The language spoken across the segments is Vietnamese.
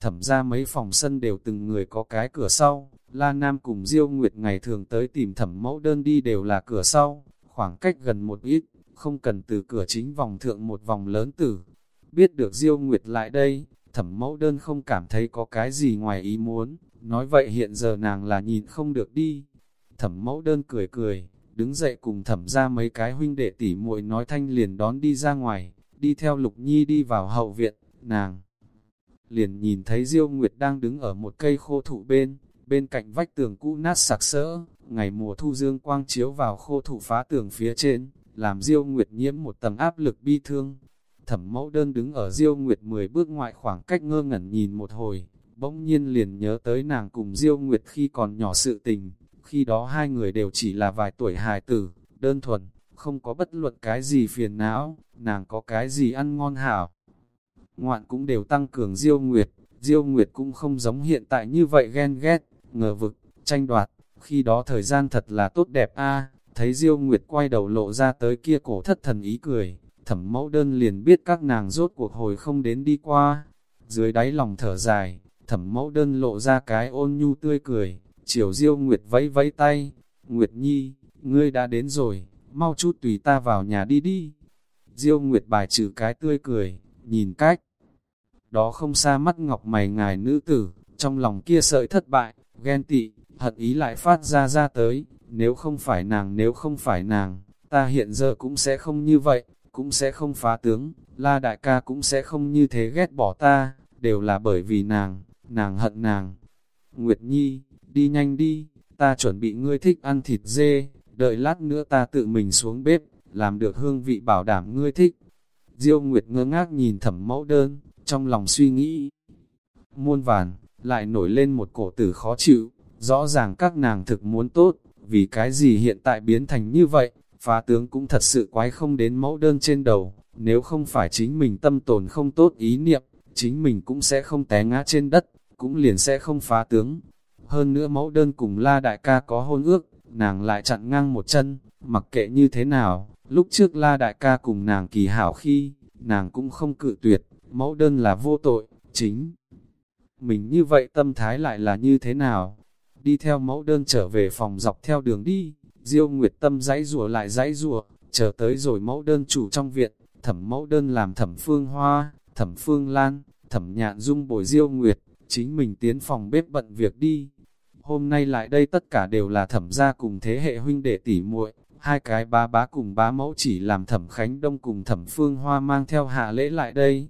thẩm ra mấy phòng sân đều từng người có cái cửa sau, La Nam cùng Diêu Nguyệt ngày thường tới tìm thẩm mẫu đơn đi đều là cửa sau, khoảng cách gần một ít, không cần từ cửa chính vòng thượng một vòng lớn tử. Biết được Diêu Nguyệt lại đây, thẩm mẫu đơn không cảm thấy có cái gì ngoài ý muốn, nói vậy hiện giờ nàng là nhìn không được đi. Thẩm mẫu đơn cười cười, đứng dậy cùng thẩm ra mấy cái huynh đệ tỉ muội nói thanh liền đón đi ra ngoài, đi theo Lục Nhi đi vào hậu viện, nàng. Liền nhìn thấy Diêu Nguyệt đang đứng ở một cây khô thụ bên, bên cạnh vách tường cũ nát sạc sỡ, ngày mùa thu dương quang chiếu vào khô thụ phá tường phía trên, làm Diêu Nguyệt nhiễm một tầng áp lực bi thương. Thẩm mẫu đơn đứng ở Diêu Nguyệt 10 bước ngoại khoảng cách ngơ ngẩn nhìn một hồi, bỗng nhiên liền nhớ tới nàng cùng Diêu Nguyệt khi còn nhỏ sự tình, khi đó hai người đều chỉ là vài tuổi hài tử, đơn thuần, không có bất luận cái gì phiền não, nàng có cái gì ăn ngon hảo. Ngoạn cũng đều tăng cường Diêu Nguyệt, Diêu Nguyệt cũng không giống hiện tại như vậy ghen ghét, ngờ vực, tranh đoạt, khi đó thời gian thật là tốt đẹp a thấy Diêu Nguyệt quay đầu lộ ra tới kia cổ thất thần ý cười, thẩm mẫu đơn liền biết các nàng rốt cuộc hồi không đến đi qua. Dưới đáy lòng thở dài, thẩm mẫu đơn lộ ra cái ôn nhu tươi cười, chiều Diêu Nguyệt vẫy vẫy tay, Nguyệt Nhi, ngươi đã đến rồi, mau chút tùy ta vào nhà đi đi. Diêu Nguyệt bài trừ cái tươi cười, nhìn cách. Đó không xa mắt ngọc mày ngài nữ tử, trong lòng kia sợi thất bại, ghen tị, hận ý lại phát ra ra tới, nếu không phải nàng nếu không phải nàng, ta hiện giờ cũng sẽ không như vậy, cũng sẽ không phá tướng, la đại ca cũng sẽ không như thế ghét bỏ ta, đều là bởi vì nàng, nàng hận nàng. Nguyệt Nhi, đi nhanh đi, ta chuẩn bị ngươi thích ăn thịt dê, đợi lát nữa ta tự mình xuống bếp, làm được hương vị bảo đảm ngươi thích. Diêu Nguyệt ngơ ngác nhìn thẩm mẫu đơn, trong lòng suy nghĩ. Muôn vàn, lại nổi lên một cổ tử khó chịu, rõ ràng các nàng thực muốn tốt, vì cái gì hiện tại biến thành như vậy, phá tướng cũng thật sự quái không đến mẫu đơn trên đầu, nếu không phải chính mình tâm tồn không tốt ý niệm, chính mình cũng sẽ không té ngã trên đất, cũng liền sẽ không phá tướng. Hơn nữa mẫu đơn cùng la đại ca có hôn ước, nàng lại chặn ngang một chân, mặc kệ như thế nào, lúc trước la đại ca cùng nàng kỳ hảo khi, nàng cũng không cự tuyệt, mẫu đơn là vô tội, chính. Mình như vậy tâm thái lại là như thế nào? Đi theo mẫu đơn trở về phòng dọc theo đường đi, Diêu Nguyệt Tâm dãy rùa lại dãy rùa, chờ tới rồi mẫu đơn chủ trong viện, thẩm mẫu đơn làm thẩm phương hoa, thẩm phương lan, thẩm nhạn dung bồi Diêu Nguyệt, chính mình tiến phòng bếp bận việc đi. Hôm nay lại đây tất cả đều là thẩm gia cùng thế hệ huynh đệ tỷ muội, hai cái ba bá cùng bá mẫu chỉ làm thẩm khánh đông cùng thẩm phương hoa mang theo hạ lễ lại đây.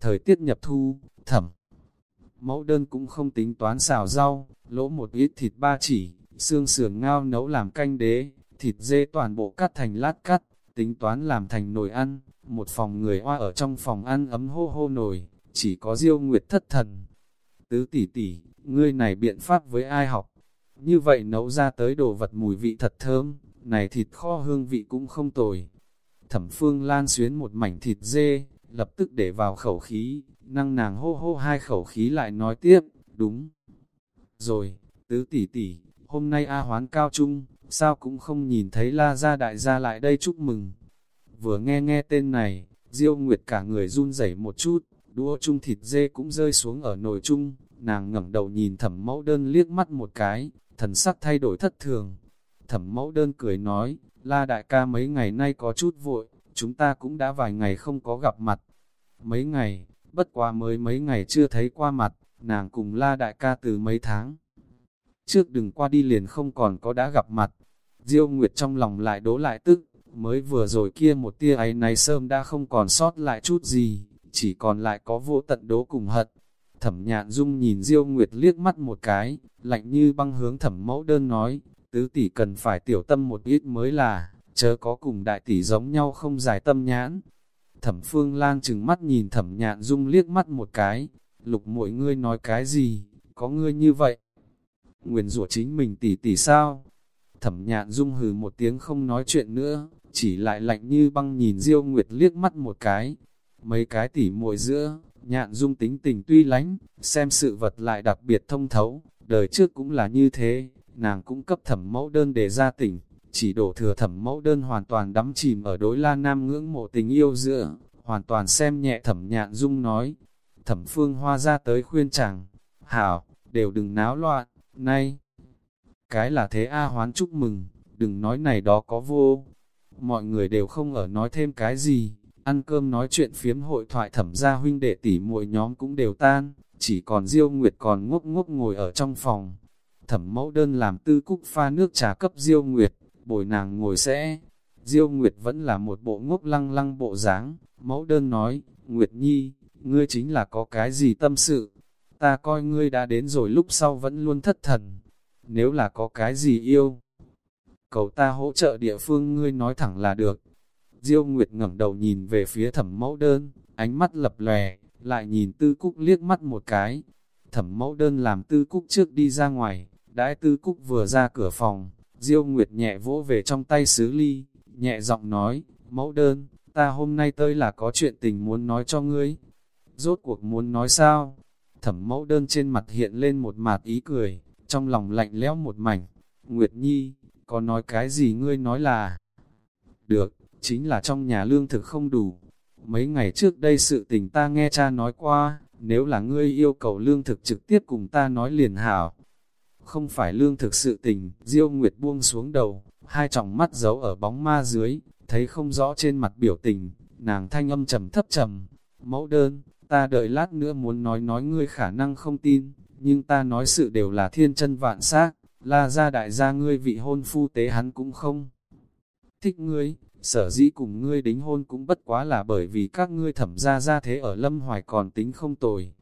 Thời tiết nhập thu, thẩm mẫu đơn cũng không tính toán xào rau, lỗ một ít thịt ba chỉ, xương sườn ngao nấu làm canh đế, thịt dê toàn bộ cắt thành lát cắt, tính toán làm thành nồi ăn, một phòng người hoa ở trong phòng ăn ấm hô hô nồi, chỉ có diêu nguyệt thất thần. Tứ tỷ tỷ, ngươi này biện pháp với ai học? Như vậy nấu ra tới đồ vật mùi vị thật thơm, này thịt kho hương vị cũng không tồi. Thẩm phương lan xuyến một mảnh thịt dê, lập tức để vào khẩu khí, năng nàng hô hô hai khẩu khí lại nói tiếp, đúng. Rồi, tứ tỷ tỷ, hôm nay A hoán cao trung, sao cũng không nhìn thấy la gia đại gia lại đây chúc mừng. Vừa nghe nghe tên này, Diêu Nguyệt cả người run rẩy một chút, đũa chung thịt dê cũng rơi xuống ở nồi chung, nàng ngẩng đầu nhìn thẩm mẫu đơn liếc mắt một cái, thần sắc thay đổi thất thường. Thẩm mẫu đơn cười nói, la đại ca mấy ngày nay có chút vội, chúng ta cũng đã vài ngày không có gặp mặt. Mấy ngày, bất quá mới mấy ngày chưa thấy qua mặt, nàng cùng la đại ca từ mấy tháng. Trước đừng qua đi liền không còn có đã gặp mặt, Diêu Nguyệt trong lòng lại đố lại tức, mới vừa rồi kia một tia ấy này sơm đã không còn sót lại chút gì, chỉ còn lại có vô tận đố cùng hận. Thẩm nhạn dung nhìn Diêu Nguyệt liếc mắt một cái, lạnh như băng hướng thẩm mẫu đơn nói, tứ tỷ cần phải tiểu tâm một ít mới là, chớ có cùng đại tỷ giống nhau không giải tâm nhãn. Thẩm phương lan chừng mắt nhìn thẩm nhạn dung liếc mắt một cái, lục mỗi ngươi nói cái gì, có ngươi như vậy. Nguyền rủa chính mình tỷ tỷ sao? Thẩm nhạn dung hừ một tiếng không nói chuyện nữa, chỉ lại lạnh như băng nhìn Diêu Nguyệt liếc mắt một cái. Mấy cái tỉ muội giữa, nhạn dung tính tình tuy lánh, xem sự vật lại đặc biệt thông thấu, đời trước cũng là như thế, nàng cũng cấp thẩm mẫu đơn để ra tỉnh, chỉ đổ thừa thẩm mẫu đơn hoàn toàn đắm chìm ở đối la nam ngưỡng mộ tình yêu giữa, hoàn toàn xem nhẹ thẩm nhạn dung nói. thẩm phương hoa ra tới khuyên chàng, hảo, đều đừng náo loạn, nay, cái là thế A hoán chúc mừng, đừng nói này đó có vô, mọi người đều không ở nói thêm cái gì, ăn cơm nói chuyện phiếm hội thoại thẩm gia huynh đệ tỷ muội nhóm cũng đều tan, chỉ còn Diêu Nguyệt còn ngốc ngốc ngồi ở trong phòng. Thẩm mẫu đơn làm tư cúc pha nước trà cấp Diêu Nguyệt, bồi nàng ngồi sẽ. Diêu Nguyệt vẫn là một bộ ngốc lăng lăng bộ dáng. mẫu đơn nói, Nguyệt Nhi, ngươi chính là có cái gì tâm sự. Ta coi ngươi đã đến rồi lúc sau vẫn luôn thất thần. Nếu là có cái gì yêu, cầu ta hỗ trợ địa phương ngươi nói thẳng là được. Diêu Nguyệt ngẩng đầu nhìn về phía thẩm mẫu đơn, ánh mắt lập lòe, lại nhìn tư cúc liếc mắt một cái. Thẩm mẫu đơn làm tư cúc trước đi ra ngoài, đãi tư cúc vừa ra cửa phòng, Diêu Nguyệt nhẹ vỗ về trong tay sứ ly, nhẹ giọng nói, mẫu đơn, ta hôm nay tới là có chuyện tình muốn nói cho ngươi. Rốt cuộc muốn nói sao? Thẩm mẫu đơn trên mặt hiện lên một mạt ý cười, trong lòng lạnh lẽo một mảnh. Nguyệt Nhi, có nói cái gì ngươi nói là... Được, chính là trong nhà lương thực không đủ, Mấy ngày trước đây sự tình ta nghe cha nói qua, nếu là ngươi yêu cầu lương thực trực tiếp cùng ta nói liền hảo. Không phải lương thực sự tình, Diêu Nguyệt buông xuống đầu, hai tròng mắt giấu ở bóng ma dưới, thấy không rõ trên mặt biểu tình, nàng thanh âm trầm thấp trầm. Mẫu đơn, ta đợi lát nữa muốn nói nói ngươi khả năng không tin, nhưng ta nói sự đều là thiên chân vạn xác la ra đại gia ngươi vị hôn phu tế hắn cũng không. Thích ngươi, sở dĩ cùng ngươi đính hôn cũng bất quá là bởi vì các ngươi thẩm ra ra thế ở lâm hoài còn tính không tồi.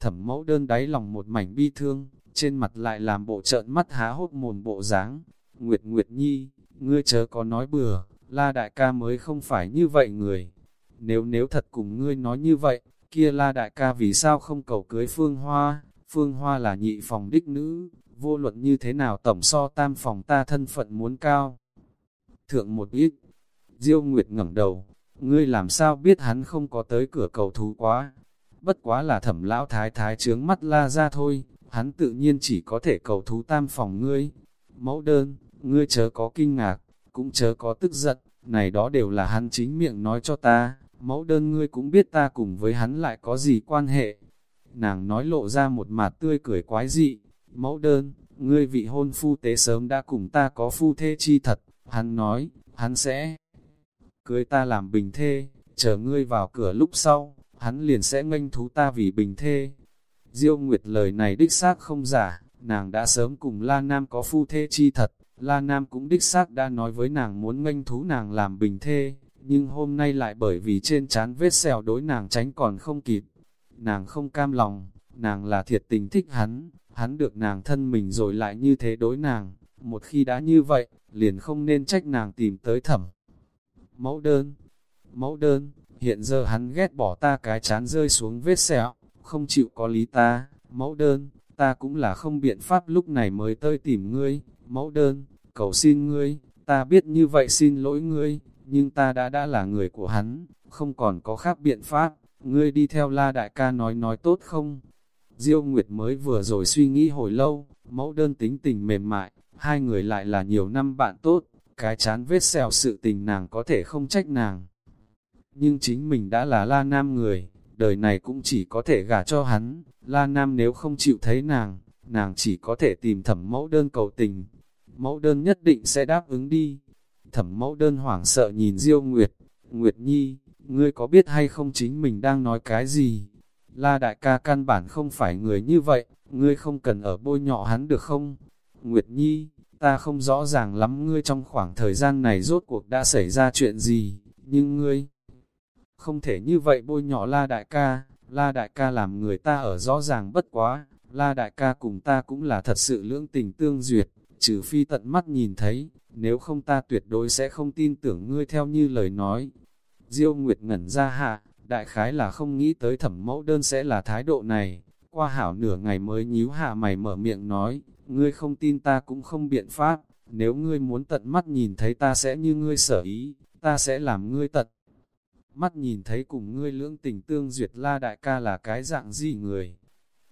Thẩm mẫu đơn đáy lòng một mảnh bi thương, trên mặt lại làm bộ trợn mắt há hốt mồm bộ dáng Nguyệt Nguyệt Nhi, ngươi chớ có nói bừa, la đại ca mới không phải như vậy người. Nếu nếu thật cùng ngươi nói như vậy, kia la đại ca vì sao không cầu cưới phương hoa, phương hoa là nhị phòng đích nữ, vô luận như thế nào tổng so tam phòng ta thân phận muốn cao. Thượng một ít, Diêu Nguyệt ngẩng đầu, ngươi làm sao biết hắn không có tới cửa cầu thú quá. Bất quá là thẩm lão thái thái trướng mắt la ra thôi, hắn tự nhiên chỉ có thể cầu thú tam phòng ngươi. Mẫu đơn, ngươi chớ có kinh ngạc, cũng chớ có tức giận, này đó đều là hắn chính miệng nói cho ta, mẫu đơn ngươi cũng biết ta cùng với hắn lại có gì quan hệ. Nàng nói lộ ra một mặt tươi cười quái dị, mẫu đơn, ngươi vị hôn phu tế sớm đã cùng ta có phu thê chi thật, hắn nói, hắn sẽ cưới ta làm bình thê, chờ ngươi vào cửa lúc sau, hắn liền sẽ nganh thú ta vì bình thê. Diêu Nguyệt lời này đích xác không giả, nàng đã sớm cùng La Nam có phu thê chi thật, La Nam cũng đích xác đã nói với nàng muốn nganh thú nàng làm bình thê, nhưng hôm nay lại bởi vì trên chán vết sẹo đối nàng tránh còn không kịp. Nàng không cam lòng, nàng là thiệt tình thích hắn, hắn được nàng thân mình rồi lại như thế đối nàng, một khi đã như vậy, liền không nên trách nàng tìm tới thẩm. Mẫu đơn, mẫu đơn, hiện giờ hắn ghét bỏ ta cái chán rơi xuống vết sẹo, không chịu có lý ta, mẫu đơn, ta cũng là không biện pháp lúc này mới tới tìm ngươi, mẫu đơn, cầu xin ngươi, ta biết như vậy xin lỗi ngươi, nhưng ta đã đã là người của hắn, không còn có khác biện pháp, ngươi đi theo la đại ca nói nói tốt không? Diêu Nguyệt mới vừa rồi suy nghĩ hồi lâu, mẫu đơn tính tình mềm mại, hai người lại là nhiều năm bạn tốt, cái chán vết xèo sự tình nàng có thể không trách nàng. Nhưng chính mình đã là La Nam người, đời này cũng chỉ có thể gả cho hắn, La Nam nếu không chịu thấy nàng, nàng chỉ có thể tìm thẩm mẫu đơn cầu tình. Mẫu đơn nhất định sẽ đáp ứng đi. Thẩm mẫu đơn hoảng sợ nhìn Diêu Nguyệt, Nguyệt Nhi, ngươi có biết hay không chính mình đang nói cái gì? La đại ca căn bản không phải người như vậy, ngươi không cần ở bôi nhọ hắn được không? Nguyệt Nhi, ta không rõ ràng lắm ngươi trong khoảng thời gian này rốt cuộc đã xảy ra chuyện gì, nhưng ngươi không thể như vậy bôi nhỏ la đại ca, la đại ca làm người ta ở rõ ràng bất quá, la đại ca cùng ta cũng là thật sự lưỡng tình tương duyệt, trừ phi tận mắt nhìn thấy, nếu không ta tuyệt đối sẽ không tin tưởng ngươi theo như lời nói. Diêu Nguyệt ngẩn ra hạ, đại khái là không nghĩ tới thẩm mẫu đơn sẽ là thái độ này, qua hảo nửa ngày mới nhíu hạ mày mở miệng nói, ngươi không tin ta cũng không biện pháp, nếu ngươi muốn tận mắt nhìn thấy ta sẽ như ngươi sở ý, ta sẽ làm ngươi tận. Mắt nhìn thấy cùng ngươi lưỡng tình tương duyệt la đại ca là cái dạng gì người.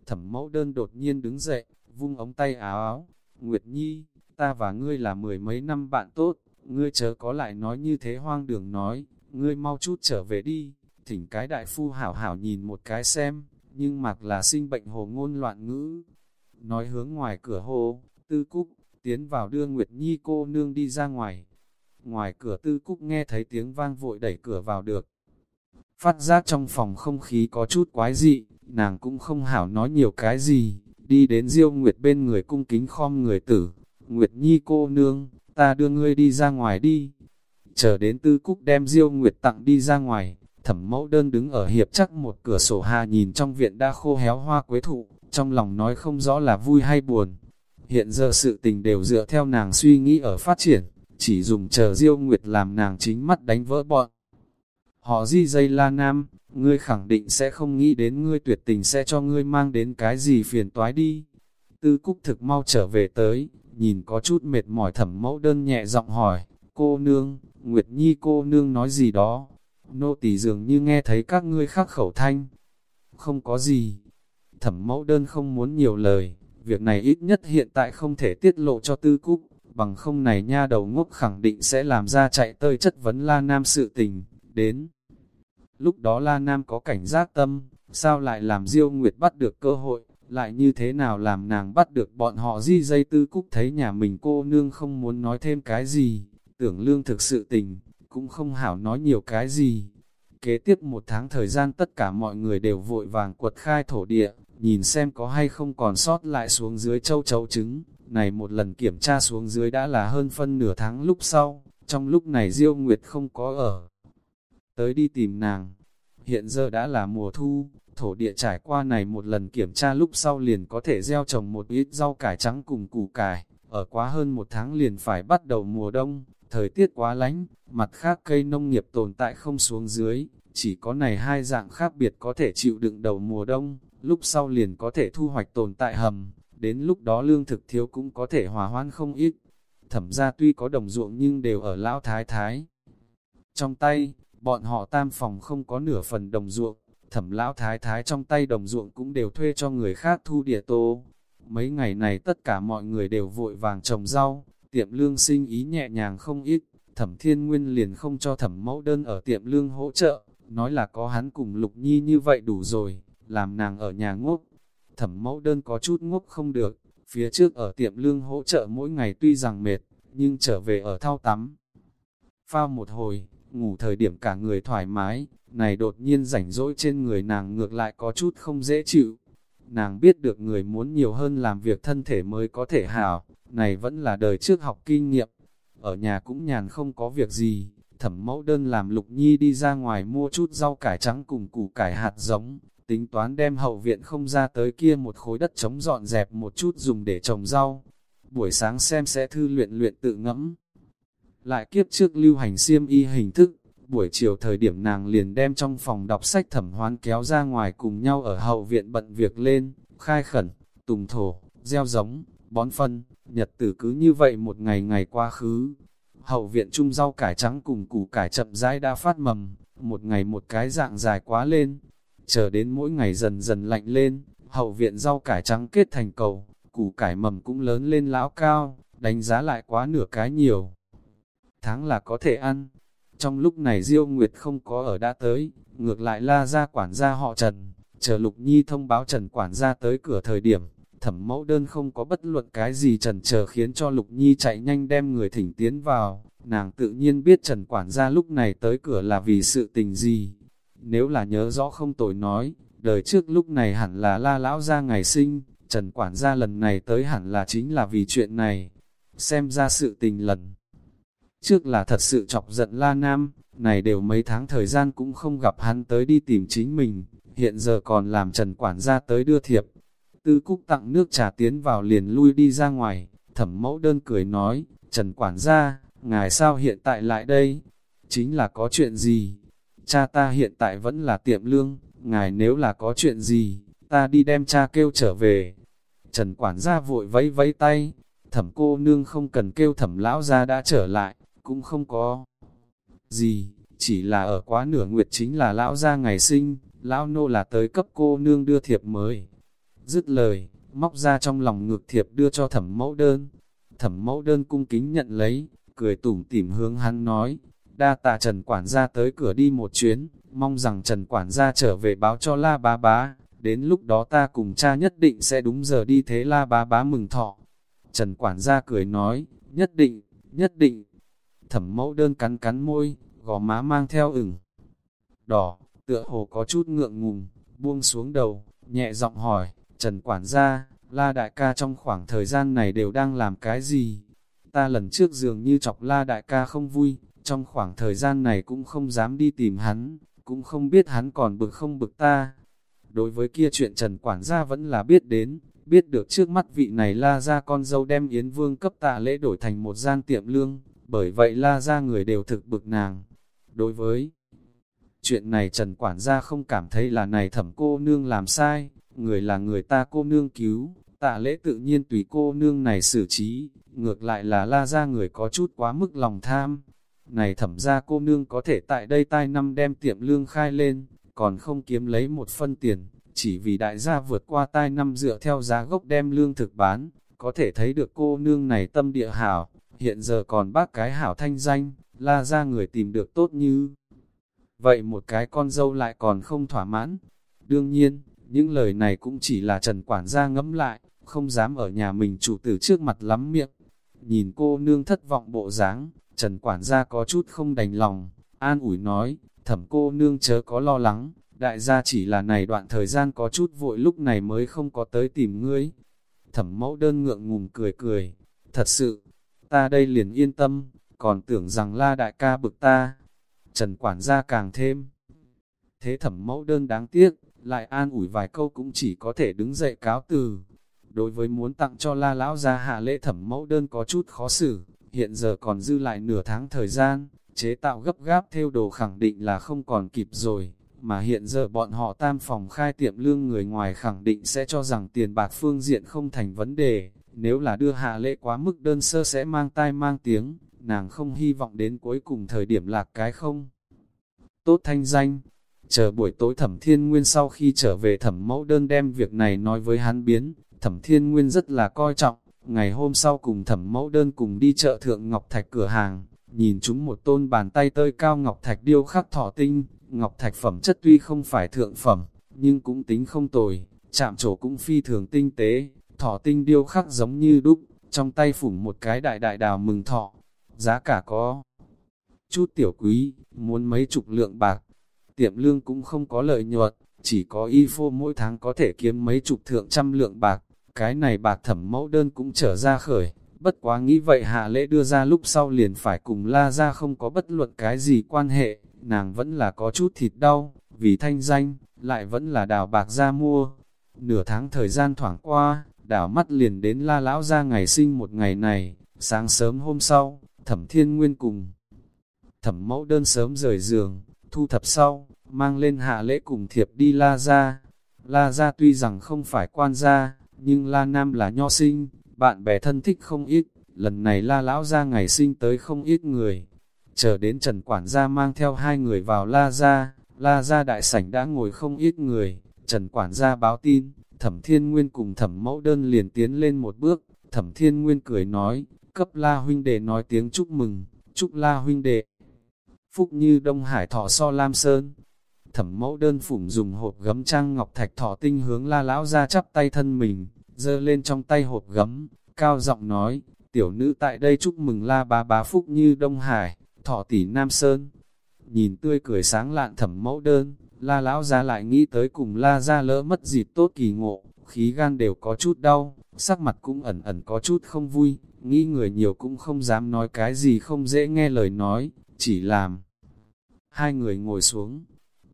Thẩm mẫu đơn đột nhiên đứng dậy, vung ống tay áo áo, Nguyệt Nhi, ta và ngươi là mười mấy năm bạn tốt, ngươi chớ có lại nói như thế hoang đường nói, ngươi mau chút trở về đi, thỉnh cái đại phu hảo hảo nhìn một cái xem, nhưng mặc là sinh bệnh hồ ngôn loạn ngữ. Nói hướng ngoài cửa hồ, tư cúc, tiến vào đưa Nguyệt Nhi cô nương đi ra ngoài. Ngoài cửa tư cúc nghe thấy tiếng vang vội đẩy cửa vào được. Phát giác trong phòng không khí có chút quái dị, nàng cũng không hảo nói nhiều cái gì, đi đến Diêu Nguyệt bên người cung kính khom người tử. Nguyệt Nhi cô nương, ta đưa ngươi đi ra ngoài đi. Chờ đến tư cúc đem Diêu Nguyệt tặng đi ra ngoài, thẩm mẫu đơn đứng ở hiệp chắc một cửa sổ hà nhìn trong viện đa khô héo hoa quế thụ, trong lòng nói không rõ là vui hay buồn. Hiện giờ sự tình đều dựa theo nàng suy nghĩ ở phát triển, chỉ dùng chờ Diêu Nguyệt làm nàng chính mắt đánh vỡ bọn. Họ di dây la nam, ngươi khẳng định sẽ không nghĩ đến ngươi tuyệt tình sẽ cho ngươi mang đến cái gì phiền toái đi. Tư Cúc thực mau trở về tới, nhìn có chút mệt mỏi thẩm mẫu đơn nhẹ giọng hỏi, cô nương, Nguyệt Nhi cô nương nói gì đó, nô tỳ dường như nghe thấy các ngươi khắc khẩu thanh. Không có gì, thẩm mẫu đơn không muốn nhiều lời, việc này ít nhất hiện tại không thể tiết lộ cho tư cúc, bằng không này nha đầu ngốc khẳng định sẽ làm ra chạy tơi chất vấn La Nam sự tình, đến. Lúc đó La Nam có cảnh giác tâm, sao lại làm Diêu Nguyệt bắt được cơ hội, lại như thế nào làm nàng bắt được bọn họ di dây tư cúc thấy nhà mình cô nương không muốn nói thêm cái gì, tưởng lương thực sự tình, cũng không hảo nói nhiều cái gì. Kế tiếp một tháng thời gian tất cả mọi người đều vội vàng quật khai thổ địa, nhìn xem có hay không còn sót lại xuống dưới châu chấu trứng. Này một lần kiểm tra xuống dưới đã là hơn phân nửa tháng lúc sau, trong lúc này Diêu Nguyệt không có ở. Tới đi tìm nàng, hiện giờ đã là mùa thu, thổ địa trải qua này một lần kiểm tra lúc sau liền có thể gieo trồng một ít rau cải trắng cùng củ cải, ở quá hơn một tháng liền phải bắt đầu mùa đông, thời tiết quá lánh, mặt khác cây nông nghiệp tồn tại không xuống dưới, chỉ có này hai dạng khác biệt có thể chịu đựng đầu mùa đông, lúc sau liền có thể thu hoạch tồn tại hầm, đến lúc đó lương thực thiếu cũng có thể hòa hoãn không ít. Thẩm ra tuy có đồng ruộng nhưng đều ở lão thái thái. Trong tay, bọn họ tam phòng không có nửa phần đồng ruộng, thẩm lão thái thái trong tay đồng ruộng cũng đều thuê cho người khác thu địa tô. Mấy ngày này tất cả mọi người đều vội vàng trồng rau, tiệm lương sinh ý nhẹ nhàng không ít, thẩm thiên nguyên liền không cho thẩm mẫu đơn ở tiệm lương hỗ trợ, nói là có hắn cùng lục nhi như vậy đủ rồi, làm nàng ở nhà ngốc. Thẩm mẫu đơn có chút ngốc không được, phía trước ở tiệm lương hỗ trợ mỗi ngày tuy rằng mệt, nhưng trở về ở thao tắm. Phao một hồi, ngủ thời điểm cả người thoải mái, này đột nhiên rảnh rỗi trên người nàng ngược lại có chút không dễ chịu. Nàng biết được người muốn nhiều hơn làm việc thân thể mới có thể hảo, này vẫn là đời trước học kinh nghiệm. Ở nhà cũng nhàn không có việc gì, thẩm mẫu đơn làm lục nhi đi ra ngoài mua chút rau cải trắng cùng củ cải hạt giống, tính toán đem hậu viện không ra tới kia một khối đất trống dọn dẹp một chút dùng để trồng rau. Buổi sáng xem sẽ thư luyện luyện tự ngẫm. Lại kiếp trước lưu hành xiêm y hình thức, buổi chiều thời điểm nàng liền đem trong phòng đọc sách thẩm hoán kéo ra ngoài cùng nhau ở hậu viện bận việc lên, khai khẩn, tùng thổ, gieo giống, bón phân, nhật tử cứ như vậy một ngày ngày qua khứ. Hậu viện trung rau cải trắng cùng củ cải chậm rãi đã phát mầm, một ngày một cái dạng dài quá lên, chờ đến mỗi ngày dần dần lạnh lên, hậu viện rau cải trắng kết thành cầu, củ cải mầm cũng lớn lên lão cao, đánh giá lại quá nửa cái nhiều. Tháng là có thể ăn. Trong lúc này Diêu Nguyệt không có ở đã tới, ngược lại la ra quản gia họ Trần, chờ Lục Nhi thông báo Trần quản gia tới cửa thời điểm, thẩm mẫu đơn không có bất luận cái gì trần chờ khiến cho Lục Nhi chạy nhanh đem người thỉnh tiến vào, nàng tự nhiên biết Trần quản gia lúc này tới cửa là vì sự tình gì, nếu là nhớ rõ không tội nói, đời trước lúc này hẳn là la lão ra ngày sinh, Trần quản gia lần này tới hẳn là chính là vì chuyện này. Xem ra sự tình lần. Trước là thật sự chọc giận la nam, này đều mấy tháng thời gian cũng không gặp hắn tới đi tìm chính mình, hiện giờ còn làm Trần quản gia tới đưa thiệp. Tư Cúc tặng nước trà tiến vào liền lui đi ra ngoài, thẩm mẫu đơn cười nói, Trần quản gia, ngài sao hiện tại lại đây? Chính là có chuyện gì? cha ta hiện tại vẫn là tiệm lương, ngài nếu là có chuyện gì, ta đi đem cha kêu trở về. Trần quản gia vội vẫy vẫy tay, thẩm cô nương không cần kêu thẩm lão gia đã trở lại, cũng không có gì, chỉ là ở quá nửa nguyệt chính là lão gia ngày sinh, lão nô là tới cấp cô nương đưa thiệp mới. Dứt lời, móc ra trong lòng ngược thiệp đưa cho thẩm mẫu đơn. Thẩm mẫu đơn cung kính nhận lấy, cười tủm tỉm hướng hắn nói, đa tạ Trần Quản gia tới cửa đi một chuyến, mong rằng Trần Quản gia trở về báo cho La Bá Bá, đến lúc đó ta cùng cha nhất định sẽ đúng giờ đi thế la bá bá mừng thọ. Trần quản gia cười nói, nhất định, nhất định. Thẩm mẫu đơn cắn cắn môi, gò má mang theo ửng. Đỏ, tựa hồ có chút ngượng ngùng, buông xuống đầu, nhẹ giọng hỏi, Trần quản gia, la đại ca trong khoảng thời gian này đều đang làm cái gì? Ta lần trước dường như chọc la đại ca không vui, trong khoảng thời gian này cũng không dám đi tìm hắn, cũng không biết hắn còn bực không bực ta. Đối với kia chuyện Trần Quản gia vẫn là biết đến, biết được trước mắt vị này la ra con dâu đem Yến Vương cấp tạ lễ đổi thành một gian tiệm lương, bởi vậy la ra người đều thực bực nàng. Đối với chuyện này Trần Quản gia không cảm thấy là này thẩm cô nương làm sai, người là người ta cô nương cứu, tạ lễ tự nhiên tùy cô nương này xử trí, ngược lại là la ra người có chút quá mức lòng tham. Này thẩm ra cô nương có thể tại đây tai năm đem tiệm lương khai lên, còn không kiếm lấy một phân tiền, chỉ vì đại gia vượt qua tai năm dựa theo giá gốc đem lương thực bán, có thể thấy được cô nương này tâm địa hảo, hiện giờ còn bác cái hảo thanh danh, la ra người tìm được tốt như. Vậy một cái con dâu lại còn không thỏa mãn. Đương nhiên, những lời này cũng chỉ là Trần Quản gia ngẫm lại, không dám ở nhà mình chủ tử trước mặt lắm miệng. Nhìn cô nương thất vọng bộ dáng, Trần Quản gia có chút không đành lòng, an ủi nói, thẩm cô nương chớ có lo lắng, đại gia chỉ là này đoạn thời gian có chút vội lúc này mới không có tới tìm ngươi. Thẩm mẫu đơn ngượng ngùng cười cười, thật sự, ta đây liền yên tâm, còn tưởng rằng la đại ca bực ta. Trần quản gia càng thêm. Thế thẩm mẫu đơn đáng tiếc, lại an ủi vài câu cũng chỉ có thể đứng dậy cáo từ. Đối với muốn tặng cho la lão gia hạ lễ thẩm mẫu đơn có chút khó xử, hiện giờ còn dư lại nửa tháng thời gian, chế tạo gấp gáp theo đồ khẳng định là không còn kịp rồi, mà hiện giờ bọn họ tam phòng khai tiệm lương người ngoài khẳng định sẽ cho rằng tiền bạc phương diện không thành vấn đề, nếu là đưa hạ lễ quá mức đơn sơ sẽ mang tai mang tiếng, nàng không hy vọng đến cuối cùng thời điểm lạc cái không. Tốt thanh danh, chờ buổi tối thẩm thiên nguyên sau khi trở về thẩm mẫu đơn đem việc này nói với hắn biến, thẩm thiên nguyên rất là coi trọng, ngày hôm sau cùng thẩm mẫu đơn cùng đi chợ thượng Ngọc Thạch cửa hàng, nhìn chúng một tôn bàn tay tơi cao Ngọc Thạch điêu khắc thỏ tinh, Ngọc Thạch phẩm chất tuy không phải thượng phẩm, nhưng cũng tính không tồi, chạm trổ cũng phi thường tinh tế, thỏ tinh điêu khắc giống như đúc, trong tay phủng một cái đại đại đào mừng thọ, giá cả có chút tiểu quý, muốn mấy chục lượng bạc, tiệm lương cũng không có lợi nhuận, chỉ có y phô mỗi tháng có thể kiếm mấy chục thượng trăm lượng bạc, cái này bạc thẩm mẫu đơn cũng trở ra khởi, bất quá nghĩ vậy hạ lễ đưa ra lúc sau liền phải cùng la ra không có bất luận cái gì quan hệ, nàng vẫn là có chút thịt đau, vì thanh danh, lại vẫn là đào bạc ra mua. Nửa tháng thời gian thoảng qua, đảo mắt liền đến la lão ra ngày sinh một ngày này, sáng sớm hôm sau, thẩm thiên nguyên cùng. Thẩm mẫu đơn sớm rời giường, thu thập sau, mang lên hạ lễ cùng thiệp đi la ra. La ra tuy rằng không phải quan gia, nhưng la nam là nho sinh, bạn bè thân thích không ít, lần này la lão ra ngày sinh tới không ít người. Chờ đến Trần Quản gia mang theo hai người vào la ra, la ra đại sảnh đã ngồi không ít người, Trần Quản gia báo tin, Thẩm Thiên Nguyên cùng Thẩm Mẫu Đơn liền tiến lên một bước, Thẩm Thiên Nguyên cười nói, cấp la huynh đệ nói tiếng chúc mừng, chúc la huynh đệ. Phúc như Đông Hải thọ so Lam Sơn, thẩm mẫu đơn phủng dùng hộp gấm trang ngọc thạch thọ tinh hướng la lão ra chắp tay thân mình, dơ lên trong tay hộp gấm, cao giọng nói, tiểu nữ tại đây chúc mừng la bá bá phúc như Đông Hải, thọ tỷ Nam Sơn. Nhìn tươi cười sáng lạn thẩm mẫu đơn, la lão ra lại nghĩ tới cùng la ra lỡ mất dịp tốt kỳ ngộ, khí gan đều có chút đau, sắc mặt cũng ẩn ẩn có chút không vui, nghĩ người nhiều cũng không dám nói cái gì không dễ nghe lời nói, chỉ làm. Hai người ngồi xuống,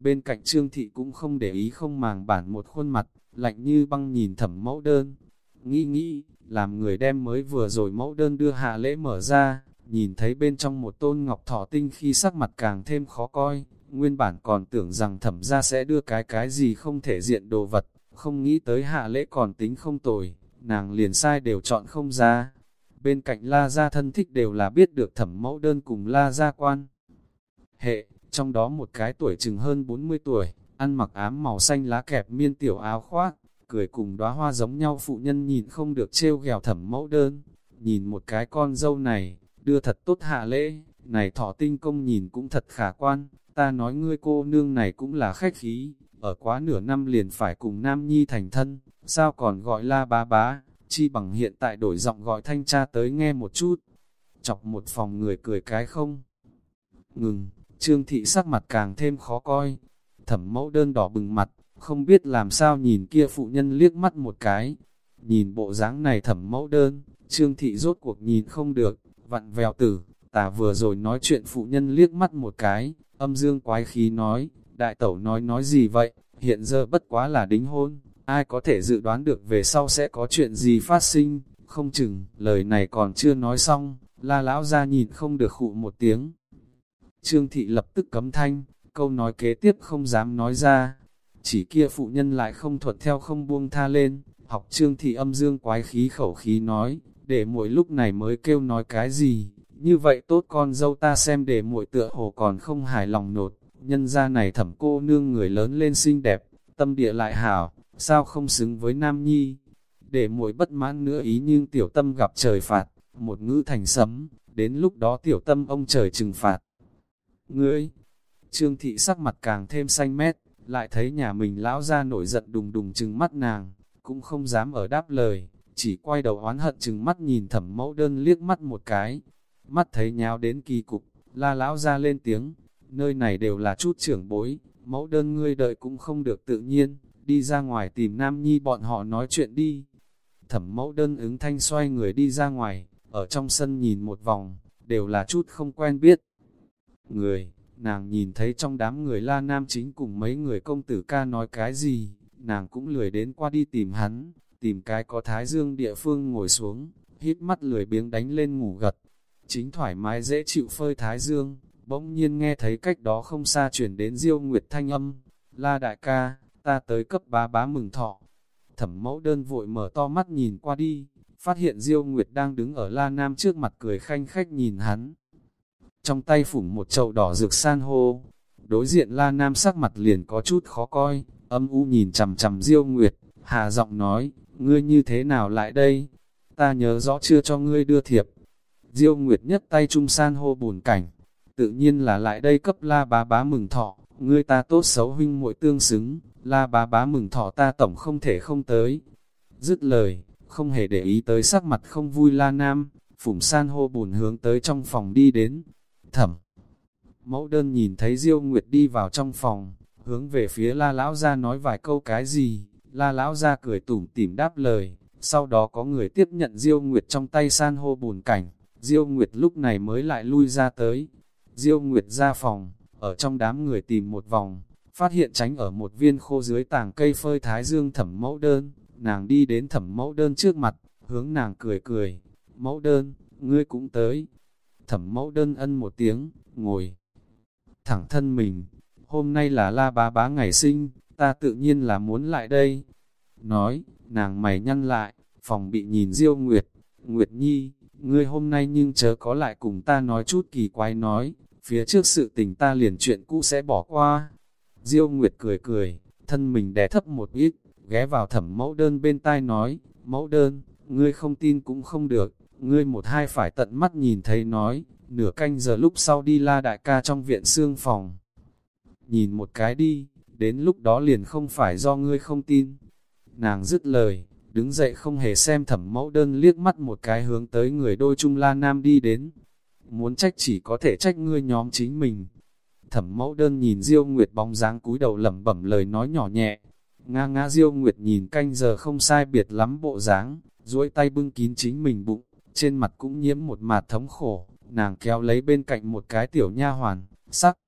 bên cạnh trương thị cũng không để ý không màng bản một khuôn mặt, lạnh như băng nhìn thẩm mẫu đơn. Nghĩ nghĩ, làm người đem mới vừa rồi mẫu đơn đưa hạ lễ mở ra, nhìn thấy bên trong một tôn ngọc thỏ tinh khi sắc mặt càng thêm khó coi, nguyên bản còn tưởng rằng thẩm ra sẽ đưa cái cái gì không thể diện đồ vật, không nghĩ tới hạ lễ còn tính không tồi, nàng liền sai đều chọn không ra. Bên cạnh la gia thân thích đều là biết được thẩm mẫu đơn cùng la gia quan. Hệ, trong đó một cái tuổi chừng hơn 40 tuổi, ăn mặc ám màu xanh lá kẹp miên tiểu áo khoác, cười cùng đóa hoa giống nhau phụ nhân nhìn không được trêu ghèo thẩm mẫu đơn. Nhìn một cái con dâu này, đưa thật tốt hạ lễ, này thọ tinh công nhìn cũng thật khả quan, ta nói ngươi cô nương này cũng là khách khí, ở quá nửa năm liền phải cùng Nam Nhi thành thân, sao còn gọi la bá bá, chi bằng hiện tại đổi giọng gọi thanh tra tới nghe một chút. Chọc một phòng người cười cái không. Ngừng, trương thị sắc mặt càng thêm khó coi. Thẩm mẫu đơn đỏ bừng mặt, không biết làm sao nhìn kia phụ nhân liếc mắt một cái. Nhìn bộ dáng này thẩm mẫu đơn, trương thị rốt cuộc nhìn không được, vặn vèo tử, tả vừa rồi nói chuyện phụ nhân liếc mắt một cái, âm dương quái khí nói, đại tẩu nói nói gì vậy, hiện giờ bất quá là đính hôn, ai có thể dự đoán được về sau sẽ có chuyện gì phát sinh, không chừng, lời này còn chưa nói xong, la lão ra nhìn không được khụ một tiếng. Trương thị lập tức cấm thanh, câu nói kế tiếp không dám nói ra, chỉ kia phụ nhân lại không thuận theo không buông tha lên, học trương thị âm dương quái khí khẩu khí nói, để mỗi lúc này mới kêu nói cái gì, như vậy tốt con dâu ta xem để muội tựa hồ còn không hài lòng nột, nhân ra này thẩm cô nương người lớn lên xinh đẹp, tâm địa lại hảo, sao không xứng với nam nhi. Để muội bất mãn nữa ý nhưng tiểu tâm gặp trời phạt, một ngữ thành sấm, đến lúc đó tiểu tâm ông trời trừng phạt. Ngươi, trương thị sắc mặt càng thêm xanh mét, lại thấy nhà mình lão ra nổi giận đùng đùng trừng mắt nàng, cũng không dám ở đáp lời, chỉ quay đầu oán hận trừng mắt nhìn thẩm mẫu đơn liếc mắt một cái, mắt thấy nháo đến kỳ cục, la lão ra lên tiếng, nơi này đều là chút trưởng bối, mẫu đơn ngươi đợi cũng không được tự nhiên, đi ra ngoài tìm nam nhi bọn họ nói chuyện đi. Thẩm mẫu đơn ứng thanh xoay người đi ra ngoài, ở trong sân nhìn một vòng, đều là chút không quen biết. Người, nàng nhìn thấy trong đám người la nam chính cùng mấy người công tử ca nói cái gì, nàng cũng lười đến qua đi tìm hắn, tìm cái có thái dương địa phương ngồi xuống, hít mắt lười biếng đánh lên ngủ gật. Chính thoải mái dễ chịu phơi thái dương, bỗng nhiên nghe thấy cách đó không xa chuyển đến diêu nguyệt thanh âm. La đại ca, ta tới cấp bá bá mừng thọ. Thẩm mẫu đơn vội mở to mắt nhìn qua đi, phát hiện diêu nguyệt đang đứng ở la nam trước mặt cười khanh khách nhìn hắn. Trong tay phủng một chậu đỏ rực san hô, đối diện la nam sắc mặt liền có chút khó coi, âm u nhìn chầm chầm diêu nguyệt, hà giọng nói, ngươi như thế nào lại đây? Ta nhớ rõ chưa cho ngươi đưa thiệp. Diêu Nguyệt nhất tay trung san hô bùn cảnh, tự nhiên là lại đây cấp la bá bá mừng thọ, ngươi ta tốt xấu huynh muội tương xứng, la bá bá mừng thọ ta tổng không thể không tới. Dứt lời, không hề để ý tới sắc mặt không vui la nam, phủng san hô bùn hướng tới trong phòng đi đến. Thẩm, mẫu đơn nhìn thấy Diêu Nguyệt đi vào trong phòng, hướng về phía la lão ra nói vài câu cái gì, La lão ra cười tủm tỉm đáp lời, sau đó có người tiếp nhận Diêu Nguyệt trong tay san hô bùn cảnh, Diêu Nguyệt lúc này mới lại lui ra tới. Diêu Nguyệt ra phòng, ở trong đám người tìm một vòng, phát hiện tránh ở một viên khô dưới tàng cây phơi thái dương thẩm mẫu đơn, nàng đi đến thẩm mẫu đơn trước mặt, hướng nàng cười cười, mẫu đơn, ngươi cũng tới. Thẩm mẫu đơn ân một tiếng, ngồi thẳng thân mình, hôm nay là la bá bá ngày sinh, ta tự nhiên là muốn lại đây. Nói, nàng mày nhăn lại, phòng bị nhìn Diêu Nguyệt, Nguyệt Nhi, ngươi hôm nay nhưng chớ có lại cùng ta nói chút kỳ quái nói, phía trước sự tình ta liền chuyện cũ sẽ bỏ qua. Diêu Nguyệt cười cười, thân mình đè thấp một ít, ghé vào thẩm mẫu đơn bên tai nói, mẫu đơn, ngươi không tin cũng không được, ngươi một hai phải tận mắt nhìn thấy nói, nửa canh giờ lúc sau đi la đại ca trong viện xương phòng. Nhìn một cái đi, đến lúc đó liền không phải do ngươi không tin. Nàng dứt lời, đứng dậy không hề xem thẩm mẫu đơn liếc mắt một cái hướng tới người đôi trung la nam đi đến. Muốn trách chỉ có thể trách ngươi nhóm chính mình. Thẩm mẫu đơn nhìn Diêu Nguyệt bóng dáng cúi đầu lẩm bẩm lời nói nhỏ nhẹ. Nga ngã Diêu Nguyệt nhìn canh giờ không sai biệt lắm bộ dáng, duỗi tay bưng kín chính mình bụng, trên mặt cũng nhiễm một mạt thống khổ, nàng kéo lấy bên cạnh một cái tiểu nha hoàn, sắc.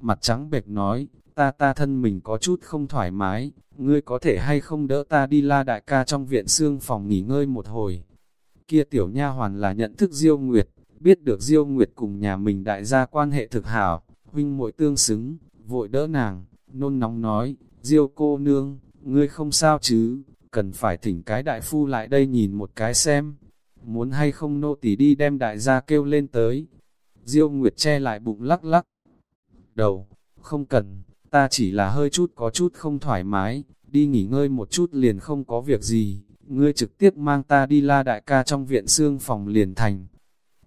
Mặt trắng bệch nói, ta ta thân mình có chút không thoải mái, ngươi có thể hay không đỡ ta đi la đại ca trong viện xương phòng nghỉ ngơi một hồi. Kia tiểu nha hoàn là nhận thức Diêu Nguyệt, biết được Diêu Nguyệt cùng nhà mình đại gia quan hệ thực hảo, huynh muội tương xứng, vội đỡ nàng, nôn nóng nói, Diêu cô nương, ngươi không sao chứ, cần phải thỉnh cái đại phu lại đây nhìn một cái xem, muốn hay không nô tỳ đi đem đại gia kêu lên tới. Diêu Nguyệt che lại bụng lắc lắc. Đầu, không cần, ta chỉ là hơi chút có chút không thoải mái, đi nghỉ ngơi một chút liền không có việc gì, ngươi trực tiếp mang ta đi la đại ca trong viện xương phòng liền thành.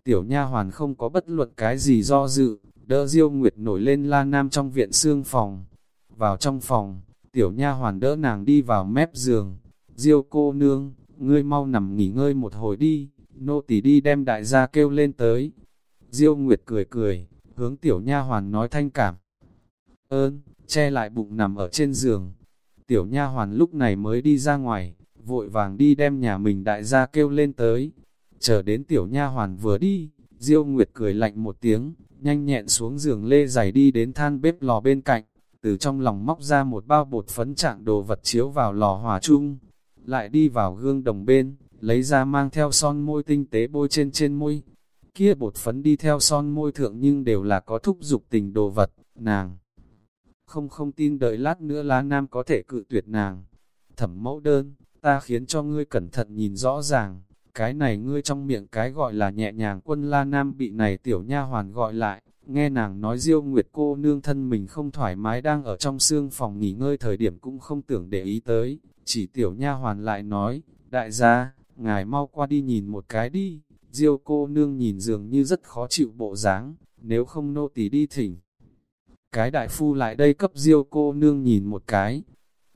Tiểu nha hoàn không có bất luận cái gì do dự, đỡ Diêu Nguyệt nổi lên la nam trong viện xương phòng. vào trong phòng, tiểu nha hoàn đỡ nàng đi vào mép giường. Diêu cô nương, ngươi mau nằm nghỉ ngơi một hồi đi, nô tỳ đi đem đại gia kêu lên tới. Diêu Nguyệt cười cười, hướng tiểu nha hoàn nói thanh cảm. Ơn, che lại bụng nằm ở trên giường. Tiểu nha hoàn lúc này mới đi ra ngoài, vội vàng đi đem nhà mình đại gia kêu lên tới. Chờ đến tiểu nha hoàn vừa đi, Diêu Nguyệt cười lạnh một tiếng, nhanh nhẹn xuống giường lê giày đi đến than bếp lò bên cạnh, từ trong lòng móc ra một bao bột phấn trạng đồ vật chiếu vào lò hòa chung, lại đi vào gương đồng bên, lấy ra mang theo son môi tinh tế bôi trên trên môi. Kia bột phấn đi theo son môi thượng nhưng đều là có thúc dục tình đồ vật, nàng. Không không tin đợi lát nữa lá nam có thể cự tuyệt nàng. Thẩm mẫu đơn, ta khiến cho ngươi cẩn thận nhìn rõ ràng, cái này ngươi trong miệng cái gọi là nhẹ nhàng quân la nam bị này tiểu nha hoàn gọi lại, nghe nàng nói diêu nguyệt cô nương thân mình không thoải mái đang ở trong xương phòng nghỉ ngơi thời điểm cũng không tưởng để ý tới, chỉ tiểu nha hoàn lại nói, đại gia, ngài mau qua đi nhìn một cái đi, diêu cô nương nhìn dường như rất khó chịu bộ dáng, nếu không nô tỳ đi thỉnh. Cái đại phu lại đây cấp diêu cô nương nhìn một cái,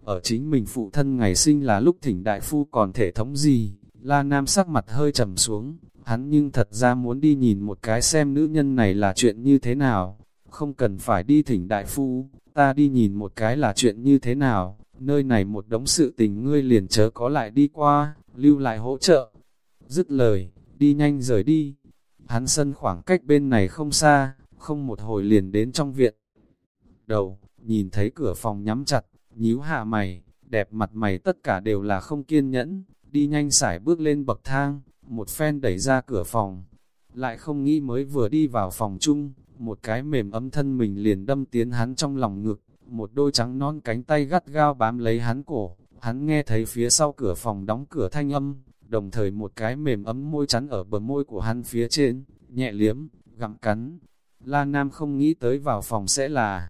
ở chính mình phụ thân ngày sinh là lúc thỉnh đại phu còn thể thống gì, La Nam sắc mặt hơi trầm xuống, hắn nhưng thật ra muốn đi nhìn một cái xem nữ nhân này là chuyện như thế nào, không cần phải đi thỉnh đại phu, ta đi nhìn một cái là chuyện như thế nào, nơi này một đống sự tình ngươi liền chớ có lại đi qua, lưu lại hỗ trợ. Dứt lời, đi nhanh rời đi. Hắn sân khoảng cách bên này không xa, không một hồi liền đến trong viện. Đầu, nhìn thấy cửa phòng nhắm chặt, nhíu hạ mày, đẹp mặt mày tất cả đều là không kiên nhẫn, đi nhanh sải bước lên bậc thang, một phen đẩy ra cửa phòng. Lại không nghĩ mới vừa đi vào phòng chung, một cái mềm ấm thân mình liền đâm tiến hắn trong lòng ngực, một đôi trắng non cánh tay gắt gao bám lấy hắn cổ, hắn nghe thấy phía sau cửa phòng đóng cửa thanh âm, đồng thời một cái mềm ấm môi chắn ở bờ môi của hắn phía trên, nhẹ liếm, gặm cắn. La Nam không nghĩ tới vào phòng sẽ là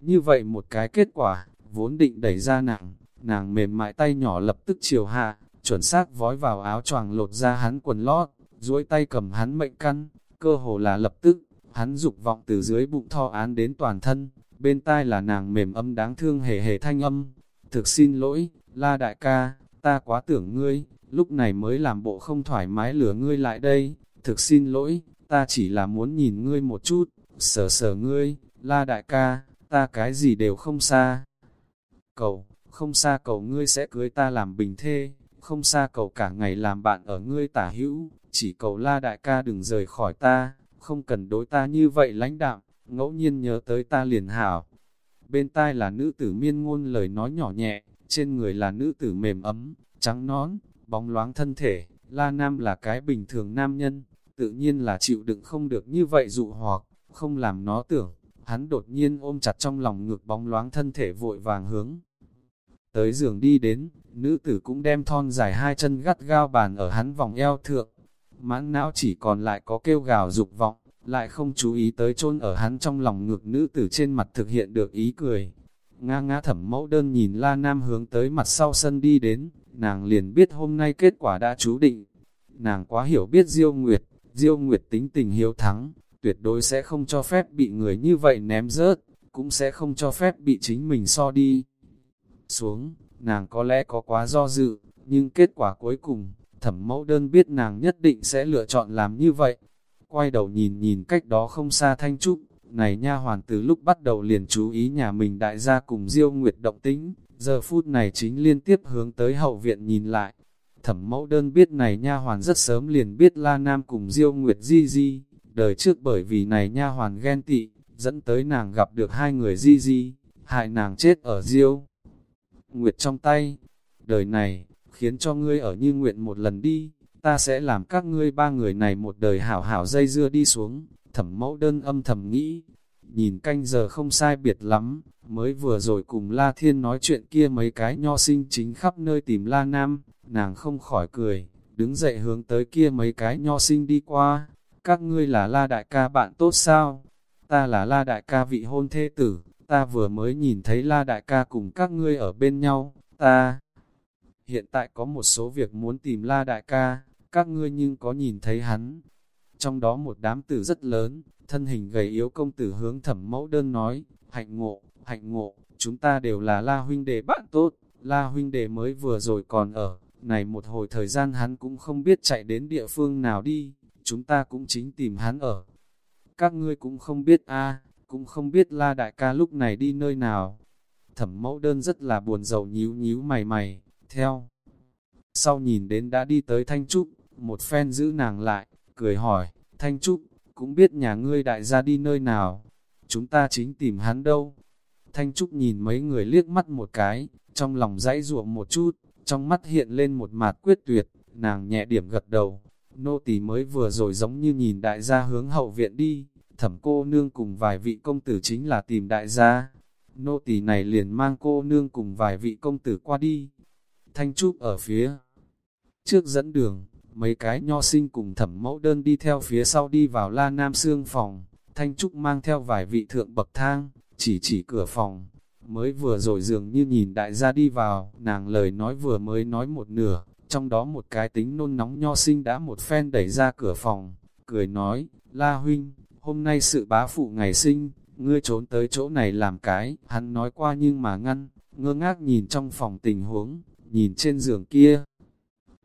như vậy một cái kết quả, vốn định đẩy ra nặng, nàng mềm mại tay nhỏ lập tức chiều hạ, chuẩn xác vói vào áo choàng lột ra hắn quần lót, duỗi tay cầm hắn mệnh căn, cơ hồ là lập tức, hắn dục vọng từ dưới bụng tho án đến toàn thân, bên tai là nàng mềm âm đáng thương hề hề thanh âm. Thực xin lỗi, la đại ca, ta quá tưởng ngươi, lúc này mới làm bộ không thoải mái lửa ngươi lại đây, thực xin lỗi, ta chỉ là muốn nhìn ngươi một chút, sờ sờ ngươi, la đại ca, ta cái gì đều không xa. Cầu, không xa cầu ngươi sẽ cưới ta làm bình thê, không xa cầu cả ngày làm bạn ở ngươi tả hữu, chỉ cầu la đại ca đừng rời khỏi ta, không cần đối ta như vậy lãnh đạo, ngẫu nhiên nhớ tới ta liền hảo. Bên tai là nữ tử miên ngôn lời nói nhỏ nhẹ, trên người là nữ tử mềm ấm, trắng nón, bóng loáng thân thể, la nam là cái bình thường nam nhân, tự nhiên là chịu đựng không được như vậy dụ hoặc, không làm nó tưởng, hắn đột nhiên ôm chặt trong lòng ngực bóng loáng thân thể vội vàng hướng. Tới giường đi đến, nữ tử cũng đem thon dài hai chân gắt gao bàn ở hắn vòng eo thượng. Mãn não chỉ còn lại có kêu gào dục vọng, lại không chú ý tới chôn ở hắn trong lòng ngực nữ tử trên mặt thực hiện được ý cười. Nga ngã thẩm mẫu đơn nhìn la nam hướng tới mặt sau sân đi đến, nàng liền biết hôm nay kết quả đã chú định. Nàng quá hiểu biết Diêu Nguyệt, Diêu Nguyệt tính tình hiếu thắng, tuyệt đối sẽ không cho phép bị người như vậy ném rớt, cũng sẽ không cho phép bị chính mình so đi. Xuống, nàng có lẽ có quá do dự, nhưng kết quả cuối cùng, thẩm mẫu đơn biết nàng nhất định sẽ lựa chọn làm như vậy. Quay đầu nhìn nhìn cách đó không xa thanh trúc, này nha hoàn từ lúc bắt đầu liền chú ý nhà mình đại gia cùng diêu nguyệt động tĩnh, giờ phút này chính liên tiếp hướng tới hậu viện nhìn lại. Thẩm mẫu đơn biết này nha hoàn rất sớm liền biết La Nam cùng Diêu Nguyệt Di Di, đời trước bởi vì này nha hoàn ghen tị, dẫn tới nàng gặp được hai người Di Di, hại nàng chết ở Diêu. Nguyệt trong tay, đời này, khiến cho ngươi ở như nguyện một lần đi, ta sẽ làm các ngươi ba người này một đời hảo hảo dây dưa đi xuống, thẩm mẫu đơn âm thầm nghĩ, nhìn canh giờ không sai biệt lắm, mới vừa rồi cùng La Thiên nói chuyện kia mấy cái nho sinh chính khắp nơi tìm La Nam, nàng không khỏi cười, đứng dậy hướng tới kia mấy cái nho sinh đi qua, các ngươi là La Đại ca bạn tốt sao? Ta là La Đại ca vị hôn thê tử, ta vừa mới nhìn thấy La Đại ca cùng các ngươi ở bên nhau, ta hiện tại có một số việc muốn tìm La Đại ca, các ngươi nhưng có nhìn thấy hắn. Trong đó một đám tử rất lớn, thân hình gầy yếu công tử hướng thẩm mẫu đơn nói, hạnh ngộ, hạnh ngộ, chúng ta đều là la huynh đệ bạn tốt, la huynh đệ mới vừa rồi còn ở, này một hồi thời gian hắn cũng không biết chạy đến địa phương nào đi, chúng ta cũng chính tìm hắn ở. Các ngươi cũng không biết a cũng không biết la đại ca lúc này đi nơi nào. Thẩm mẫu đơn rất là buồn rầu nhíu nhíu mày mày, theo. Sau nhìn đến đã đi tới Thanh Trúc, một phen giữ nàng lại, cười hỏi, Thanh Trúc, cũng biết nhà ngươi đại gia đi nơi nào, chúng ta chính tìm hắn đâu. Thanh Trúc nhìn mấy người liếc mắt một cái, trong lòng dãy ruộng một chút, trong mắt hiện lên một mặt quyết tuyệt, nàng nhẹ điểm gật đầu. Nô tỳ mới vừa rồi giống như nhìn đại gia hướng hậu viện đi, thẩm cô nương cùng vài vị công tử chính là tìm đại gia. Nô tỳ này liền mang cô nương cùng vài vị công tử qua đi. Thanh Trúc ở phía trước dẫn đường, mấy cái nho sinh cùng thẩm mẫu đơn đi theo phía sau đi vào la nam xương phòng. Thanh Trúc mang theo vài vị thượng bậc thang, chỉ chỉ cửa phòng, mới vừa rồi dường như nhìn đại gia đi vào, nàng lời nói vừa mới nói một nửa, trong đó một cái tính nôn nóng nho sinh đã một phen đẩy ra cửa phòng, cười nói, La huynh, hôm nay sự bá phụ ngày sinh, ngươi trốn tới chỗ này làm cái, hắn nói qua nhưng mà ngăn, ngơ ngác nhìn trong phòng tình huống, nhìn trên giường kia.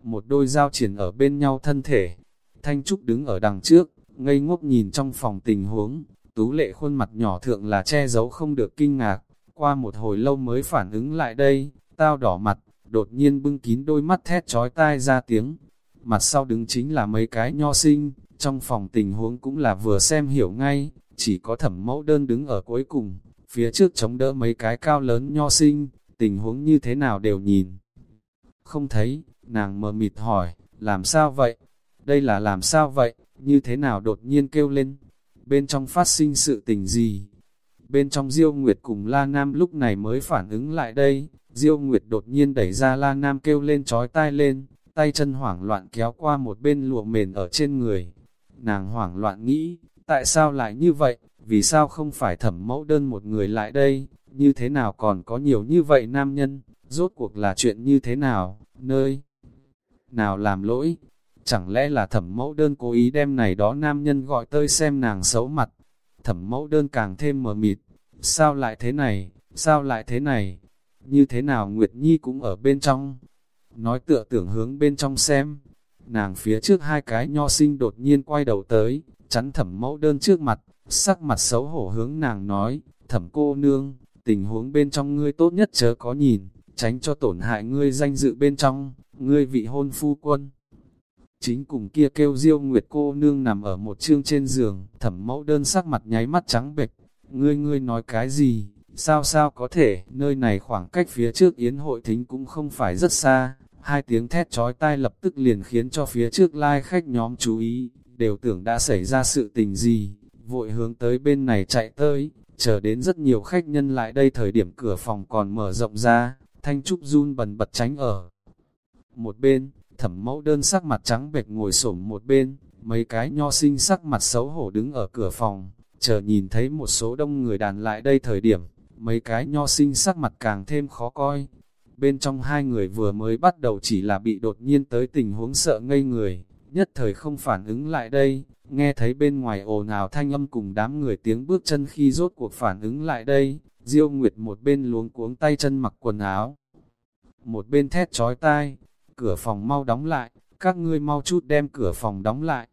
Một đôi dao triển ở bên nhau thân thể, Thanh Trúc đứng ở đằng trước, ngây ngốc nhìn trong phòng tình huống, tú lệ khuôn mặt nhỏ thượng là che giấu không được kinh ngạc, qua một hồi lâu mới phản ứng lại đây, tao đỏ mặt, đột nhiên bưng kín đôi mắt thét trói tai ra tiếng. Mặt sau đứng chính là mấy cái nho sinh, trong phòng tình huống cũng là vừa xem hiểu ngay, chỉ có thẩm mẫu đơn đứng ở cuối cùng, phía trước chống đỡ mấy cái cao lớn nho sinh, tình huống như thế nào đều nhìn. Không thấy, nàng mờ mịt hỏi, làm sao vậy? Đây là làm sao vậy? Như thế nào đột nhiên kêu lên? Bên trong phát sinh sự tình gì? Bên trong Diêu Nguyệt cùng La Nam lúc này mới phản ứng lại đây, Diêu Nguyệt đột nhiên đẩy ra La Nam kêu lên trói tai lên, tay chân hoảng loạn kéo qua một bên lụa mền ở trên người. Nàng hoảng loạn nghĩ, tại sao lại như vậy, vì sao không phải thẩm mẫu đơn một người lại đây, như thế nào còn có nhiều như vậy nam nhân, rốt cuộc là chuyện như thế nào, nơi nào làm lỗi, chẳng lẽ là thẩm mẫu đơn cố ý đem này đó nam nhân gọi tơi xem nàng xấu mặt, thẩm mẫu đơn càng thêm mờ mịt, sao lại thế này, sao lại thế này, như thế nào Nguyệt Nhi cũng ở bên trong, nói tựa tưởng hướng bên trong xem, nàng phía trước hai cái nho sinh đột nhiên quay đầu tới, chắn thẩm mẫu đơn trước mặt, sắc mặt xấu hổ hướng nàng nói, thẩm cô nương, tình huống bên trong ngươi tốt nhất chớ có nhìn, tránh cho tổn hại ngươi danh dự bên trong, ngươi vị hôn phu quân. Chính cùng kia kêu diêu nguyệt cô nương nằm ở một chương trên giường, thẩm mẫu đơn sắc mặt nháy mắt trắng bệch. Ngươi ngươi nói cái gì? Sao sao có thể, nơi này khoảng cách phía trước yến hội thính cũng không phải rất xa. Hai tiếng thét chói tai lập tức liền khiến cho phía trước lai khách nhóm chú ý, đều tưởng đã xảy ra sự tình gì, vội hướng tới bên này chạy tới, chờ đến rất nhiều khách nhân lại đây thời điểm cửa phòng còn mở rộng ra, thanh trúc run bần bật tránh ở. Một bên, thẩm mẫu đơn sắc mặt trắng bệch ngồi xổm một bên, mấy cái nho sinh sắc mặt xấu hổ đứng ở cửa phòng, chờ nhìn thấy một số đông người đàn lại đây thời điểm, mấy cái nho sinh sắc mặt càng thêm khó coi. Bên trong hai người vừa mới bắt đầu chỉ là bị đột nhiên tới tình huống sợ ngây người, nhất thời không phản ứng lại đây, nghe thấy bên ngoài ồn ào thanh âm cùng đám người tiếng bước chân khi rốt cuộc phản ứng lại đây, Diêu Nguyệt một bên luống cuống tay chân mặc quần áo, một bên thét chói tai, cửa phòng mau đóng lại, các ngươi mau chút đem cửa phòng đóng lại.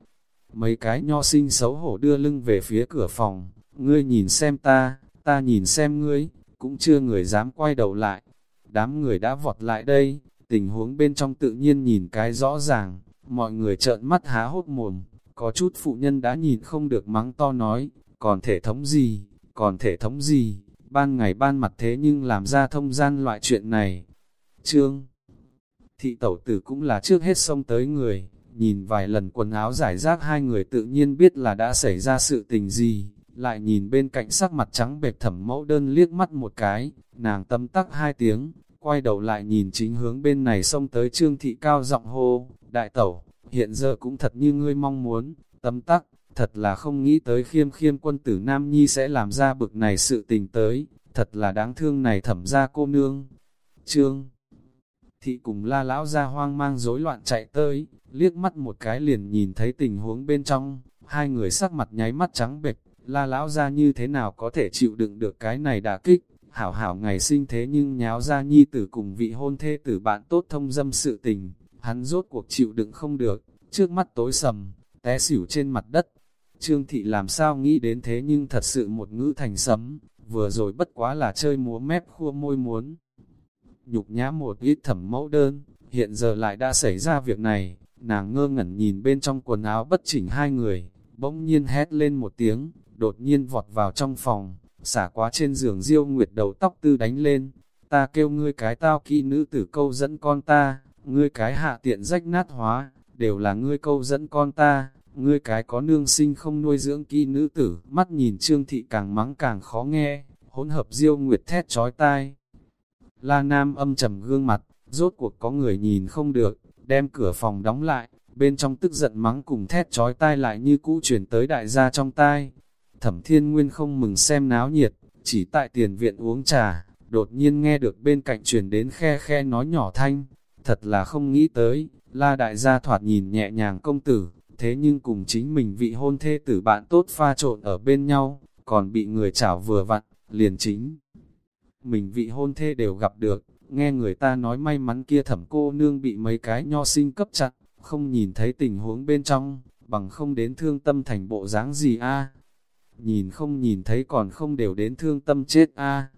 Mấy cái nho sinh xấu hổ đưa lưng về phía cửa phòng, ngươi nhìn xem ta, ta nhìn xem ngươi, cũng chưa người dám quay đầu lại. Đám người đã vọt lại đây, tình huống bên trong tự nhiên nhìn cái rõ ràng, mọi người trợn mắt há hốt mồm, có chút phụ nhân đã nhìn không được mắng to nói, còn thể thống gì, còn thể thống gì, ban ngày ban mặt thế nhưng làm ra thông gian loại chuyện này. Trương Thị tẩu tử cũng là trước hết xông tới người, nhìn vài lần quần áo giải rác hai người tự nhiên biết là đã xảy ra sự tình gì, lại nhìn bên cạnh sắc mặt trắng bệch thẩm mẫu đơn liếc mắt một cái, nàng tâm tắc hai tiếng, quay đầu lại nhìn chính hướng bên này xông tới trương thị cao giọng hô, đại tẩu, hiện giờ cũng thật như ngươi mong muốn, tâm tắc, thật là không nghĩ tới khiêm khiêm quân tử Nam Nhi sẽ làm ra bực này sự tình tới, thật là đáng thương này thẩm ra cô nương. Trương Thị cùng la lão ra hoang mang rối loạn chạy tới, liếc mắt một cái liền nhìn thấy tình huống bên trong, hai người sắc mặt nháy mắt trắng bệch, la lão ra như thế nào có thể chịu đựng được cái này đả kích, hảo hảo ngày sinh thế nhưng nháo ra nhi tử cùng vị hôn thê tử bạn tốt thông dâm sự tình, hắn rốt cuộc chịu đựng không được, trước mắt tối sầm, té xỉu trên mặt đất. Trương thị làm sao nghĩ đến thế nhưng thật sự một ngữ thành sấm, vừa rồi bất quá là chơi múa mép khua môi muốn. Nhục nhã một ít thẩm mẫu đơn, hiện giờ lại đã xảy ra việc này, nàng ngơ ngẩn nhìn bên trong quần áo bất chỉnh hai người, bỗng nhiên hét lên một tiếng, đột nhiên vọt vào trong phòng, xả quá trên giường diêu nguyệt đầu tóc tư đánh lên, ta kêu ngươi cái tao kỹ nữ tử câu dẫn con ta, ngươi cái hạ tiện rách nát hóa, đều là ngươi câu dẫn con ta, ngươi cái có nương sinh không nuôi dưỡng kỹ nữ tử, mắt nhìn trương thị càng mắng càng khó nghe, hỗn hợp diêu nguyệt thét trói tai. La Nam âm trầm gương mặt, rốt cuộc có người nhìn không được, đem cửa phòng đóng lại, bên trong tức giận mắng cùng thét trói tai lại như cũ chuyển tới đại gia trong tai. Thẩm thiên nguyên không mừng xem náo nhiệt, chỉ tại tiền viện uống trà, đột nhiên nghe được bên cạnh truyền đến khe khe nói nhỏ thanh, thật là không nghĩ tới, la đại gia thoạt nhìn nhẹ nhàng công tử, thế nhưng cùng chính mình vị hôn thê tử bạn tốt pha trộn ở bên nhau, còn bị người chảo vừa vặn, liền chính. Mình vị hôn thê đều gặp được, nghe người ta nói may mắn kia thẩm cô nương bị mấy cái nho sinh cấp chặt, không nhìn thấy tình huống bên trong, bằng không đến thương tâm thành bộ dáng gì a Nhìn không nhìn thấy còn không đều đến thương tâm chết a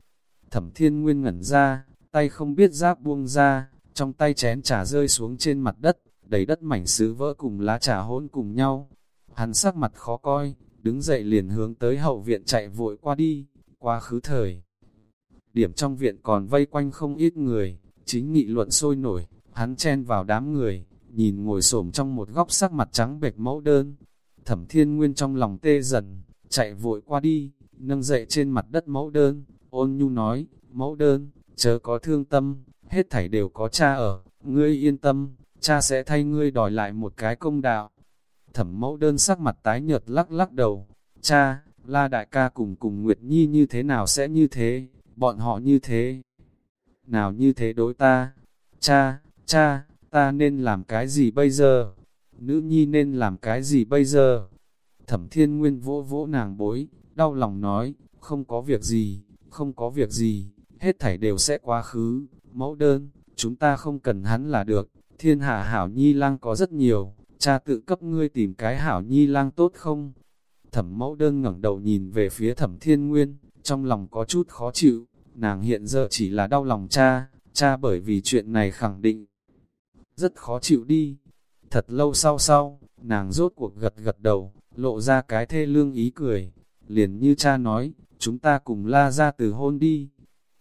Thẩm thiên nguyên ngẩn ra, tay không biết giáp buông ra, trong tay chén trà rơi xuống trên mặt đất, đầy đất mảnh sứ vỡ cùng lá trà hỗn cùng nhau. Hắn sắc mặt khó coi, đứng dậy liền hướng tới hậu viện chạy vội qua đi, qua khứ thời. Điểm trong viện còn vây quanh không ít người, chính nghị luận sôi nổi, hắn chen vào đám người, nhìn ngồi xổm trong một góc sắc mặt trắng bệch mẫu đơn. Thẩm thiên nguyên trong lòng tê dần, chạy vội qua đi, nâng dậy trên mặt đất mẫu đơn, ôn nhu nói, mẫu đơn, chớ có thương tâm, hết thảy đều có cha ở, ngươi yên tâm, cha sẽ thay ngươi đòi lại một cái công đạo. Thẩm mẫu đơn sắc mặt tái nhợt lắc lắc đầu, cha, la đại ca cùng cùng Nguyệt Nhi như thế nào sẽ như thế, bọn họ như thế. Nào như thế đối ta, cha, cha, ta nên làm cái gì bây giờ? Nữ nhi nên làm cái gì bây giờ? Thẩm thiên nguyên vỗ vỗ nàng bối, đau lòng nói, không có việc gì, không có việc gì, hết thảy đều sẽ quá khứ, mẫu đơn, chúng ta không cần hắn là được, thiên hạ hảo nhi lang có rất nhiều, cha tự cấp ngươi tìm cái hảo nhi lang tốt không? Thẩm mẫu đơn ngẩng đầu nhìn về phía thẩm thiên nguyên, trong lòng có chút khó chịu, nàng hiện giờ chỉ là đau lòng cha, cha bởi vì chuyện này khẳng định rất khó chịu đi. Thật lâu sau sau, nàng rốt cuộc gật gật đầu, lộ ra cái thê lương ý cười, liền như cha nói, chúng ta cùng la ra từ hôn đi.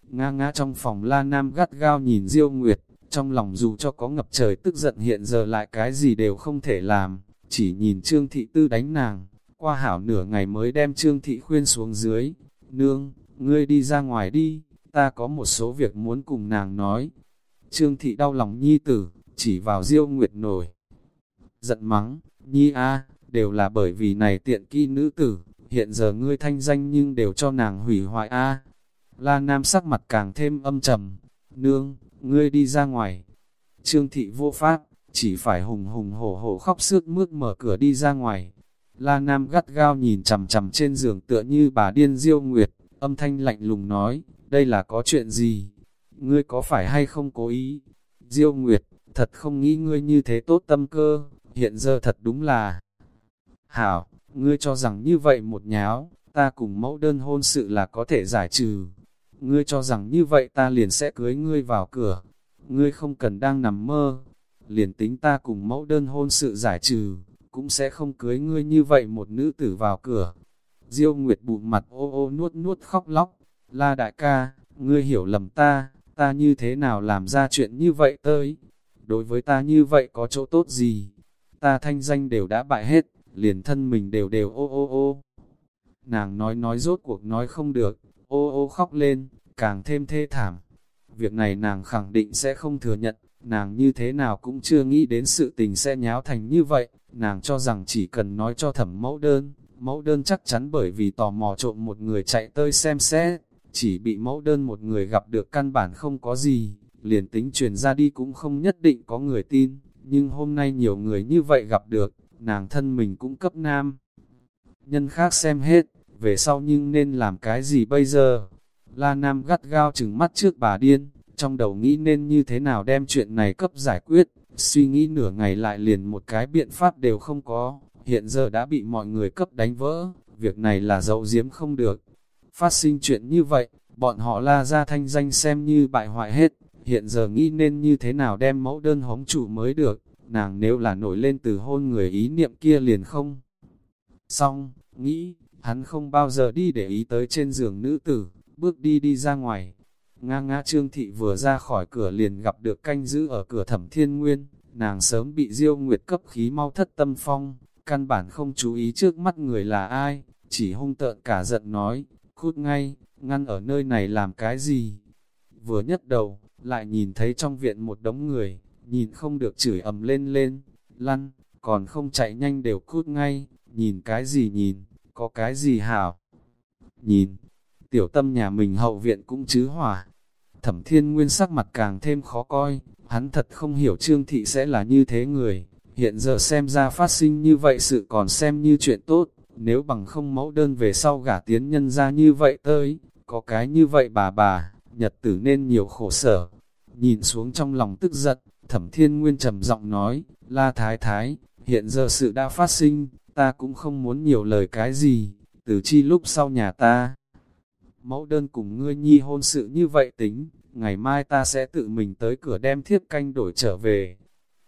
Nga ngã trong phòng la nam gắt gao nhìn Diêu Nguyệt, trong lòng dù cho có ngập trời tức giận hiện giờ lại cái gì đều không thể làm, chỉ nhìn Trương Thị Tư đánh nàng, qua hảo nửa ngày mới đem Trương Thị khuyên xuống dưới, nương, ngươi đi ra ngoài đi, ta có một số việc muốn cùng nàng nói. Trương Thị đau lòng nhi tử, chỉ vào Diêu Nguyệt nổi. Giận mắng, nhi a đều là bởi vì này tiện kỹ nữ tử, hiện giờ ngươi thanh danh nhưng đều cho nàng hủy hoại a La Nam sắc mặt càng thêm âm trầm, nương, ngươi đi ra ngoài. Trương Thị vô pháp, chỉ phải hùng hùng hổ hổ khóc sướt mướt mở cửa đi ra ngoài. La Nam gắt gao nhìn chằm chằm trên giường tựa như bà điên diêu nguyệt, âm thanh lạnh lùng nói, đây là có chuyện gì? Ngươi có phải hay không cố ý? Diêu Nguyệt, thật không nghĩ ngươi như thế tốt tâm cơ, hiện giờ thật đúng là... Hảo, ngươi cho rằng như vậy một nháo, ta cùng mẫu đơn hôn sự là có thể giải trừ. Ngươi cho rằng như vậy ta liền sẽ cưới ngươi vào cửa. Ngươi không cần đang nằm mơ. Liền tính ta cùng mẫu đơn hôn sự giải trừ, cũng sẽ không cưới ngươi như vậy một nữ tử vào cửa. Diêu Nguyệt bụng mặt ô ô nuốt nuốt khóc lóc. La đại ca, ngươi hiểu lầm ta, ta như thế nào làm ra chuyện như vậy tới? Đối với ta như vậy có chỗ tốt gì? Ta thanh danh đều đã bại hết, liền thân mình đều đều ô ô ô. Nàng nói nói rốt cuộc nói không được, ô ô khóc lên, càng thêm thê thảm. Việc này nàng khẳng định sẽ không thừa nhận, nàng như thế nào cũng chưa nghĩ đến sự tình sẽ nháo thành như vậy, nàng cho rằng chỉ cần nói cho thẩm mẫu đơn, mẫu đơn chắc chắn bởi vì tò mò trộm một người chạy tới xem xét, chỉ bị mẫu đơn một người gặp được căn bản không có gì, liền tính truyền ra đi cũng không nhất định có người tin, nhưng hôm nay nhiều người như vậy gặp được, nàng thân mình cũng cấp nam. Nhân khác xem hết, về sau nhưng nên làm cái gì bây giờ? La Nam gắt gao chừng mắt trước bà điên, trong đầu nghĩ nên như thế nào đem chuyện này cấp giải quyết, suy nghĩ nửa ngày lại liền một cái biện pháp đều không có, hiện giờ đã bị mọi người cấp đánh vỡ, việc này là dậu diếm không được. Phát sinh chuyện như vậy, bọn họ la ra thanh danh xem như bại hoại hết, hiện giờ nghĩ nên như thế nào đem mẫu đơn hống chủ mới được, nàng nếu là nổi lên từ hôn người ý niệm kia liền không. Xong, nghĩ, hắn không bao giờ đi để ý tới trên giường nữ tử, bước đi đi ra ngoài. Nga ngã trương thị vừa ra khỏi cửa liền gặp được canh giữ ở cửa thẩm thiên nguyên, nàng sớm bị diêu nguyệt cấp khí mau thất tâm phong, căn bản không chú ý trước mắt người là ai, chỉ hung tợn cả giận nói, cút ngay, ngăn ở nơi này làm cái gì. Vừa nhất đầu, lại nhìn thấy trong viện một đống người, nhìn không được chửi ầm lên lên, lăn, còn không chạy nhanh đều cút ngay, nhìn cái gì nhìn, có cái gì hảo. Nhìn, tiểu tâm nhà mình hậu viện cũng chứ hỏa. Thẩm thiên nguyên sắc mặt càng thêm khó coi, hắn thật không hiểu trương thị sẽ là như thế người. Hiện giờ xem ra phát sinh như vậy sự còn xem như chuyện tốt, nếu bằng không mẫu đơn về sau gả tiến nhân ra như vậy tới, có cái như vậy bà bà, nhật tử nên nhiều khổ sở. Nhìn xuống trong lòng tức giận, thẩm thiên nguyên trầm giọng nói, la thái thái, hiện giờ sự đã phát sinh, ta cũng không muốn nhiều lời cái gì, từ chi lúc sau nhà ta. Mẫu đơn cùng ngươi nhi hôn sự như vậy tính, ngày mai ta sẽ tự mình tới cửa đem thiếp canh đổi trở về.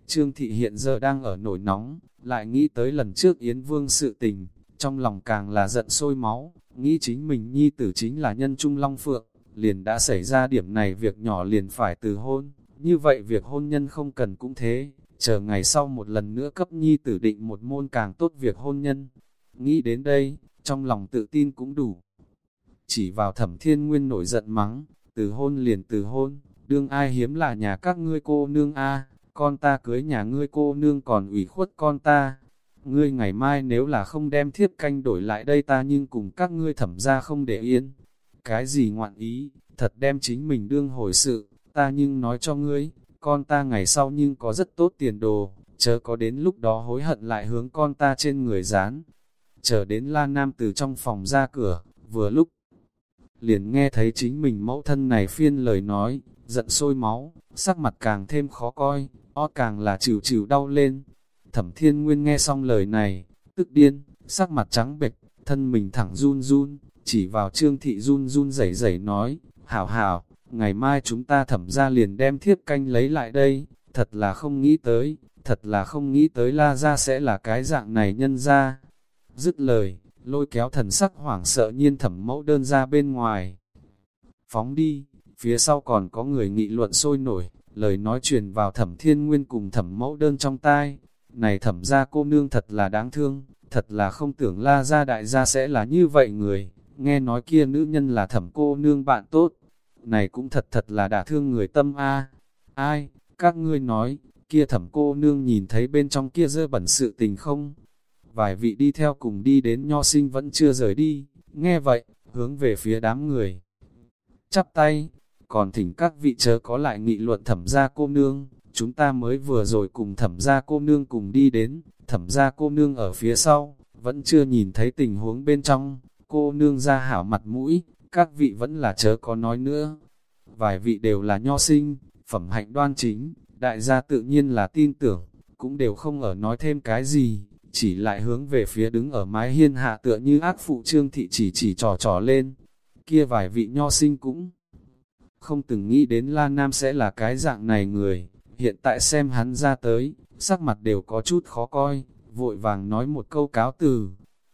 Trương thị hiện giờ đang ở nổi nóng, lại nghĩ tới lần trước Yến Vương sự tình, trong lòng càng là giận sôi máu, nghĩ chính mình nhi tử chính là nhân trung long phượng, liền đã xảy ra điểm này việc nhỏ liền phải từ hôn, như vậy việc hôn nhân không cần cũng thế, chờ ngày sau một lần nữa cấp nhi tử định một môn càng tốt việc hôn nhân. Nghĩ đến đây, trong lòng tự tin cũng đủ. Chỉ vào thẩm thiên nguyên nổi giận mắng, từ hôn liền từ hôn, đương ai hiếm là nhà các ngươi cô nương a con ta cưới nhà ngươi cô nương còn ủy khuất con ta. Ngươi ngày mai nếu là không đem thiếp canh đổi lại đây ta nhưng cùng các ngươi thẩm ra không để yên. Cái gì ngoạn ý, thật đem chính mình đương hồi sự, ta nhưng nói cho ngươi, con ta ngày sau nhưng có rất tốt tiền đồ, chớ có đến lúc đó hối hận lại hướng con ta trên người dán. Chờ đến La Nam từ trong phòng ra cửa, vừa lúc, liền nghe thấy chính mình mẫu thân này phiên lời nói, giận sôi máu, sắc mặt càng thêm khó coi, ót càng là chịu chịu đau lên. Thẩm thiên nguyên nghe xong lời này, tức điên, sắc mặt trắng bệch, thân mình thẳng run run, chỉ vào trương thị run run rẩy rẩy nói, hảo hảo, ngày mai chúng ta thẩm ra liền đem thiếp canh lấy lại đây, thật là không nghĩ tới, thật là không nghĩ tới la ra sẽ là cái dạng này nhân ra. Dứt lời, lôi kéo thần sắc hoảng sợ nhiên thẩm mẫu đơn ra bên ngoài. Phóng đi, phía sau còn có người nghị luận sôi nổi, lời nói truyền vào thẩm thiên nguyên cùng thẩm mẫu đơn trong tai. Này thẩm ra cô nương thật là đáng thương, thật là không tưởng la ra đại gia sẽ là như vậy người, nghe nói kia nữ nhân là thẩm cô nương bạn tốt, này cũng thật thật là đả thương người tâm a. Ai, các ngươi nói, kia thẩm cô nương nhìn thấy bên trong kia dơ bẩn sự tình không? Vài vị đi theo cùng đi đến nho sinh vẫn chưa rời đi, nghe vậy, hướng về phía đám người. Chắp tay, còn thỉnh các vị chớ có lại nghị luận thẩm gia cô nương, chúng ta mới vừa rồi cùng thẩm gia cô nương cùng đi đến, thẩm gia cô nương ở phía sau, vẫn chưa nhìn thấy tình huống bên trong, cô nương ra hảo mặt mũi, các vị vẫn là chớ có nói nữa. Vài vị đều là nho sinh, phẩm hạnh đoan chính, đại gia tự nhiên là tin tưởng, cũng đều không ở nói thêm cái gì, chỉ lại hướng về phía đứng ở mái hiên hạ tựa như ác phụ trương thị chỉ chỉ trò trò lên. Kia vài vị nho sinh cũng không từng nghĩ đến La Nam sẽ là cái dạng này người, hiện tại xem hắn ra tới, sắc mặt đều có chút khó coi, vội vàng nói một câu cáo từ.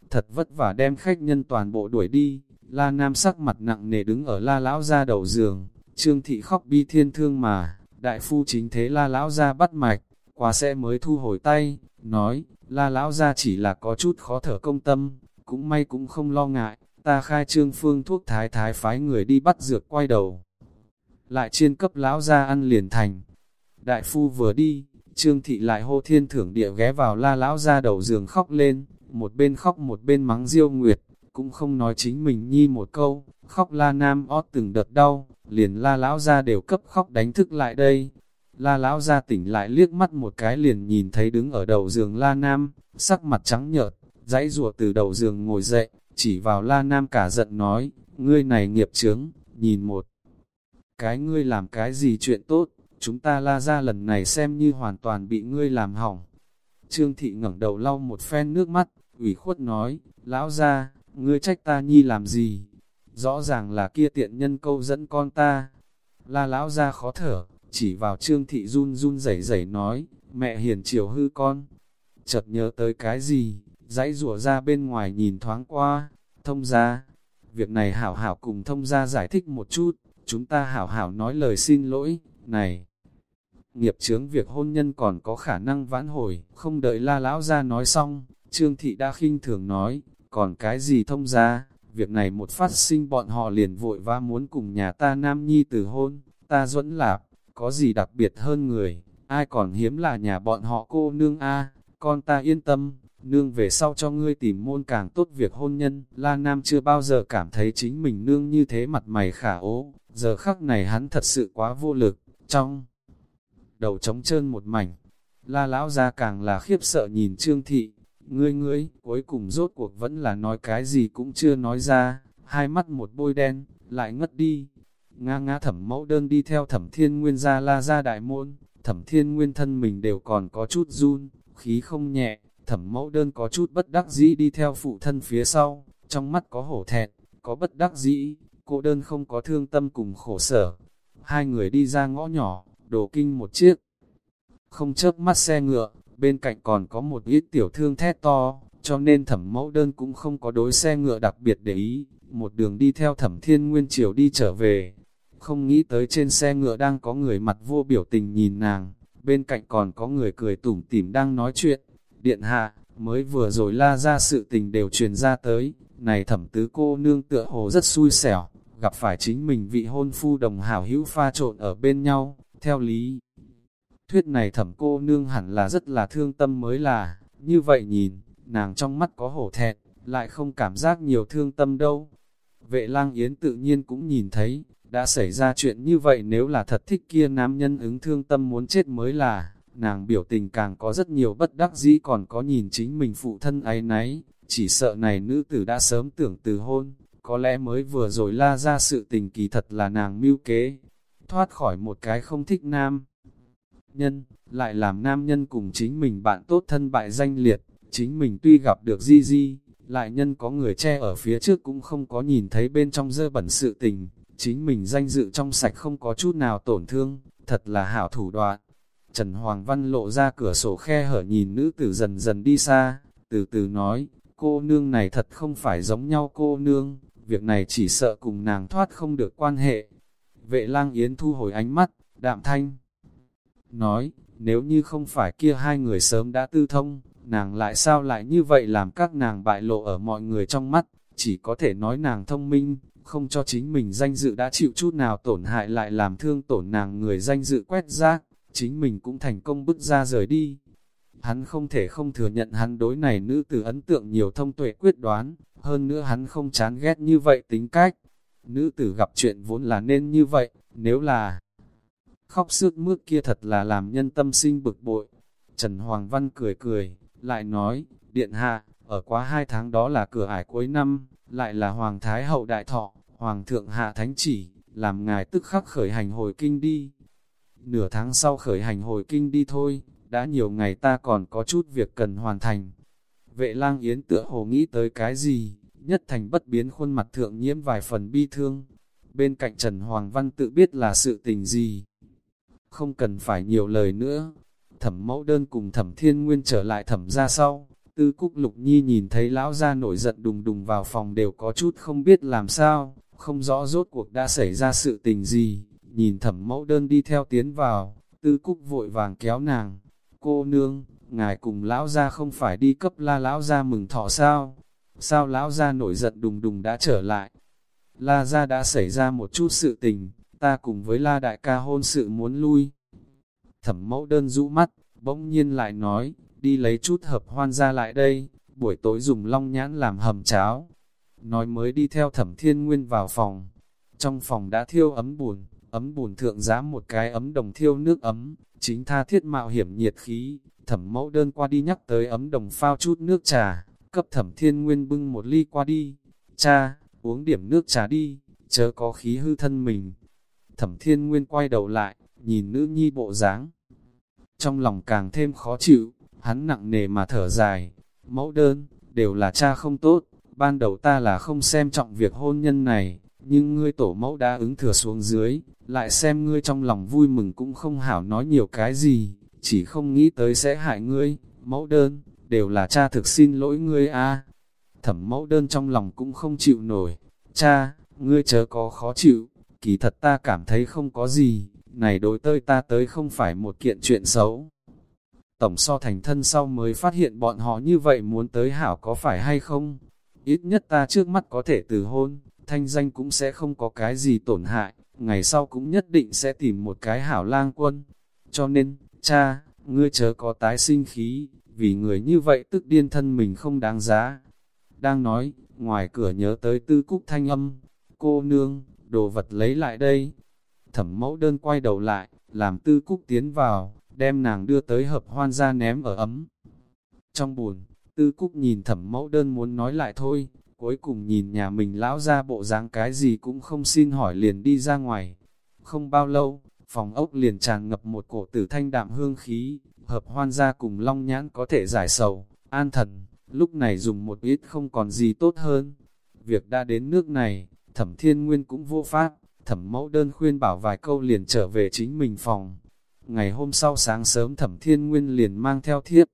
Thật vất vả đem khách nhân toàn bộ đuổi đi, La Nam sắc mặt nặng nề đứng ở La Lão ra đầu giường, Trương Thị khóc bi thiên thương mà, đại phu chính thế La Lão ra bắt mạch, quá sẽ mới thu hồi tay, nói, La Lão ra chỉ là có chút khó thở công tâm, cũng may cũng không lo ngại, ta khai trương phương thuốc thái thái phái người đi bắt dược quay đầu. Lại chiên cấp Lão ra ăn liền thành. Đại phu vừa đi, Trương Thị lại hô thiên thưởng địa ghé vào La Lão ra đầu giường khóc lên, một bên khóc một bên mắng Diêu Nguyệt, cũng không nói chính mình nhi một câu, khóc la nam ót từng đợt đau, liền la lão ra đều cấp khóc đánh thức lại đây. La lão ra tỉnh lại liếc mắt một cái liền nhìn thấy đứng ở đầu giường la nam, sắc mặt trắng nhợt, dãy rùa từ đầu giường ngồi dậy, chỉ vào la nam cả giận nói, ngươi này nghiệp chướng, nhìn một. Cái ngươi làm cái gì chuyện tốt, chúng ta la ra lần này xem như hoàn toàn bị ngươi làm hỏng. Trương thị ngẩng đầu lau một phen nước mắt, ủy khuất nói, lão ra, ngươi trách ta nhi làm gì? Rõ ràng là kia tiện nhân câu dẫn con ta. La lão ra khó thở, chỉ vào trương thị run run rẩy rẩy nói, mẹ hiền chiều hư con. Chợt nhớ tới cái gì, dãy rủa ra bên ngoài nhìn thoáng qua, thông ra. Việc này hảo hảo cùng thông ra giải thích một chút, chúng ta hảo hảo nói lời xin lỗi, này. Nghiệp chướng việc hôn nhân còn có khả năng vãn hồi, không đợi la lão ra nói xong, trương thị đã khinh thường nói, còn cái gì thông ra, việc này một phát sinh bọn họ liền vội và muốn cùng nhà ta nam nhi từ hôn, ta duẫn lạp, có gì đặc biệt hơn người, ai còn hiếm là nhà bọn họ cô nương a? Con ta yên tâm, nương về sau cho ngươi tìm môn càng tốt. Việc hôn nhân, La Nam chưa bao giờ cảm thấy chính mình nương như thế mặt mày khả ố, giờ khắc này hắn thật sự quá vô lực, trong đầu trống trơn một mảnh, La Lão ra càng là khiếp sợ nhìn Trương Thị, ngươi ngươi, cuối cùng rốt cuộc vẫn là nói cái gì cũng chưa nói ra, hai mắt một bôi đen, lại ngất đi. Nga ngã thẩm mẫu đơn đi theo thẩm thiên nguyên ra la ra đại môn, thẩm thiên nguyên thân mình đều còn có chút run, khí không nhẹ, thẩm mẫu đơn có chút bất đắc dĩ đi theo phụ thân phía sau, trong mắt có hổ thẹn, có bất đắc dĩ, cô đơn không có thương tâm cùng khổ sở. Hai người đi ra ngõ nhỏ, đổ kinh một chiếc, không chớp mắt xe ngựa, bên cạnh còn có một ít tiểu thương thét to, cho nên thẩm mẫu đơn cũng không có đối xe ngựa đặc biệt để ý, một đường đi theo thẩm thiên nguyên triều đi trở về. Không nghĩ tới trên xe ngựa đang có người mặt vô biểu tình nhìn nàng, bên cạnh còn có người cười tủm tỉm đang nói chuyện. Điện hạ, mới vừa rồi la ra sự tình đều truyền ra tới, này thẩm tứ cô nương tựa hồ rất xui xẻo, gặp phải chính mình vị hôn phu đồng hảo hữu pha trộn ở bên nhau, theo lý. Thuyết này thẩm cô nương hẳn là rất là thương tâm mới là, như vậy nhìn, nàng trong mắt có hổ thẹn, lại không cảm giác nhiều thương tâm đâu. Vệ lang yến tự nhiên cũng nhìn thấy, đã xảy ra chuyện như vậy nếu là thật thích kia nam nhân ứng thương tâm muốn chết mới là, nàng biểu tình càng có rất nhiều bất đắc dĩ còn có nhìn chính mình phụ thân ấy nấy, chỉ sợ này nữ tử đã sớm tưởng từ hôn, có lẽ mới vừa rồi la ra sự tình kỳ thật là nàng mưu kế, thoát khỏi một cái không thích nam nhân, lại làm nam nhân cùng chính mình bạn tốt thân bại danh liệt, chính mình tuy gặp được di di, lại nhân có người che ở phía trước cũng không có nhìn thấy bên trong dơ bẩn sự tình, chính mình danh dự trong sạch không có chút nào tổn thương, thật là hảo thủ đoạn. Trần Hoàng Văn lộ ra cửa sổ khe hở nhìn nữ tử dần dần đi xa, từ từ nói, cô nương này thật không phải giống nhau cô nương, việc này chỉ sợ cùng nàng thoát không được quan hệ. Vệ lang yến thu hồi ánh mắt, đạm thanh nói, nếu như không phải kia hai người sớm đã tư thông, nàng lại sao lại như vậy làm các nàng bại lộ ở mọi người trong mắt, chỉ có thể nói nàng thông minh, không cho chính mình danh dự đã chịu chút nào tổn hại lại làm thương tổn nàng người danh dự quét rác, chính mình cũng thành công bức ra rời đi. Hắn không thể không thừa nhận hắn đối này nữ tử ấn tượng nhiều thông tuệ quyết đoán, hơn nữa hắn không chán ghét như vậy tính cách. Nữ tử gặp chuyện vốn là nên như vậy, nếu là khóc sướt mướt kia thật là làm nhân tâm sinh bực bội. Trần Hoàng Văn cười cười, lại nói, điện hạ, ở quá hai tháng đó là cửa ải cuối năm, lại là Hoàng Thái Hậu Đại Thọ, Hoàng Thượng Hạ Thánh Chỉ, làm ngài tức khắc khởi hành hồi kinh đi. Nửa tháng sau khởi hành hồi kinh đi thôi, đã nhiều ngày ta còn có chút việc cần hoàn thành. Vệ lang yến tựa hồ nghĩ tới cái gì, nhất thành bất biến khuôn mặt thượng nhiễm vài phần bi thương. Bên cạnh Trần Hoàng Văn tự biết là sự tình gì, không cần phải nhiều lời nữa. Thẩm mẫu đơn cùng thẩm thiên nguyên trở lại thẩm ra sau, tư cúc lục nhi nhìn thấy lão ra nổi giận đùng đùng vào phòng đều có chút không biết làm sao, không rõ rốt cuộc đã xảy ra sự tình gì, nhìn thẩm mẫu đơn đi theo tiến vào, tư cúc vội vàng kéo nàng, cô nương, ngài cùng lão ra không phải đi cấp la lão ra mừng thọ sao, sao lão ra nổi giận đùng đùng đã trở lại, la ra đã xảy ra một chút sự tình, ta cùng với la đại ca hôn sự muốn lui. Thẩm mẫu đơn rũ mắt, bỗng nhiên lại nói, đi lấy chút hợp hoan ra lại đây, buổi tối dùng long nhãn làm hầm cháo. Nói mới đi theo thẩm thiên nguyên vào phòng. Trong phòng đã thiêu ấm bùn, ấm bùn thượng giá một cái ấm đồng thiêu nước ấm, chính tha thiết mạo hiểm nhiệt khí. Thẩm mẫu đơn qua đi nhắc tới ấm đồng phao chút nước trà, cấp thẩm thiên nguyên bưng một ly qua đi. Cha, uống điểm nước trà đi, chớ có khí hư thân mình. Thẩm thiên nguyên quay đầu lại, nhìn nữ nhi bộ dáng. Trong lòng càng thêm khó chịu, hắn nặng nề mà thở dài, mẫu đơn, đều là cha không tốt, ban đầu ta là không xem trọng việc hôn nhân này, nhưng ngươi tổ mẫu đã ứng thừa xuống dưới, lại xem ngươi trong lòng vui mừng cũng không hảo nói nhiều cái gì, chỉ không nghĩ tới sẽ hại ngươi, mẫu đơn, đều là cha thực xin lỗi ngươi a. Thẩm mẫu đơn trong lòng cũng không chịu nổi, cha, ngươi chớ có khó chịu, kỳ thật ta cảm thấy không có gì, này đối tơi ta tới không phải một kiện chuyện xấu. Tổng so thành thân sau mới phát hiện bọn họ như vậy muốn tới hảo có phải hay không? Ít nhất ta trước mắt có thể từ hôn, thanh danh cũng sẽ không có cái gì tổn hại, ngày sau cũng nhất định sẽ tìm một cái hảo lang quân. Cho nên, cha, ngươi chớ có tái sinh khí, vì người như vậy tức điên thân mình không đáng giá. Đang nói, ngoài cửa nhớ tới tư cúc thanh âm, cô nương, đồ vật lấy lại đây. Thẩm mẫu đơn quay đầu lại, làm tư cúc tiến vào, đem nàng đưa tới hợp hoan ra ném ở ấm. Trong buồn, tư cúc nhìn thẩm mẫu đơn muốn nói lại thôi, cuối cùng nhìn nhà mình lão ra bộ dáng cái gì cũng không xin hỏi liền đi ra ngoài. Không bao lâu, phòng ốc liền tràn ngập một cổ tử thanh đạm hương khí, hợp hoan ra cùng long nhãn có thể giải sầu, an thần, lúc này dùng một ít không còn gì tốt hơn. Việc đã đến nước này, thẩm thiên nguyên cũng vô pháp, thẩm mẫu đơn khuyên bảo vài câu liền trở về chính mình phòng. Ngày hôm sau sáng sớm thẩm thiên nguyên liền mang theo thiếp.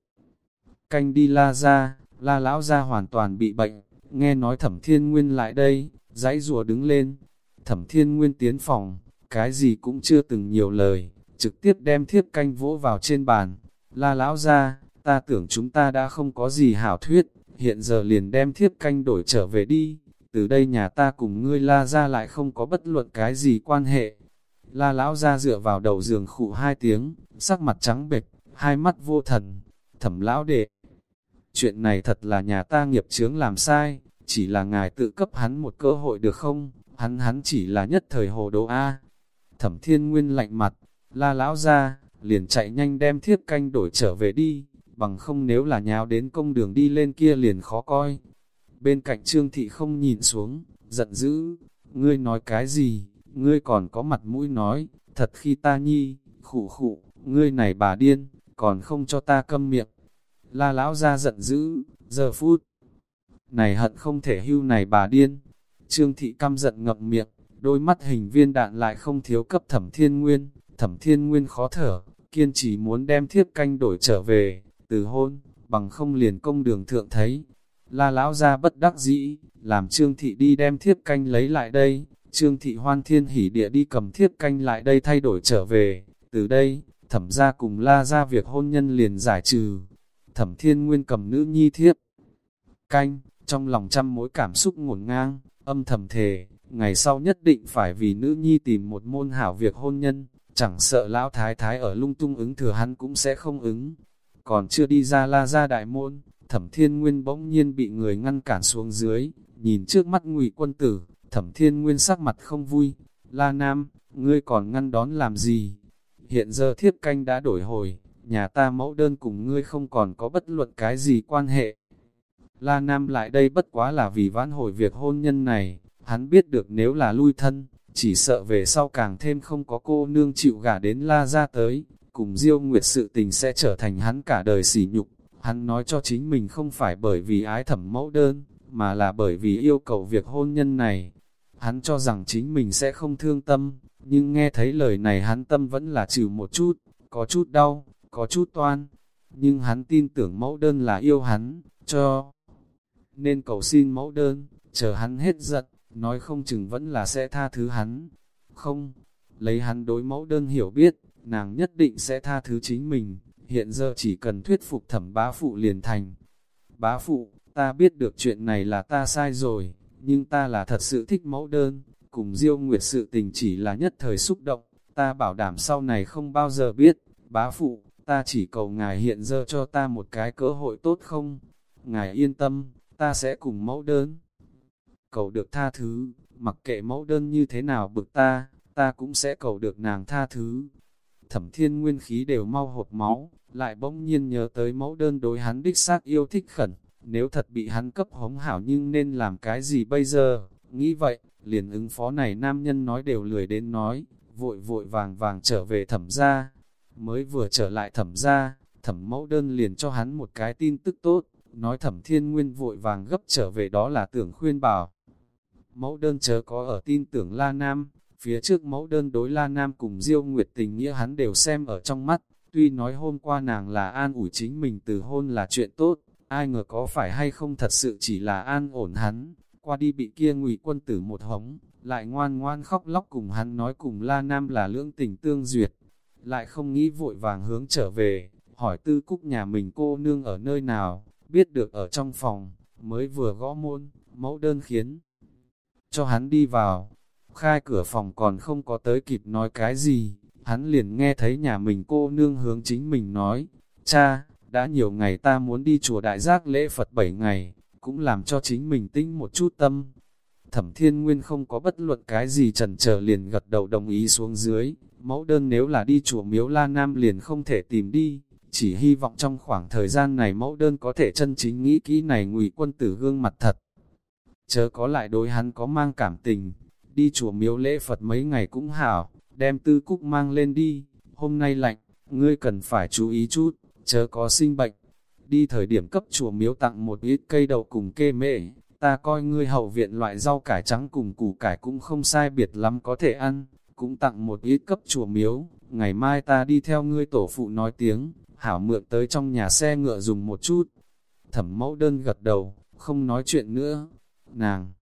Canh đi la ra, la lão ra hoàn toàn bị bệnh, nghe nói thẩm thiên nguyên lại đây, dãy rùa đứng lên. Thẩm thiên nguyên tiến phòng, cái gì cũng chưa từng nhiều lời, trực tiếp đem thiếp canh vỗ vào trên bàn. La lão ra, ta tưởng chúng ta đã không có gì hảo thuyết, hiện giờ liền đem thiếp canh đổi trở về đi. Từ đây nhà ta cùng ngươi la ra lại không có bất luận cái gì quan hệ. La lão ra dựa vào đầu giường khụ hai tiếng, sắc mặt trắng bệch, hai mắt vô thần. Thẩm lão đệ, chuyện này thật là nhà ta nghiệp chướng làm sai, chỉ là ngài tự cấp hắn một cơ hội được không? Hắn hắn chỉ là nhất thời hồ đồ A. Thẩm thiên nguyên lạnh mặt, la lão ra, liền chạy nhanh đem thiếp canh đổi trở về đi, bằng không nếu là nháo đến công đường đi lên kia liền khó coi. Bên cạnh trương thị không nhìn xuống, giận dữ, ngươi nói cái gì, ngươi còn có mặt mũi nói, thật khi ta nhi, khụ khụ, ngươi này bà điên, còn không cho ta câm miệng. La lão ra giận dữ, giờ phút. Này hận không thể hưu này bà điên. Trương thị căm giận ngậm miệng, đôi mắt hình viên đạn lại không thiếu cấp thẩm thiên nguyên. Thẩm thiên nguyên khó thở, kiên trì muốn đem thiếp canh đổi trở về, từ hôn, bằng không liền công đường thượng thấy. La lão ra bất đắc dĩ, làm trương thị đi đem thiếp canh lấy lại đây, trương thị hoan thiên hỉ địa đi cầm thiếp canh lại đây thay đổi trở về, từ đây, thẩm ra cùng la ra việc hôn nhân liền giải trừ. Thẩm thiên nguyên cầm nữ nhi thiếp canh, trong lòng trăm mối cảm xúc ngổn ngang, âm thầm thề, ngày sau nhất định phải vì nữ nhi tìm một môn hảo việc hôn nhân, chẳng sợ lão thái thái ở lung tung ứng thừa hắn cũng sẽ không ứng. Còn chưa đi ra la ra đại môn, thẩm thiên nguyên bỗng nhiên bị người ngăn cản xuống dưới, nhìn trước mắt ngụy quân tử, thẩm thiên nguyên sắc mặt không vui, la nam, ngươi còn ngăn đón làm gì? Hiện giờ thiếp canh đã đổi hồi, nhà ta mẫu đơn cùng ngươi không còn có bất luận cái gì quan hệ. La Nam lại đây bất quá là vì vãn hồi việc hôn nhân này, hắn biết được nếu là lui thân, chỉ sợ về sau càng thêm không có cô nương chịu gả đến La ra tới, cùng Diêu Nguyệt sự tình sẽ trở thành hắn cả đời sỉ nhục. Hắn nói cho chính mình không phải bởi vì ái thẩm mẫu đơn, mà là bởi vì yêu cầu việc hôn nhân này. Hắn cho rằng chính mình sẽ không thương tâm, nhưng nghe thấy lời này hắn tâm vẫn là trừ một chút, có chút đau, có chút toan. Nhưng hắn tin tưởng mẫu đơn là yêu hắn, cho nên cầu xin mẫu đơn, chờ hắn hết giận, nói không chừng vẫn là sẽ tha thứ hắn. Không, lấy hắn đối mẫu đơn hiểu biết, nàng nhất định sẽ tha thứ chính mình, hiện giờ chỉ cần thuyết phục thẩm bá phụ liền thành. Bá phụ, ta biết được chuyện này là ta sai rồi, nhưng ta là thật sự thích mẫu đơn, cùng Diêu Nguyệt sự tình chỉ là nhất thời xúc động, ta bảo đảm sau này không bao giờ biết, bá phụ, ta chỉ cầu ngài hiện giờ cho ta một cái cơ hội tốt không? Ngài yên tâm, ta sẽ cùng mẫu đơn. Cầu được tha thứ, mặc kệ mẫu đơn như thế nào bực ta, ta cũng sẽ cầu được nàng tha thứ. Thẩm thiên nguyên khí đều mau hột máu, lại bỗng nhiên nhớ tới mẫu đơn đối hắn đích xác yêu thích khẩn. Nếu thật bị hắn cấp hống hảo nhưng nên làm cái gì bây giờ? Nghĩ vậy, liền ứng phó này nam nhân nói đều lười đến nói, vội vội vàng vàng trở về thẩm gia. Mới vừa trở lại thẩm gia, thẩm mẫu đơn liền cho hắn một cái tin tức tốt, nói thẩm thiên nguyên vội vàng gấp trở về đó là tưởng khuyên bảo. Mẫu đơn chớ có ở tin tưởng La Nam, phía trước mẫu đơn đối La Nam cùng Diêu Nguyệt tình nghĩa hắn đều xem ở trong mắt, tuy nói hôm qua nàng là an ủi chính mình từ hôn là chuyện tốt, ai ngờ có phải hay không thật sự chỉ là an ổn hắn, qua đi bị kia ngụy quân tử một hống, lại ngoan ngoan khóc lóc cùng hắn nói cùng La Nam là lưỡng tình tương duyệt, lại không nghĩ vội vàng hướng trở về, hỏi tư cúc nhà mình cô nương ở nơi nào, biết được ở trong phòng, mới vừa gõ môn, mẫu đơn khiến cho hắn đi vào. Khai cửa phòng còn không có tới kịp nói cái gì, hắn liền nghe thấy nhà mình cô nương hướng chính mình nói, cha, đã nhiều ngày ta muốn đi chùa đại giác lễ Phật 7 ngày, cũng làm cho chính mình tinh một chút tâm. Thẩm thiên nguyên không có bất luận cái gì trần trở liền gật đầu đồng ý xuống dưới, mẫu đơn nếu là đi chùa miếu La Nam liền không thể tìm đi, chỉ hy vọng trong khoảng thời gian này mẫu đơn có thể chân chính nghĩ kỹ này ngụy quân tử gương mặt thật. Chớ có lại đối hắn có mang cảm tình, đi chùa miếu lễ Phật mấy ngày cũng hảo, đem tư cúc mang lên đi, hôm nay lạnh, ngươi cần phải chú ý chút, chớ có sinh bệnh. Đi thời điểm cấp chùa miếu tặng một ít cây đậu cùng kê mệ. ta coi ngươi hậu viện loại rau cải trắng cùng củ cải cũng không sai biệt lắm có thể ăn, cũng tặng một ít cấp chùa miếu, ngày mai ta đi theo ngươi tổ phụ nói tiếng, hảo mượn tới trong nhà xe ngựa dùng một chút. Thẩm mẫu đơn gật đầu, không nói chuyện nữa. Nàng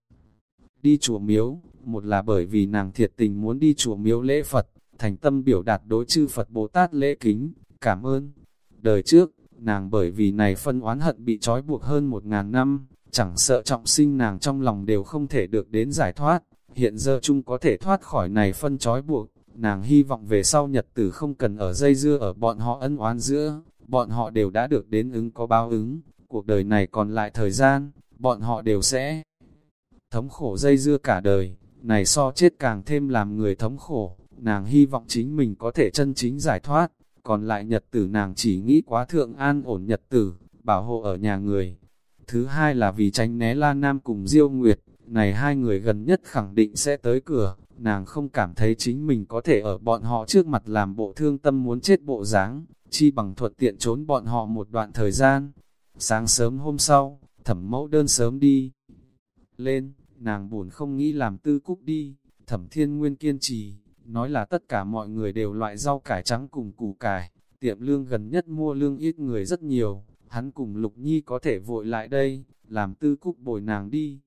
đi chùa miếu, một là bởi vì nàng thiệt tình muốn đi chùa miếu lễ Phật, thành tâm biểu đạt đối chư Phật Bồ Tát lễ kính, cảm ơn. Đời trước, nàng bởi vì này phân oán hận bị trói buộc hơn một ngàn năm, chẳng sợ trọng sinh nàng trong lòng đều không thể được đến giải thoát, hiện giờ chung có thể thoát khỏi này phân trói buộc, nàng hy vọng về sau nhật tử không cần ở dây dưa ở bọn họ ân oán giữa, bọn họ đều đã được đến ứng có báo ứng, cuộc đời này còn lại thời gian, bọn họ đều sẽ thống khổ dây dưa cả đời, này so chết càng thêm làm người thống khổ, nàng hy vọng chính mình có thể chân chính giải thoát, còn lại nhật tử nàng chỉ nghĩ quá thượng an ổn nhật tử, bảo hộ ở nhà người. Thứ hai là vì tránh né La Nam cùng Diêu Nguyệt, này hai người gần nhất khẳng định sẽ tới cửa, nàng không cảm thấy chính mình có thể ở bọn họ trước mặt làm bộ thương tâm muốn chết bộ dáng, chi bằng thuận tiện trốn bọn họ một đoạn thời gian. Sáng sớm hôm sau, thẩm mẫu đơn sớm đi. Lên, nàng buồn không nghĩ làm tư cúc đi, thẩm thiên nguyên kiên trì, nói là tất cả mọi người đều loại rau cải trắng cùng củ cải, tiệm lương gần nhất mua lương ít người rất nhiều, hắn cùng Lục Nhi có thể vội lại đây, làm tư cúc bồi nàng đi.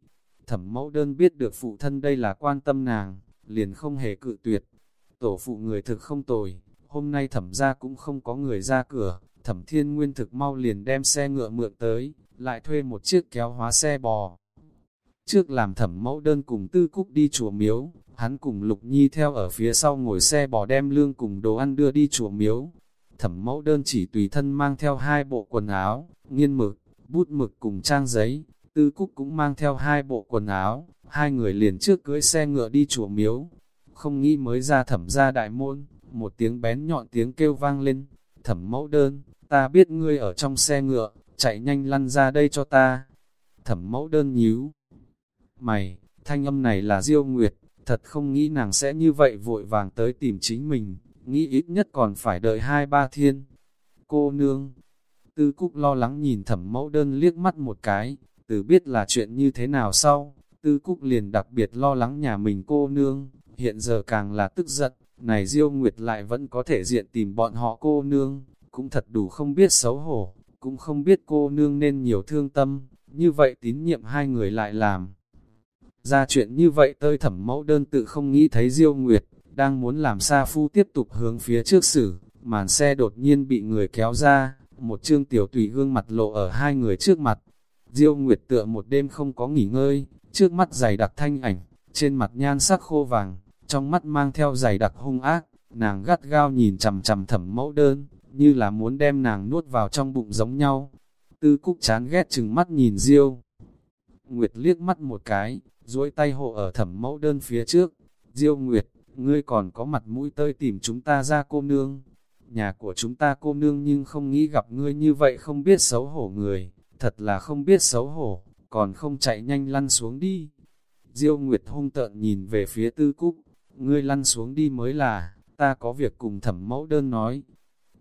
Thẩm mẫu đơn biết được phụ thân đây là quan tâm nàng, liền không hề cự tuyệt. Tổ phụ người thực không tồi, hôm nay thẩm ra cũng không có người ra cửa, thẩm thiên nguyên thực mau liền đem xe ngựa mượn tới, lại thuê một chiếc kéo hóa xe bò. Trước làm thẩm mẫu đơn cùng tư cúc đi chùa miếu, hắn cùng Lục Nhi theo ở phía sau ngồi xe bò đem lương cùng đồ ăn đưa đi chùa miếu. Thẩm mẫu đơn chỉ tùy thân mang theo hai bộ quần áo, nghiên mực, bút mực cùng trang giấy, tư cúc cũng mang theo hai bộ quần áo, hai người liền trước cưỡi xe ngựa đi chùa miếu. Không nghĩ mới ra thẩm ra đại môn, một tiếng bén nhọn tiếng kêu vang lên, thẩm mẫu đơn, ta biết ngươi ở trong xe ngựa, chạy nhanh lăn ra đây cho ta. Thẩm mẫu đơn nhíu. Mày, thanh âm này là Diêu Nguyệt, thật không nghĩ nàng sẽ như vậy vội vàng tới tìm chính mình, nghĩ ít nhất còn phải đợi hai ba thiên. Cô nương, tư cúc lo lắng nhìn thẩm mẫu đơn liếc mắt một cái, từ biết là chuyện như thế nào sau, tư cúc liền đặc biệt lo lắng nhà mình cô nương, hiện giờ càng là tức giận, này Diêu Nguyệt lại vẫn có thể diện tìm bọn họ cô nương, cũng thật đủ không biết xấu hổ, cũng không biết cô nương nên nhiều thương tâm, như vậy tín nhiệm hai người lại làm. Ra chuyện như vậy tơi thẩm mẫu đơn tự không nghĩ thấy Diêu Nguyệt, đang muốn làm Sa Phu tiếp tục hướng phía trước xử, màn xe đột nhiên bị người kéo ra, một chương tiểu tùy gương mặt lộ ở hai người trước mặt. Diêu Nguyệt tựa một đêm không có nghỉ ngơi, trước mắt dày đặc thanh ảnh, trên mặt nhan sắc khô vàng, trong mắt mang theo dày đặc hung ác, nàng gắt gao nhìn chầm chầm thẩm mẫu đơn, như là muốn đem nàng nuốt vào trong bụng giống nhau. Tư Cúc chán ghét chừng mắt nhìn Diêu. Nguyệt liếc mắt một cái, duỗi tay hộ ở thẩm mẫu đơn phía trước. Diêu Nguyệt, ngươi còn có mặt mũi tơi tìm chúng ta ra cô nương. Nhà của chúng ta cô nương nhưng không nghĩ gặp ngươi như vậy không biết xấu hổ người, thật là không biết xấu hổ, còn không chạy nhanh lăn xuống đi. Diêu Nguyệt hung tợn nhìn về phía tư cúc, ngươi lăn xuống đi mới là, ta có việc cùng thẩm mẫu đơn nói.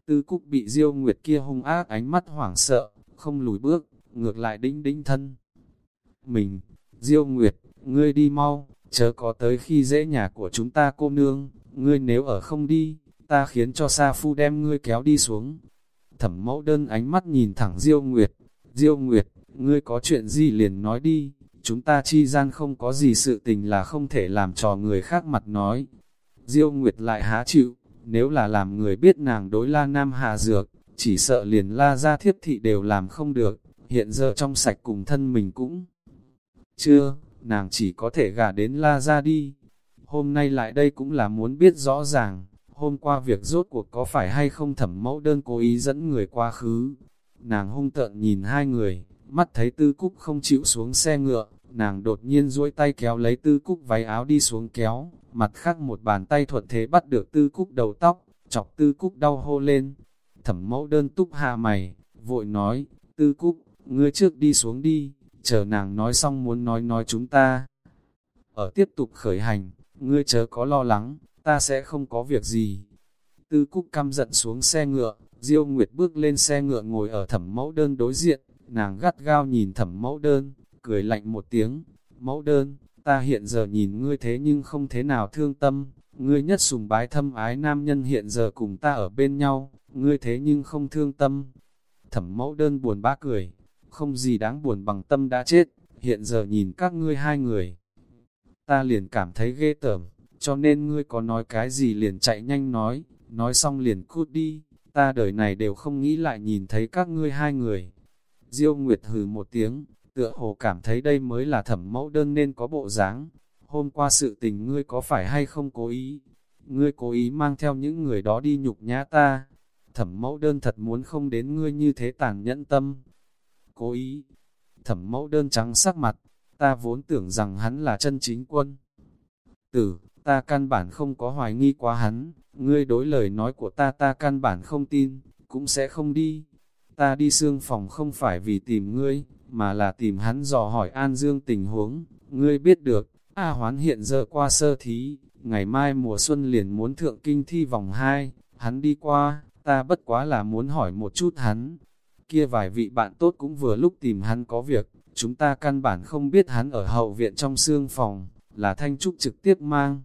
Tư cúc bị Diêu Nguyệt kia hung ác ánh mắt hoảng sợ, không lùi bước, ngược lại đinh đinh thân. Mình, Diêu Nguyệt, ngươi đi mau, chớ có tới khi dễ nhà của chúng ta cô nương, ngươi nếu ở không đi, ta khiến cho Sa Phu đem ngươi kéo đi xuống. Thẩm mẫu đơn ánh mắt nhìn thẳng Diêu Nguyệt, Diêu Nguyệt, ngươi có chuyện gì liền nói đi, chúng ta chi gian không có gì sự tình là không thể làm trò người khác mặt nói. Diêu Nguyệt lại há chịu, nếu là làm người biết nàng đối la nam Hà dược, chỉ sợ liền la ra thiếp thị đều làm không được, hiện giờ trong sạch cùng thân mình cũng chưa, nàng chỉ có thể gả đến la ra đi. Hôm nay lại đây cũng là muốn biết rõ ràng, hôm qua việc rốt cuộc có phải hay không thẩm mẫu đơn cố ý dẫn người quá khứ. Nàng hung tợn nhìn hai người, mắt thấy tư cúc không chịu xuống xe ngựa, nàng đột nhiên duỗi tay kéo lấy tư cúc váy áo đi xuống kéo, mặt khác một bàn tay thuận thế bắt được tư cúc đầu tóc, chọc tư cúc đau hô lên. Thẩm mẫu đơn túc hạ mày, vội nói, tư cúc, ngươi trước đi xuống đi, chờ nàng nói xong muốn nói nói chúng ta. Ở tiếp tục khởi hành, ngươi chớ có lo lắng, ta sẽ không có việc gì. Tư Cúc căm giận xuống xe ngựa, Diêu Nguyệt bước lên xe ngựa ngồi ở thẩm mẫu đơn đối diện, nàng gắt gao nhìn thẩm mẫu đơn, cười lạnh một tiếng, mẫu đơn, ta hiện giờ nhìn ngươi thế nhưng không thế nào thương tâm, ngươi nhất sùng bái thâm ái nam nhân hiện giờ cùng ta ở bên nhau, ngươi thế nhưng không thương tâm. Thẩm mẫu đơn buồn bã cười, không gì đáng buồn bằng tâm đã chết, hiện giờ nhìn các ngươi hai người. Ta liền cảm thấy ghê tởm, cho nên ngươi có nói cái gì liền chạy nhanh nói, nói xong liền cút đi, ta đời này đều không nghĩ lại nhìn thấy các ngươi hai người. Diêu Nguyệt hừ một tiếng, tựa hồ cảm thấy đây mới là thẩm mẫu đơn nên có bộ dáng. Hôm qua sự tình ngươi có phải hay không cố ý? Ngươi cố ý mang theo những người đó đi nhục nhã ta. Thẩm mẫu đơn thật muốn không đến ngươi như thế tàn nhẫn tâm. Cố ý. Thẩm mẫu đơn trắng sắc mặt, ta vốn tưởng rằng hắn là chân chính quân. Tử, ta căn bản không có hoài nghi quá hắn, ngươi đối lời nói của ta ta căn bản không tin, cũng sẽ không đi. Ta đi xương phòng không phải vì tìm ngươi, mà là tìm hắn dò hỏi An Dương tình huống, ngươi biết được, A hoán hiện giờ qua sơ thí, ngày mai mùa xuân liền muốn thượng kinh thi vòng 2, hắn đi qua, ta bất quá là muốn hỏi một chút hắn. Kia vài vị bạn tốt cũng vừa lúc tìm hắn có việc, chúng ta căn bản không biết hắn ở hậu viện trong xương phòng, là Thanh Trúc trực tiếp mang.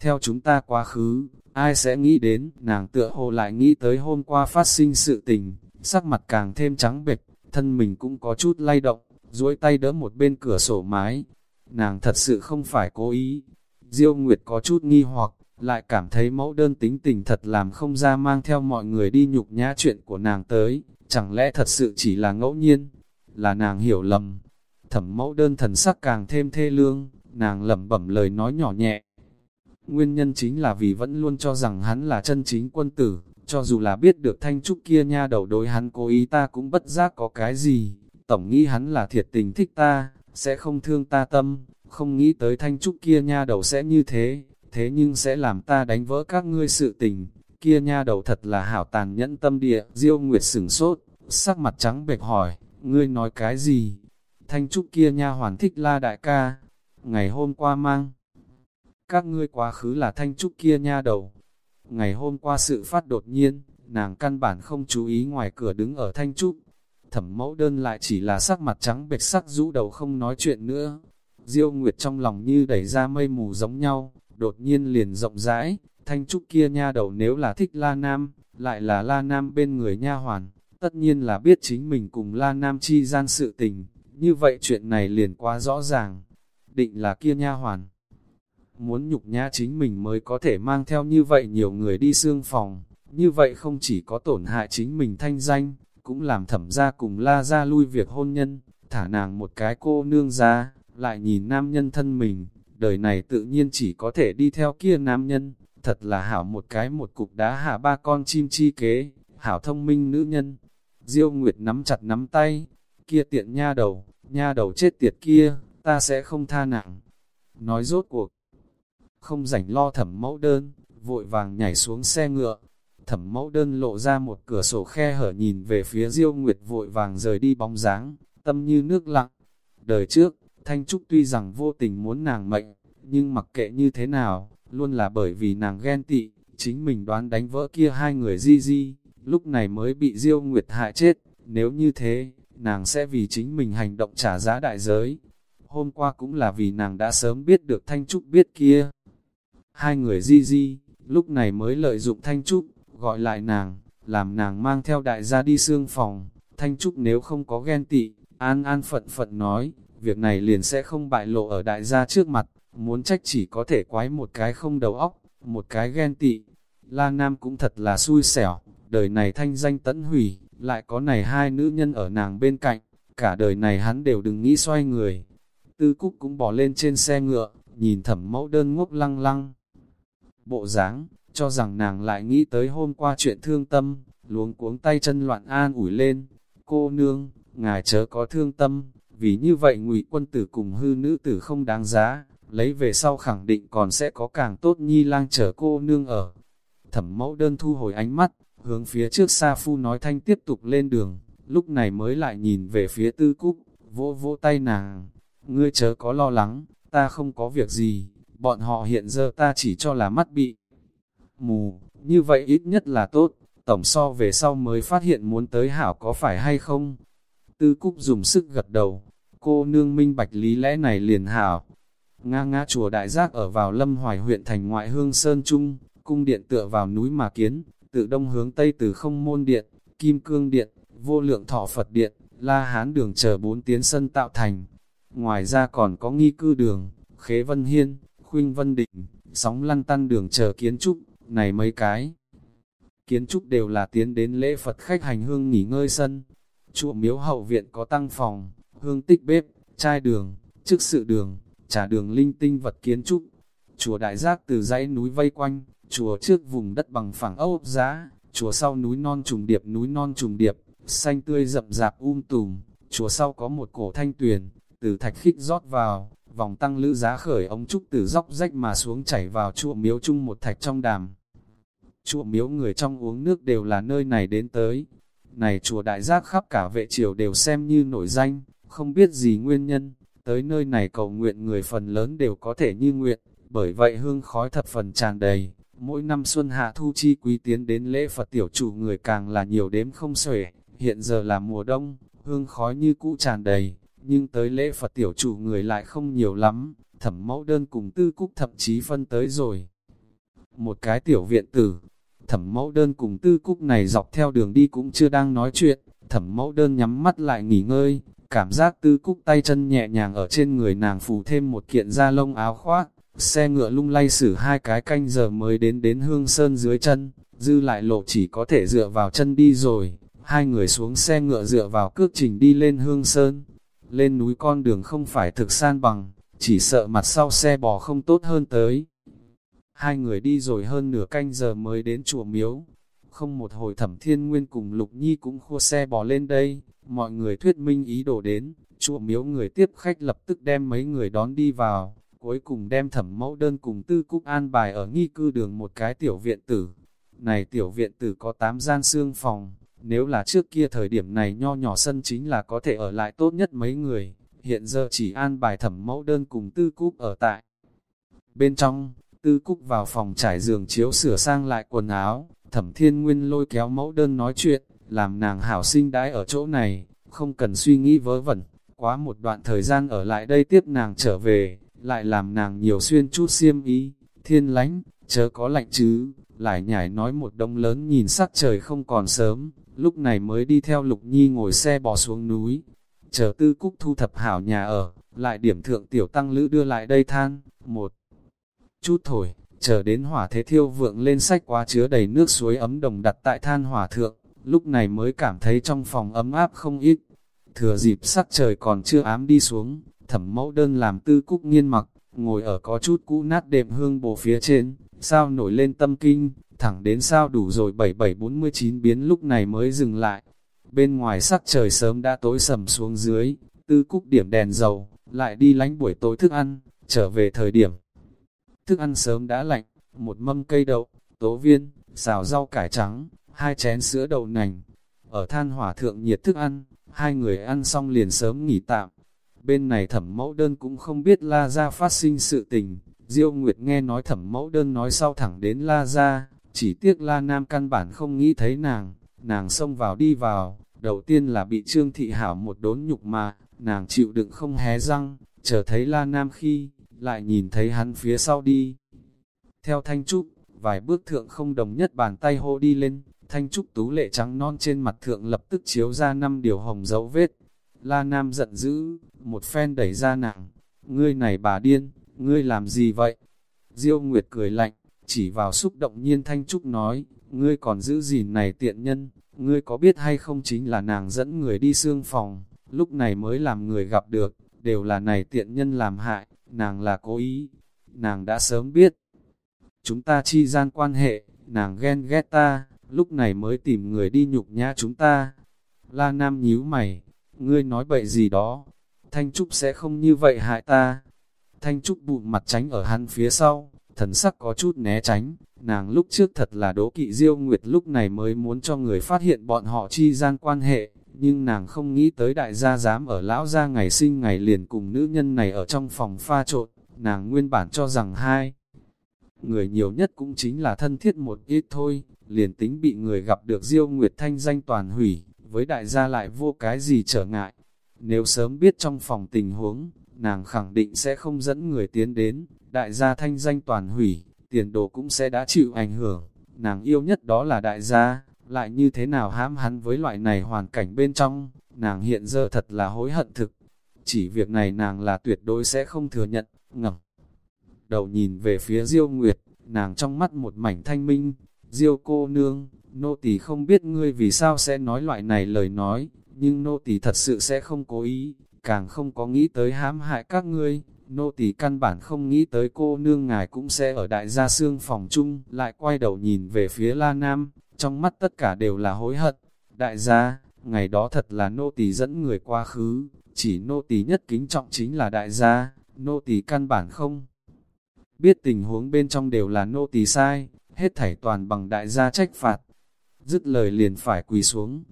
Theo chúng ta quá khứ, ai sẽ nghĩ đến, nàng tựa hồ lại nghĩ tới hôm qua phát sinh sự tình, sắc mặt càng thêm trắng bệch, thân mình cũng có chút lay động, duỗi tay đỡ một bên cửa sổ mái. Nàng thật sự không phải cố ý. Diêu Nguyệt có chút nghi hoặc, lại cảm thấy mẫu đơn tính tình thật làm không ra mang theo mọi người đi nhục nhã chuyện của nàng tới, chẳng lẽ thật sự chỉ là ngẫu nhiên, là nàng hiểu lầm. Thẩm mẫu đơn thần sắc càng thêm thê lương, nàng lẩm bẩm lời nói nhỏ nhẹ. Nguyên nhân chính là vì vẫn luôn cho rằng hắn là chân chính quân tử, cho dù là biết được thanh trúc kia nha đầu đối hắn cố ý ta cũng bất giác có cái gì, tổng nghĩ hắn là thiệt tình thích ta, sẽ không thương ta tâm, không nghĩ tới thanh trúc kia nha đầu sẽ như thế, thế nhưng sẽ làm ta đánh vỡ các ngươi sự tình, kia nha đầu thật là hảo tàn nhẫn tâm địa, diêu nguyệt sửng sốt, sắc mặt trắng bệch hỏi, ngươi nói cái gì? Thanh trúc kia nha hoàn thích la đại ca, ngày hôm qua mang. Các ngươi quá khứ là thanh trúc kia nha đầu, Ngày hôm qua sự phát đột nhiên, nàng căn bản không chú ý ngoài cửa đứng ở thanh trúc. Thẩm mẫu đơn lại chỉ là sắc mặt trắng bệch sắc rũ đầu không nói chuyện nữa. Diêu Nguyệt trong lòng như đẩy ra mây mù giống nhau, đột nhiên liền rộng rãi, thanh trúc kia nha đầu nếu là thích La Nam, lại là La Nam bên người nha hoàn, tất nhiên là biết chính mình cùng La Nam chi gian sự tình, như vậy chuyện này liền quá rõ ràng, định là kia nha hoàn. Muốn nhục nhã chính mình mới có thể mang theo như vậy nhiều người đi xương phòng, như vậy không chỉ có tổn hại chính mình thanh danh, cũng làm thẩm ra cùng la ra lui việc hôn nhân, thả nàng một cái cô nương ra, lại nhìn nam nhân thân mình, đời này tự nhiên chỉ có thể đi theo kia nam nhân, thật là hảo một cái một cục đá hạ ba con chim chi kế, hảo thông minh nữ nhân. Diêu Nguyệt nắm chặt nắm tay, kia tiện nha đầu, nha đầu chết tiệt kia, ta sẽ không tha nặng. Nói rốt cuộc, không rảnh lo thẩm mẫu đơn, vội vàng nhảy xuống xe ngựa. Thẩm mẫu đơn lộ ra một cửa sổ khe hở nhìn về phía Diêu Nguyệt vội vàng rời đi bóng dáng, tâm như nước lặng. Đời trước, Thanh Trúc tuy rằng vô tình muốn nàng mệnh, nhưng mặc kệ như thế nào, luôn là bởi vì nàng ghen tị, chính mình đoán đánh vỡ kia hai người di di, lúc này mới bị Diêu Nguyệt hại chết, nếu như thế, nàng sẽ vì chính mình hành động trả giá đại giới. Hôm qua cũng là vì nàng đã sớm biết được Thanh Trúc biết kia. Hai người di di, lúc này mới lợi dụng Thanh Trúc, gọi lại nàng, làm nàng mang theo đại gia đi xương phòng. Thanh Trúc nếu không có ghen tị, an an phận phận nói, việc này liền sẽ không bại lộ ở đại gia trước mặt, muốn trách chỉ có thể quái một cái không đầu óc, một cái ghen tị. La Nam cũng thật là xui xẻo, đời này thanh danh tẫn hủy, lại có này hai nữ nhân ở nàng bên cạnh, cả đời này hắn đều đừng nghĩ xoay người. Tư Cúc cũng bỏ lên trên xe ngựa, nhìn thẩm mẫu đơn ngốc lăng lăng. Bộ dáng cho rằng nàng lại nghĩ tới hôm qua chuyện thương tâm, luống cuống tay chân loạn an ủi lên. Cô nương, ngài chớ có thương tâm, vì như vậy ngụy quân tử cùng hư nữ tử không đáng giá, lấy về sau khẳng định còn sẽ có càng tốt nhi lang chở cô nương ở. Thẩm mẫu đơn thu hồi ánh mắt, hướng phía trước xa Phu nói thanh tiếp tục lên đường, lúc này mới lại nhìn về phía tư cúc, vỗ vỗ tay nàng, ngươi chớ có lo lắng, ta không có việc gì, bọn họ hiện giờ ta chỉ cho là mắt bị mù, như vậy ít nhất là tốt, tổng so về sau mới phát hiện muốn tới hảo có phải hay không. Tư Cúc dùng sức gật đầu, cô nương minh bạch lý lẽ này liền hảo. Nga ngã chùa đại giác ở vào lâm hoài huyện thành ngoại hương Sơn Trung, cung điện tựa vào núi mà kiến, tự đông hướng tây từ không môn điện, kim cương điện, vô lượng thọ Phật điện, la hán đường chờ bốn tiến sân tạo thành. Ngoài ra còn có nghi cư đường, khế vân hiên, khuynh vân định, sóng lăn tăn đường chờ kiến trúc, này mấy cái. Kiến trúc đều là tiến đến lễ Phật khách hành hương nghỉ ngơi sân. Chùa miếu hậu viện có tăng phòng, hương tích bếp, chai đường, chức sự đường, trà đường linh tinh vật kiến trúc. Chùa đại giác từ dãy núi vây quanh, chùa trước vùng đất bằng phẳng ốc giá, chùa sau núi non trùng điệp núi non trùng điệp, xanh tươi rậm rạp um tùm, chùa sau có một cổ thanh tuyền, từ thạch khích rót vào, vòng tăng lữ giá khởi ống trúc từ dốc rách mà xuống chảy vào chùa miếu chung một thạch trong đàm. Chùa miếu người trong uống nước đều là nơi này đến tới. Này chùa đại giác khắp cả vệ triều đều xem như nổi danh, không biết gì nguyên nhân, tới nơi này cầu nguyện người phần lớn đều có thể như nguyện, bởi vậy hương khói thập phần tràn đầy. Mỗi năm xuân hạ thu chi quý tiến đến lễ Phật tiểu chủ người càng là nhiều đếm không xuể, hiện giờ là mùa đông, hương khói như cũ tràn đầy, nhưng tới lễ Phật tiểu chủ người lại không nhiều lắm, thẩm mẫu đơn cùng tư cúc thậm chí phân tới rồi. Một cái tiểu viện tử, thẩm mẫu đơn cùng tư cúc này dọc theo đường đi cũng chưa đang nói chuyện, thẩm mẫu đơn nhắm mắt lại nghỉ ngơi, cảm giác tư cúc tay chân nhẹ nhàng ở trên người nàng phủ thêm một kiện da lông áo khoác, xe ngựa lung lay xử hai cái canh giờ mới đến đến hương sơn dưới chân, dư lại lộ chỉ có thể dựa vào chân đi rồi, hai người xuống xe ngựa dựa vào cước trình đi lên hương sơn, lên núi con đường không phải thực san bằng, chỉ sợ mặt sau xe bò không tốt hơn tới. Hai người đi rồi hơn nửa canh giờ mới đến chùa miếu. Không một hồi thẩm thiên nguyên cùng Lục Nhi cũng khua xe bò lên đây, mọi người thuyết minh ý đồ đến, chùa miếu người tiếp khách lập tức đem mấy người đón đi vào, cuối cùng đem thẩm mẫu đơn cùng tư cúc an bài ở nghi cư đường một cái tiểu viện tử. Này tiểu viện tử có 8 gian xương phòng, nếu là trước kia thời điểm này nho nhỏ sân chính là có thể ở lại tốt nhất mấy người, hiện giờ chỉ an bài thẩm mẫu đơn cùng tư cúc ở tại. Bên trong, tư cúc vào phòng trải giường chiếu sửa sang lại quần áo, thẩm thiên nguyên lôi kéo mẫu đơn nói chuyện, làm nàng hảo sinh đãi ở chỗ này, không cần suy nghĩ vớ vẩn, quá một đoạn thời gian ở lại đây tiếp nàng trở về, lại làm nàng nhiều xuyên chút xiêm ý, thiên lánh, chớ có lạnh chứ, lại nhảy nói một đông lớn nhìn sắc trời không còn sớm, lúc này mới đi theo Lục Nhi ngồi xe bò xuống núi. Chờ tư cúc thu thập hảo nhà ở, lại điểm thượng tiểu tăng lữ đưa lại đây than, một chút thổi, chờ đến hỏa thế thiêu vượng lên sách quá chứa đầy nước suối ấm đồng đặt tại than hỏa thượng, lúc này mới cảm thấy trong phòng ấm áp không ít. Thừa dịp sắc trời còn chưa ám đi xuống, thẩm mẫu đơn làm tư cúc nghiên mặc, ngồi ở có chút cũ nát đệm hương bồ phía trên, sao nổi lên tâm kinh, thẳng đến sao đủ rồi 7749 biến lúc này mới dừng lại. Bên ngoài sắc trời sớm đã tối sầm xuống dưới, tư cúc điểm đèn dầu, lại đi lánh buổi tối thức ăn, trở về thời điểm. Thức ăn sớm đã lạnh, một mâm cây đậu, tố viên, xào rau cải trắng, hai chén sữa đậu nành. Ở than hỏa thượng nhiệt thức ăn, hai người ăn xong liền sớm nghỉ tạm. Bên này thẩm mẫu đơn cũng không biết la gia phát sinh sự tình, Diêu Nguyệt nghe nói thẩm mẫu đơn nói sau thẳng đến la gia chỉ tiếc la nam căn bản không nghĩ thấy nàng, nàng xông vào đi vào, đầu tiên là bị trương thị hảo một đốn nhục mà, nàng chịu đựng không hé răng, chờ thấy la nam khi, lại nhìn thấy hắn phía sau đi. Theo thanh trúc, vài bước thượng không đồng nhất bàn tay hô đi lên, thanh trúc tú lệ trắng non trên mặt thượng lập tức chiếu ra năm điều hồng dấu vết. La Nam giận dữ, một phen đẩy ra nàng, ngươi này bà điên, ngươi làm gì vậy? Diêu Nguyệt cười lạnh, chỉ vào xúc động nhiên thanh trúc nói, ngươi còn giữ gìn này tiện nhân, ngươi có biết hay không chính là nàng dẫn người đi xương phòng, lúc này mới làm người gặp được, đều là này tiện nhân làm hại, nàng là cố ý, nàng đã sớm biết. Chúng ta chi gian quan hệ, nàng ghen ghét ta, lúc này mới tìm người đi nhục nhã chúng ta. La Nam nhíu mày, ngươi nói bậy gì đó, Thanh Trúc sẽ không như vậy hại ta. Thanh Trúc bụng mặt tránh ở hắn phía sau, thần sắc có chút né tránh, nàng lúc trước thật là đố kỵ diêu nguyệt lúc này mới muốn cho người phát hiện bọn họ chi gian quan hệ, nhưng nàng không nghĩ tới đại gia dám ở lão gia ngày sinh ngày liền cùng nữ nhân này ở trong phòng pha trộn, nàng nguyên bản cho rằng hai. Người nhiều nhất cũng chính là thân thiết một ít thôi, liền tính bị người gặp được diêu nguyệt thanh danh toàn hủy, với đại gia lại vô cái gì trở ngại. Nếu sớm biết trong phòng tình huống, nàng khẳng định sẽ không dẫn người tiến đến, đại gia thanh danh toàn hủy, tiền đồ cũng sẽ đã chịu ảnh hưởng. Nàng yêu nhất đó là đại gia, lại như thế nào hãm hắn với loại này hoàn cảnh bên trong, nàng hiện giờ thật là hối hận thực. Chỉ việc này nàng là tuyệt đối sẽ không thừa nhận, ngẩng Đầu nhìn về phía Diêu Nguyệt, nàng trong mắt một mảnh thanh minh, Diêu cô nương, nô tỳ không biết ngươi vì sao sẽ nói loại này lời nói, nhưng nô tỳ thật sự sẽ không cố ý, càng không có nghĩ tới hãm hại các ngươi, nô tỳ căn bản không nghĩ tới cô nương ngài cũng sẽ ở đại gia xương phòng chung, lại quay đầu nhìn về phía La Nam, trong mắt tất cả đều là hối hận. Đại gia, ngày đó thật là nô tỳ dẫn người quá khứ, chỉ nô tỳ nhất kính trọng chính là đại gia, nô tỳ căn bản không. Biết tình huống bên trong đều là nô tỳ sai, hết thảy toàn bằng đại gia trách phạt. Dứt lời liền phải quỳ xuống.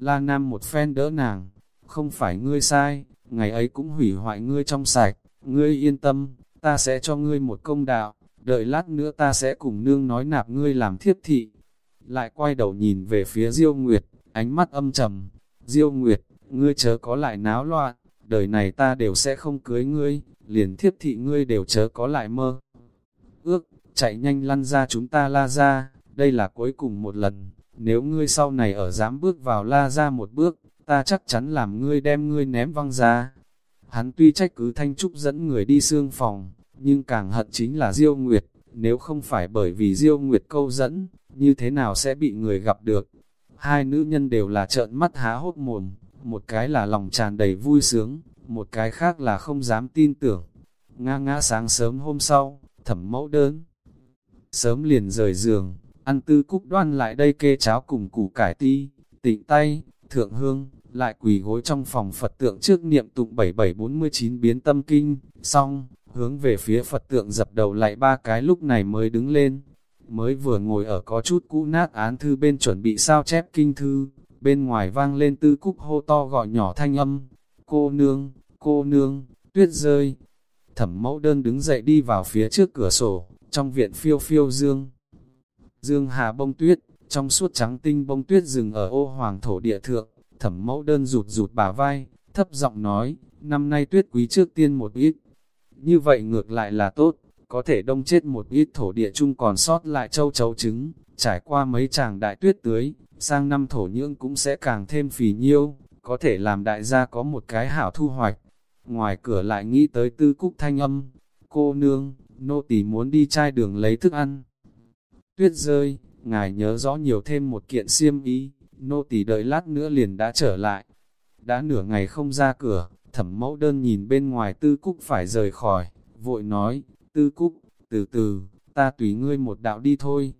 La Nam một phen đỡ nàng, không phải ngươi sai, ngày ấy cũng hủy hoại ngươi trong sạch, ngươi yên tâm, ta sẽ cho ngươi một công đạo, đợi lát nữa ta sẽ cùng nương nói nạp ngươi làm thiếp thị. Lại quay đầu nhìn về phía Diêu Nguyệt, ánh mắt âm trầm, Diêu Nguyệt, ngươi chớ có lại náo loạn, đời này ta đều sẽ không cưới ngươi, liền thiếp thị ngươi đều chớ có lại mơ. Ước, chạy nhanh lăn ra chúng ta la ra, đây là cuối cùng một lần, nếu ngươi sau này ở dám bước vào la ra một bước, ta chắc chắn làm ngươi đem ngươi ném văng ra. Hắn tuy trách cứ Thanh Trúc dẫn người đi xương phòng, nhưng càng hận chính là Diêu Nguyệt, nếu không phải bởi vì Diêu Nguyệt câu dẫn, như thế nào sẽ bị người gặp được. Hai nữ nhân đều là trợn mắt há hốt mồm, một cái là lòng tràn đầy vui sướng, một cái khác là không dám tin tưởng. Nga ngã sáng sớm hôm sau, thẩm mẫu đơn. Sớm liền rời giường, ăn tư cúc đoan lại đây kê cháo cùng củ cải ti, tịnh tay, thượng hương, lại quỳ gối trong phòng Phật tượng trước niệm tụng 7749 biến tâm kinh, xong, hướng về phía Phật tượng dập đầu lại ba cái lúc này mới đứng lên, mới vừa ngồi ở có chút cũ nát án thư bên chuẩn bị sao chép kinh thư, bên ngoài vang lên tư cúc hô to gọi nhỏ thanh âm, cô nương, cô nương, tuyết rơi. Thẩm mẫu đơn đứng dậy đi vào phía trước cửa sổ, trong viện phiêu phiêu dương. Dương hà bông tuyết, trong suốt trắng tinh bông tuyết rừng ở ô hoàng thổ địa thượng, thẩm mẫu đơn rụt rụt bà vai, thấp giọng nói, năm nay tuyết quý trước tiên một ít. Như vậy ngược lại là tốt, có thể đông chết một ít thổ địa chung còn sót lại châu chấu trứng, trải qua mấy tràng đại tuyết tưới, sang năm thổ nhưỡng cũng sẽ càng thêm phì nhiêu, có thể làm đại gia có một cái hảo thu hoạch. Ngoài cửa lại nghĩ tới tư cúc thanh âm, cô nương, nô tỳ muốn đi chai đường lấy thức ăn. Tuyết rơi, ngài nhớ rõ nhiều thêm một kiện xiêm y, nô tỳ đợi lát nữa liền đã trở lại. Đã nửa ngày không ra cửa, thẩm mẫu đơn nhìn bên ngoài tư cúc phải rời khỏi, vội nói, Tư Cúc, từ từ, ta tùy ngươi một đạo đi thôi.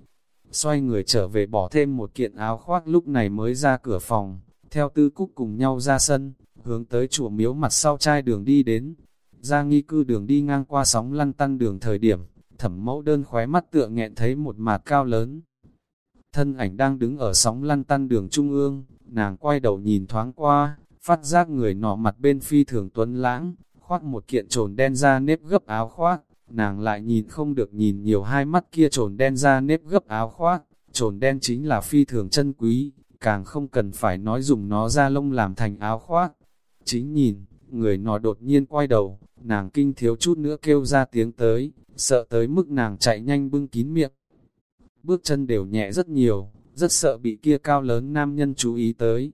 Xoay người trở về bỏ thêm một kiện áo khoác lúc này mới ra cửa phòng, theo Tư Cúc cùng nhau ra sân, hướng tới chùa miếu mặt sau chai đường đi đến. Ra nghi cư đường đi ngang qua sóng lăn tăn đường thời điểm, thẩm mẫu đơn khóe mắt tựa nghẹn thấy một mạt cao lớn. Thân ảnh đang đứng ở sóng lăn tăn đường trung ương, nàng quay đầu nhìn thoáng qua, phát giác người nọ mặt bên phi thường tuấn lãng, khoác một kiện trồn đen ra nếp gấp áo khoác, nàng lại nhìn không được nhìn nhiều hai mắt kia trồn đen ra nếp gấp áo khoác, trồn đen chính là phi thường chân quý, càng không cần phải nói dùng nó ra lông làm thành áo khoác. Chính nhìn, người nọ đột nhiên quay đầu, nàng kinh thiếu chút nữa kêu ra tiếng tới, sợ tới mức nàng chạy nhanh bưng kín miệng. Bước chân đều nhẹ rất nhiều, rất sợ bị kia cao lớn nam nhân chú ý tới.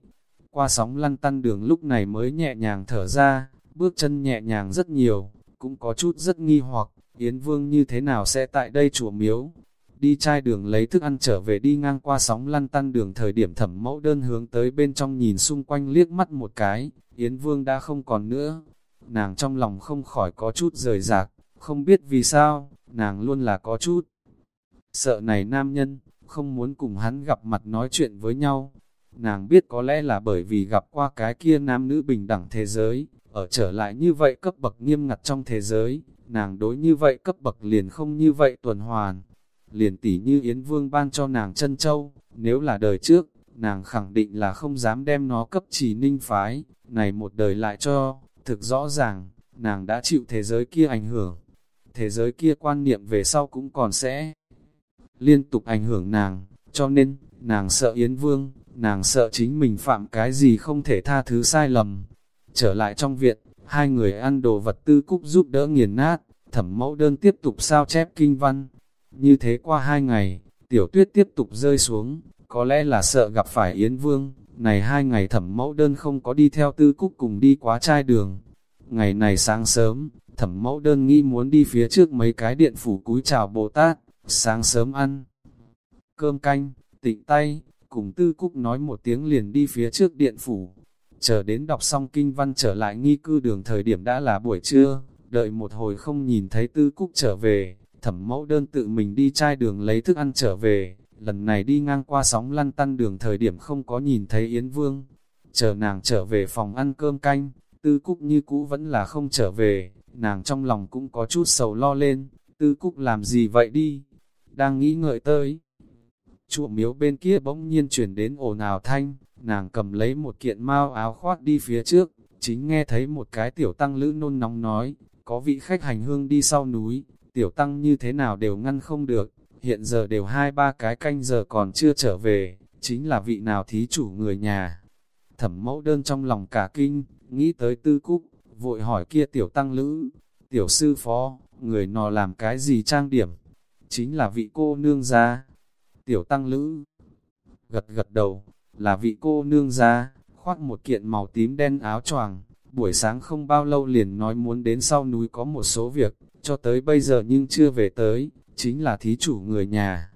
Qua sóng lăn tăn đường lúc này mới nhẹ nhàng thở ra, bước chân nhẹ nhàng rất nhiều, cũng có chút rất nghi hoặc, Yến Vương như thế nào sẽ tại đây chùa miếu. Đi chai đường lấy thức ăn trở về đi ngang qua sóng lăn tăn đường thời điểm thẩm mẫu đơn hướng tới bên trong nhìn xung quanh liếc mắt một cái, Yến Vương đã không còn nữa. Nàng trong lòng không khỏi có chút rời rạc, không biết vì sao, nàng luôn là có chút. Sợ này nam nhân, không muốn cùng hắn gặp mặt nói chuyện với nhau. Nàng biết có lẽ là bởi vì gặp qua cái kia nam nữ bình đẳng thế giới, ở trở lại như vậy cấp bậc nghiêm ngặt trong thế giới, nàng đối như vậy cấp bậc liền không như vậy tuần hoàn. Liền tỉ như Yến Vương ban cho nàng chân châu, nếu là đời trước, nàng khẳng định là không dám đem nó cấp chỉ ninh phái, này một đời lại cho, thực rõ ràng, nàng đã chịu thế giới kia ảnh hưởng. Thế giới kia quan niệm về sau cũng còn sẽ liên tục ảnh hưởng nàng, cho nên, nàng sợ Yến Vương, nàng sợ chính mình phạm cái gì không thể tha thứ sai lầm. Trở lại trong viện, hai người ăn đồ vật tư cúc giúp đỡ nghiền nát, thẩm mẫu đơn tiếp tục sao chép kinh văn. Như thế qua hai ngày, tiểu tuyết tiếp tục rơi xuống, có lẽ là sợ gặp phải Yến Vương, này hai ngày thẩm mẫu đơn không có đi theo tư cúc cùng đi quá trai đường. Ngày này sáng sớm, thẩm mẫu đơn nghĩ muốn đi phía trước mấy cái điện phủ cúi chào Bồ Tát, sáng sớm ăn. Cơm canh, tịnh tay, cùng tư cúc nói một tiếng liền đi phía trước điện phủ. Chờ đến đọc xong kinh văn trở lại nghi cư đường thời điểm đã là buổi trưa, đợi một hồi không nhìn thấy tư cúc trở về, thẩm mẫu đơn tự mình đi chai đường lấy thức ăn trở về, lần này đi ngang qua sóng lăn tăn đường thời điểm không có nhìn thấy Yến Vương. Chờ nàng trở về phòng ăn cơm canh, tư cúc như cũ vẫn là không trở về, nàng trong lòng cũng có chút sầu lo lên, tư cúc làm gì vậy đi, đang nghĩ ngợi tới. Chùa miếu bên kia bỗng nhiên chuyển đến ồn ào thanh, nàng cầm lấy một kiện mau áo khoác đi phía trước, chính nghe thấy một cái tiểu tăng lữ nôn nóng nói, có vị khách hành hương đi sau núi, tiểu tăng như thế nào đều ngăn không được, hiện giờ đều hai ba cái canh giờ còn chưa trở về, chính là vị nào thí chủ người nhà. Thẩm mẫu đơn trong lòng cả kinh, nghĩ tới tư cúc, vội hỏi kia tiểu tăng lữ, tiểu sư phó, người nò làm cái gì trang điểm, chính là vị cô nương gia. Tiểu tăng lữ, gật gật đầu, là vị cô nương gia, khoác một kiện màu tím đen áo choàng, buổi sáng không bao lâu liền nói muốn đến sau núi có một số việc, cho tới bây giờ nhưng chưa về tới, chính là thí chủ người nhà.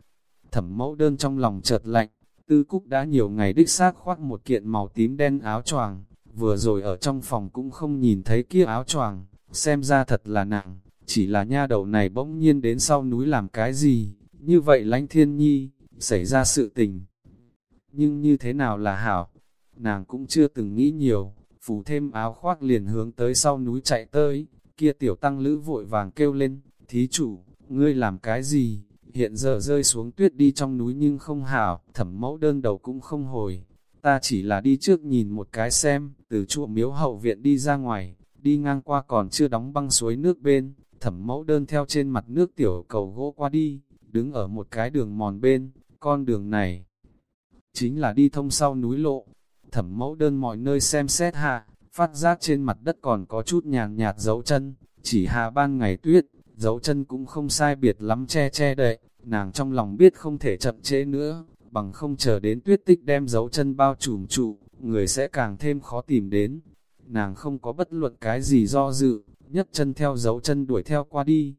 Thẩm mẫu đơn trong lòng chợt lạnh, tư cúc đã nhiều ngày đích xác khoác một kiện màu tím đen áo choàng, vừa rồi ở trong phòng cũng không nhìn thấy kia áo choàng, xem ra thật là nặng, chỉ là nha đầu này bỗng nhiên đến sau núi làm cái gì, như vậy lánh thiên nhi, xảy ra sự tình. Nhưng như thế nào là hảo, nàng cũng chưa từng nghĩ nhiều, phủ thêm áo khoác liền hướng tới sau núi chạy tới, kia tiểu tăng lữ vội vàng kêu lên, thí chủ, ngươi làm cái gì, hiện giờ rơi xuống tuyết đi trong núi nhưng không hảo, thẩm mẫu đơn đầu cũng không hồi, ta chỉ là đi trước nhìn một cái xem, từ chùa miếu hậu viện đi ra ngoài, đi ngang qua còn chưa đóng băng suối nước bên, thẩm mẫu đơn theo trên mặt nước tiểu cầu gỗ qua đi, đứng ở một cái đường mòn bên, con đường này, chính là đi thông sau núi lộ, thẩm mẫu đơn mọi nơi xem xét hạ, phát giác trên mặt đất còn có chút nhàn nhạt dấu chân, chỉ hạ ban ngày tuyết, dấu chân cũng không sai biệt lắm che che đậy, nàng trong lòng biết không thể chậm trễ nữa, bằng không chờ đến tuyết tích đem dấu chân bao trùm trụ, người sẽ càng thêm khó tìm đến. Nàng không có bất luận cái gì do dự, nhấc chân theo dấu chân đuổi theo qua đi.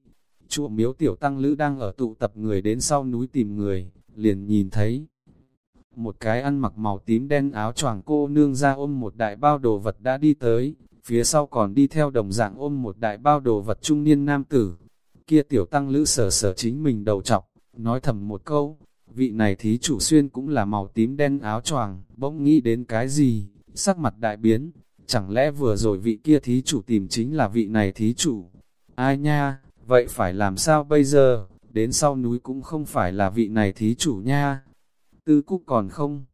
Chùa miếu tiểu tăng lữ đang ở tụ tập người đến sau núi tìm người, liền nhìn thấy. Một cái ăn mặc màu tím đen áo choàng cô nương ra ôm một đại bao đồ vật đã đi tới, phía sau còn đi theo đồng dạng ôm một đại bao đồ vật trung niên nam tử. Kia tiểu tăng lữ sở sở chính mình đầu chọc, nói thầm một câu, vị này thí chủ xuyên cũng là màu tím đen áo choàng, bỗng nghĩ đến cái gì, sắc mặt đại biến, chẳng lẽ vừa rồi vị kia thí chủ tìm chính là vị này thí chủ? Ai nha, vậy phải làm sao bây giờ, đến sau núi cũng không phải là vị này thí chủ nha. Tư Cúc còn không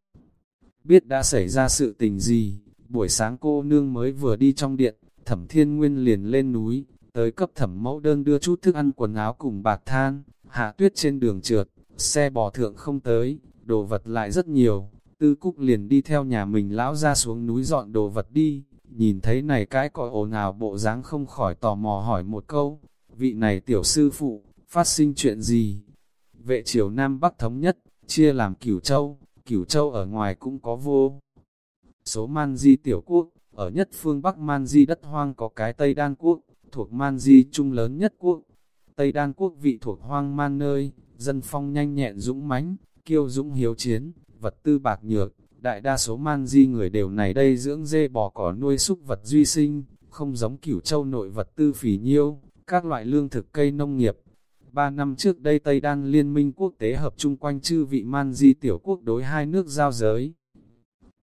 biết đã xảy ra sự tình gì, buổi sáng cô nương mới vừa đi trong điện, thẩm thiên nguyên liền lên núi, tới cấp thẩm mẫu đơn đưa chút thức ăn quần áo cùng bạc than, hạ tuyết trên đường trượt, xe bò thượng không tới, đồ vật lại rất nhiều, tư cúc liền đi theo nhà mình lão ra xuống núi dọn đồ vật đi, nhìn thấy này cái còi ồn ào bộ dáng không khỏi tò mò hỏi một câu, vị này tiểu sư phụ, phát sinh chuyện gì? Vệ triều Nam Bắc thống nhất, chia làm cửu châu, cửu châu ở ngoài cũng có vô. Số man di tiểu quốc, ở nhất phương Bắc man di đất hoang có cái Tây Đan quốc, thuộc man di trung lớn nhất quốc. Tây Đan quốc vị thuộc hoang man nơi, dân phong nhanh nhẹn dũng mãnh, kiêu dũng hiếu chiến, vật tư bạc nhược, đại đa số man di người đều này đây dưỡng dê bò cỏ nuôi súc vật duy sinh, không giống cửu châu nội vật tư phỉ nhiêu, các loại lương thực cây nông nghiệp. Ba năm trước đây Tây Đan Liên minh quốc tế hợp chung quanh chư vị man di tiểu quốc đối hai nước giao giới.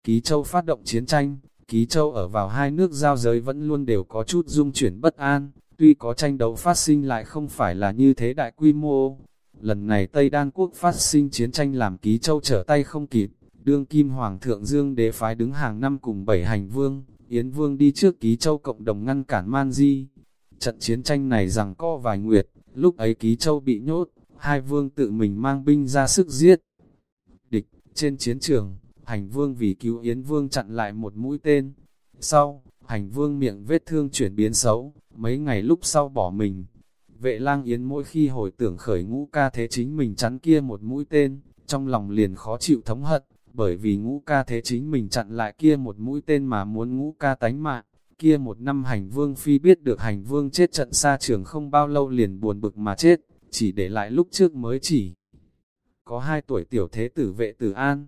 Ký Châu phát động chiến tranh, Ký Châu ở vào hai nước giao giới vẫn luôn đều có chút dung chuyển bất an, tuy có tranh đấu phát sinh lại không phải là như thế đại quy mô. Lần này Tây Đan quốc phát sinh chiến tranh làm Ký Châu trở tay không kịp, đương kim Hoàng thượng Dương đế phái đứng hàng năm cùng bảy hành vương, Yến Vương đi trước Ký Châu cộng đồng ngăn cản Man Di. Trận chiến tranh này rằng co vài nguyệt, lúc ấy Ký Châu bị nhốt, hai vương tự mình mang binh ra sức giết. Địch, trên chiến trường, hành vương vì cứu Yến Vương chặn lại một mũi tên. Sau, hành vương miệng vết thương chuyển biến xấu, mấy ngày lúc sau bỏ mình. Vệ lang Yến mỗi khi hồi tưởng khởi ngũ ca thế chính mình chắn kia một mũi tên, trong lòng liền khó chịu thống hận, bởi vì ngũ ca thế chính mình chặn lại kia một mũi tên mà muốn ngũ ca tánh mạng. Kia một năm hành vương phi biết được hành vương chết trận xa trường không bao lâu liền buồn bực mà chết, chỉ để lại lúc trước mới chỉ. Có hai tuổi tiểu thế tử vệ tử an,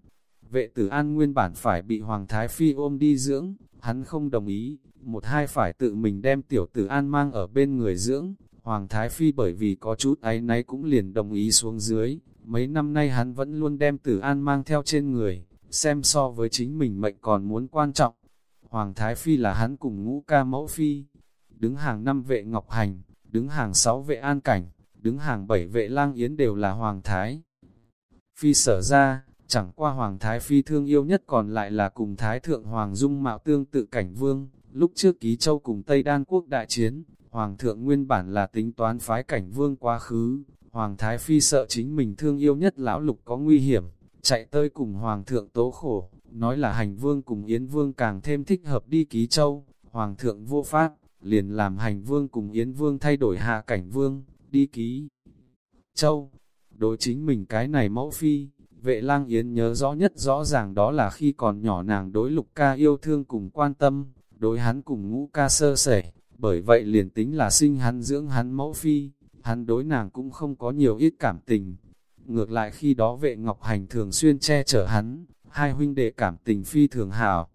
Vệ tử an nguyên bản phải bị Hoàng Thái Phi ôm đi dưỡng, hắn không đồng ý, một hai phải tự mình đem tiểu tử an mang ở bên người dưỡng. Hoàng Thái Phi bởi vì có chút ấy náy cũng liền đồng ý xuống dưới, mấy năm nay hắn vẫn luôn đem tử an mang theo trên người, xem so với chính mình mệnh còn muốn quan trọng. Hoàng Thái Phi là hắn cùng ngũ ca mẫu phi, đứng hàng năm vệ Ngọc Hành, đứng hàng sáu vệ An Cảnh, đứng hàng bảy vệ Lang Yến đều là Hoàng Thái. Phi sở ra, Chẳng qua Hoàng Thái Phi thương yêu nhất còn lại là cùng Thái Thượng Hoàng Dung Mạo tương tự cảnh vương, lúc trước ký châu cùng Tây Đan quốc đại chiến, Hoàng thượng nguyên bản là tính toán phái cảnh vương quá khứ, Hoàng Thái Phi sợ chính mình thương yêu nhất lão lục có nguy hiểm, chạy tới cùng Hoàng thượng tố khổ, nói là hành vương cùng Yến vương càng thêm thích hợp đi ký châu, Hoàng thượng vô pháp, liền làm hành vương cùng Yến vương thay đổi hạ cảnh vương, đi ký châu. Đối chính mình cái này mẫu phi, Vệ lang yến nhớ rõ nhất rõ ràng đó là khi còn nhỏ nàng đối lục ca yêu thương cùng quan tâm, đối hắn cùng ngũ ca sơ sẻ, bởi vậy liền tính là sinh hắn dưỡng hắn mẫu phi, hắn đối nàng cũng không có nhiều ít cảm tình. Ngược lại khi đó vệ ngọc hành thường xuyên che chở hắn, hai huynh đệ cảm tình phi thường hảo.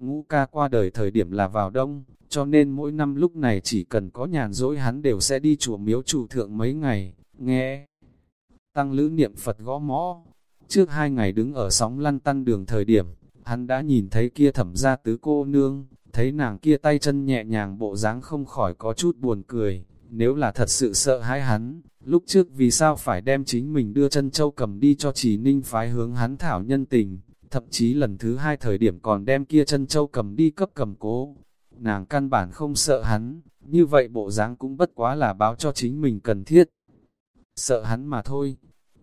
Ngũ ca qua đời thời điểm là vào đông, cho nên mỗi năm lúc này chỉ cần có nhàn rỗi hắn đều sẽ đi chùa miếu chủ thượng mấy ngày, nghe. Tăng lữ niệm Phật gõ mõ, Trước hai ngày đứng ở sóng lăn tăn đường thời điểm, hắn đã nhìn thấy kia thẩm ra tứ cô nương, thấy nàng kia tay chân nhẹ nhàng bộ dáng không khỏi có chút buồn cười. Nếu là thật sự sợ hãi hắn, lúc trước vì sao phải đem chính mình đưa chân châu cầm đi cho chỉ ninh phái hướng hắn thảo nhân tình, thậm chí lần thứ hai thời điểm còn đem kia chân châu cầm đi cấp cầm cố. Nàng căn bản không sợ hắn, như vậy bộ dáng cũng bất quá là báo cho chính mình cần thiết. Sợ hắn mà thôi,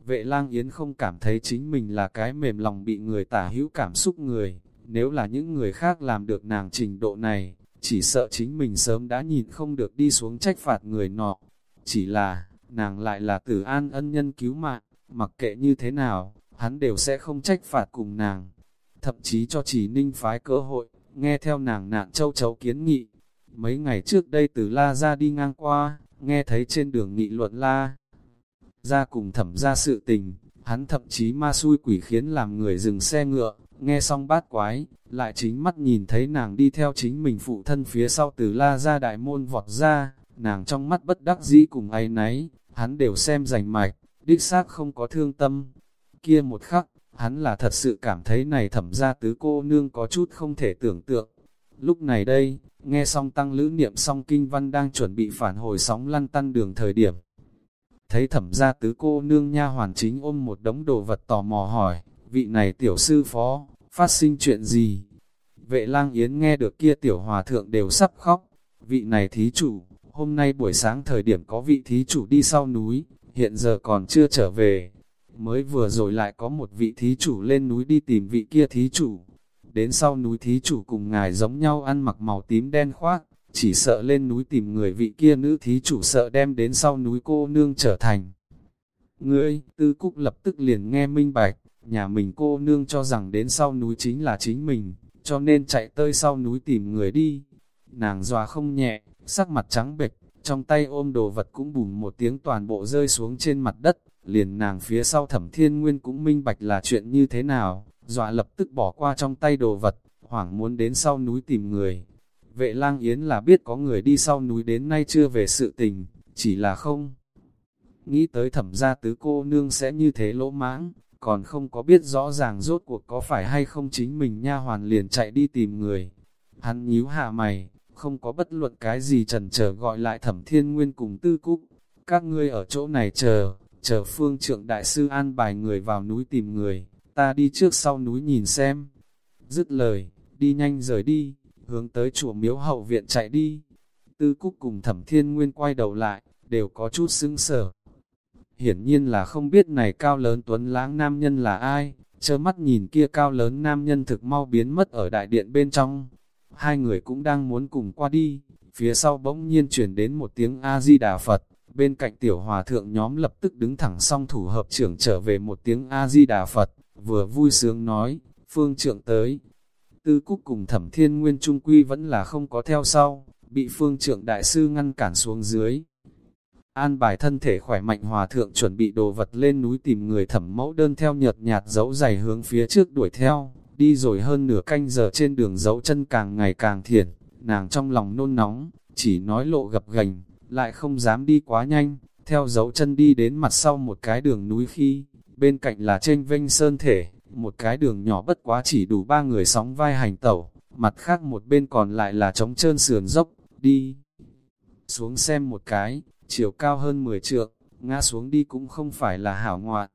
Vệ lang yến không cảm thấy chính mình là cái mềm lòng bị người tả hữu cảm xúc người, nếu là những người khác làm được nàng trình độ này, chỉ sợ chính mình sớm đã nhìn không được đi xuống trách phạt người nọ. Chỉ là, nàng lại là tử an ân nhân cứu mạng, mặc kệ như thế nào, hắn đều sẽ không trách phạt cùng nàng. Thậm chí cho chỉ ninh phái cơ hội, nghe theo nàng nạn châu chấu kiến nghị. Mấy ngày trước đây từ La ra đi ngang qua, nghe thấy trên đường nghị luận La ra cùng thẩm ra sự tình, hắn thậm chí ma xui quỷ khiến làm người dừng xe ngựa, nghe xong bát quái, lại chính mắt nhìn thấy nàng đi theo chính mình phụ thân phía sau từ la ra đại môn vọt ra, nàng trong mắt bất đắc dĩ cùng ấy nấy, hắn đều xem rành mạch, đích xác không có thương tâm. Kia một khắc, hắn là thật sự cảm thấy này thẩm ra tứ cô nương có chút không thể tưởng tượng. Lúc này đây, nghe xong tăng lữ niệm xong kinh văn đang chuẩn bị phản hồi sóng lăn tăn đường thời điểm, thấy thẩm gia tứ cô nương nha hoàn chính ôm một đống đồ vật tò mò hỏi, vị này tiểu sư phó, phát sinh chuyện gì? Vệ lang yến nghe được kia tiểu hòa thượng đều sắp khóc. Vị này thí chủ, hôm nay buổi sáng thời điểm có vị thí chủ đi sau núi, hiện giờ còn chưa trở về. Mới vừa rồi lại có một vị thí chủ lên núi đi tìm vị kia thí chủ. Đến sau núi thí chủ cùng ngài giống nhau ăn mặc màu tím đen khoác, chỉ sợ lên núi tìm người vị kia nữ thí chủ sợ đem đến sau núi cô nương trở thành. Ngươi, tư cúc lập tức liền nghe minh bạch, nhà mình cô nương cho rằng đến sau núi chính là chính mình, cho nên chạy tới sau núi tìm người đi. Nàng dòa không nhẹ, sắc mặt trắng bệch, trong tay ôm đồ vật cũng bùm một tiếng toàn bộ rơi xuống trên mặt đất, liền nàng phía sau thẩm thiên nguyên cũng minh bạch là chuyện như thế nào, dọa lập tức bỏ qua trong tay đồ vật, hoảng muốn đến sau núi tìm người. Vệ lang yến là biết có người đi sau núi đến nay chưa về sự tình, chỉ là không. Nghĩ tới thẩm gia tứ cô nương sẽ như thế lỗ mãng, còn không có biết rõ ràng rốt cuộc có phải hay không chính mình nha hoàn liền chạy đi tìm người. Hắn nhíu hạ mày, không có bất luận cái gì trần chờ gọi lại thẩm thiên nguyên cùng tư cúc. Các ngươi ở chỗ này chờ, chờ phương trượng đại sư an bài người vào núi tìm người, ta đi trước sau núi nhìn xem. Dứt lời, đi nhanh rời đi, hướng tới chùa miếu hậu viện chạy đi. Tư Cúc cùng Thẩm Thiên Nguyên quay đầu lại, đều có chút sững sở Hiển nhiên là không biết này cao lớn tuấn lãng nam nhân là ai, chớ mắt nhìn kia cao lớn nam nhân thực mau biến mất ở đại điện bên trong. Hai người cũng đang muốn cùng qua đi, phía sau bỗng nhiên chuyển đến một tiếng A-di-đà Phật, bên cạnh tiểu hòa thượng nhóm lập tức đứng thẳng song thủ hợp trưởng trở về một tiếng A-di-đà Phật, vừa vui sướng nói, phương trưởng tới. Tư Cúc cùng thẩm thiên nguyên trung quy vẫn là không có theo sau, bị phương trượng đại sư ngăn cản xuống dưới. An bài thân thể khỏe mạnh hòa thượng chuẩn bị đồ vật lên núi tìm người thẩm mẫu đơn theo nhợt nhạt dấu dày hướng phía trước đuổi theo, đi rồi hơn nửa canh giờ trên đường dấu chân càng ngày càng thiện, nàng trong lòng nôn nóng, chỉ nói lộ gập gành, lại không dám đi quá nhanh, theo dấu chân đi đến mặt sau một cái đường núi khi, bên cạnh là trên vinh sơn thể, một cái đường nhỏ bất quá chỉ đủ ba người sóng vai hành tẩu, mặt khác một bên còn lại là trống trơn sườn dốc, đi xuống xem một cái, chiều cao hơn 10 trượng, ngã xuống đi cũng không phải là hảo ngoạn.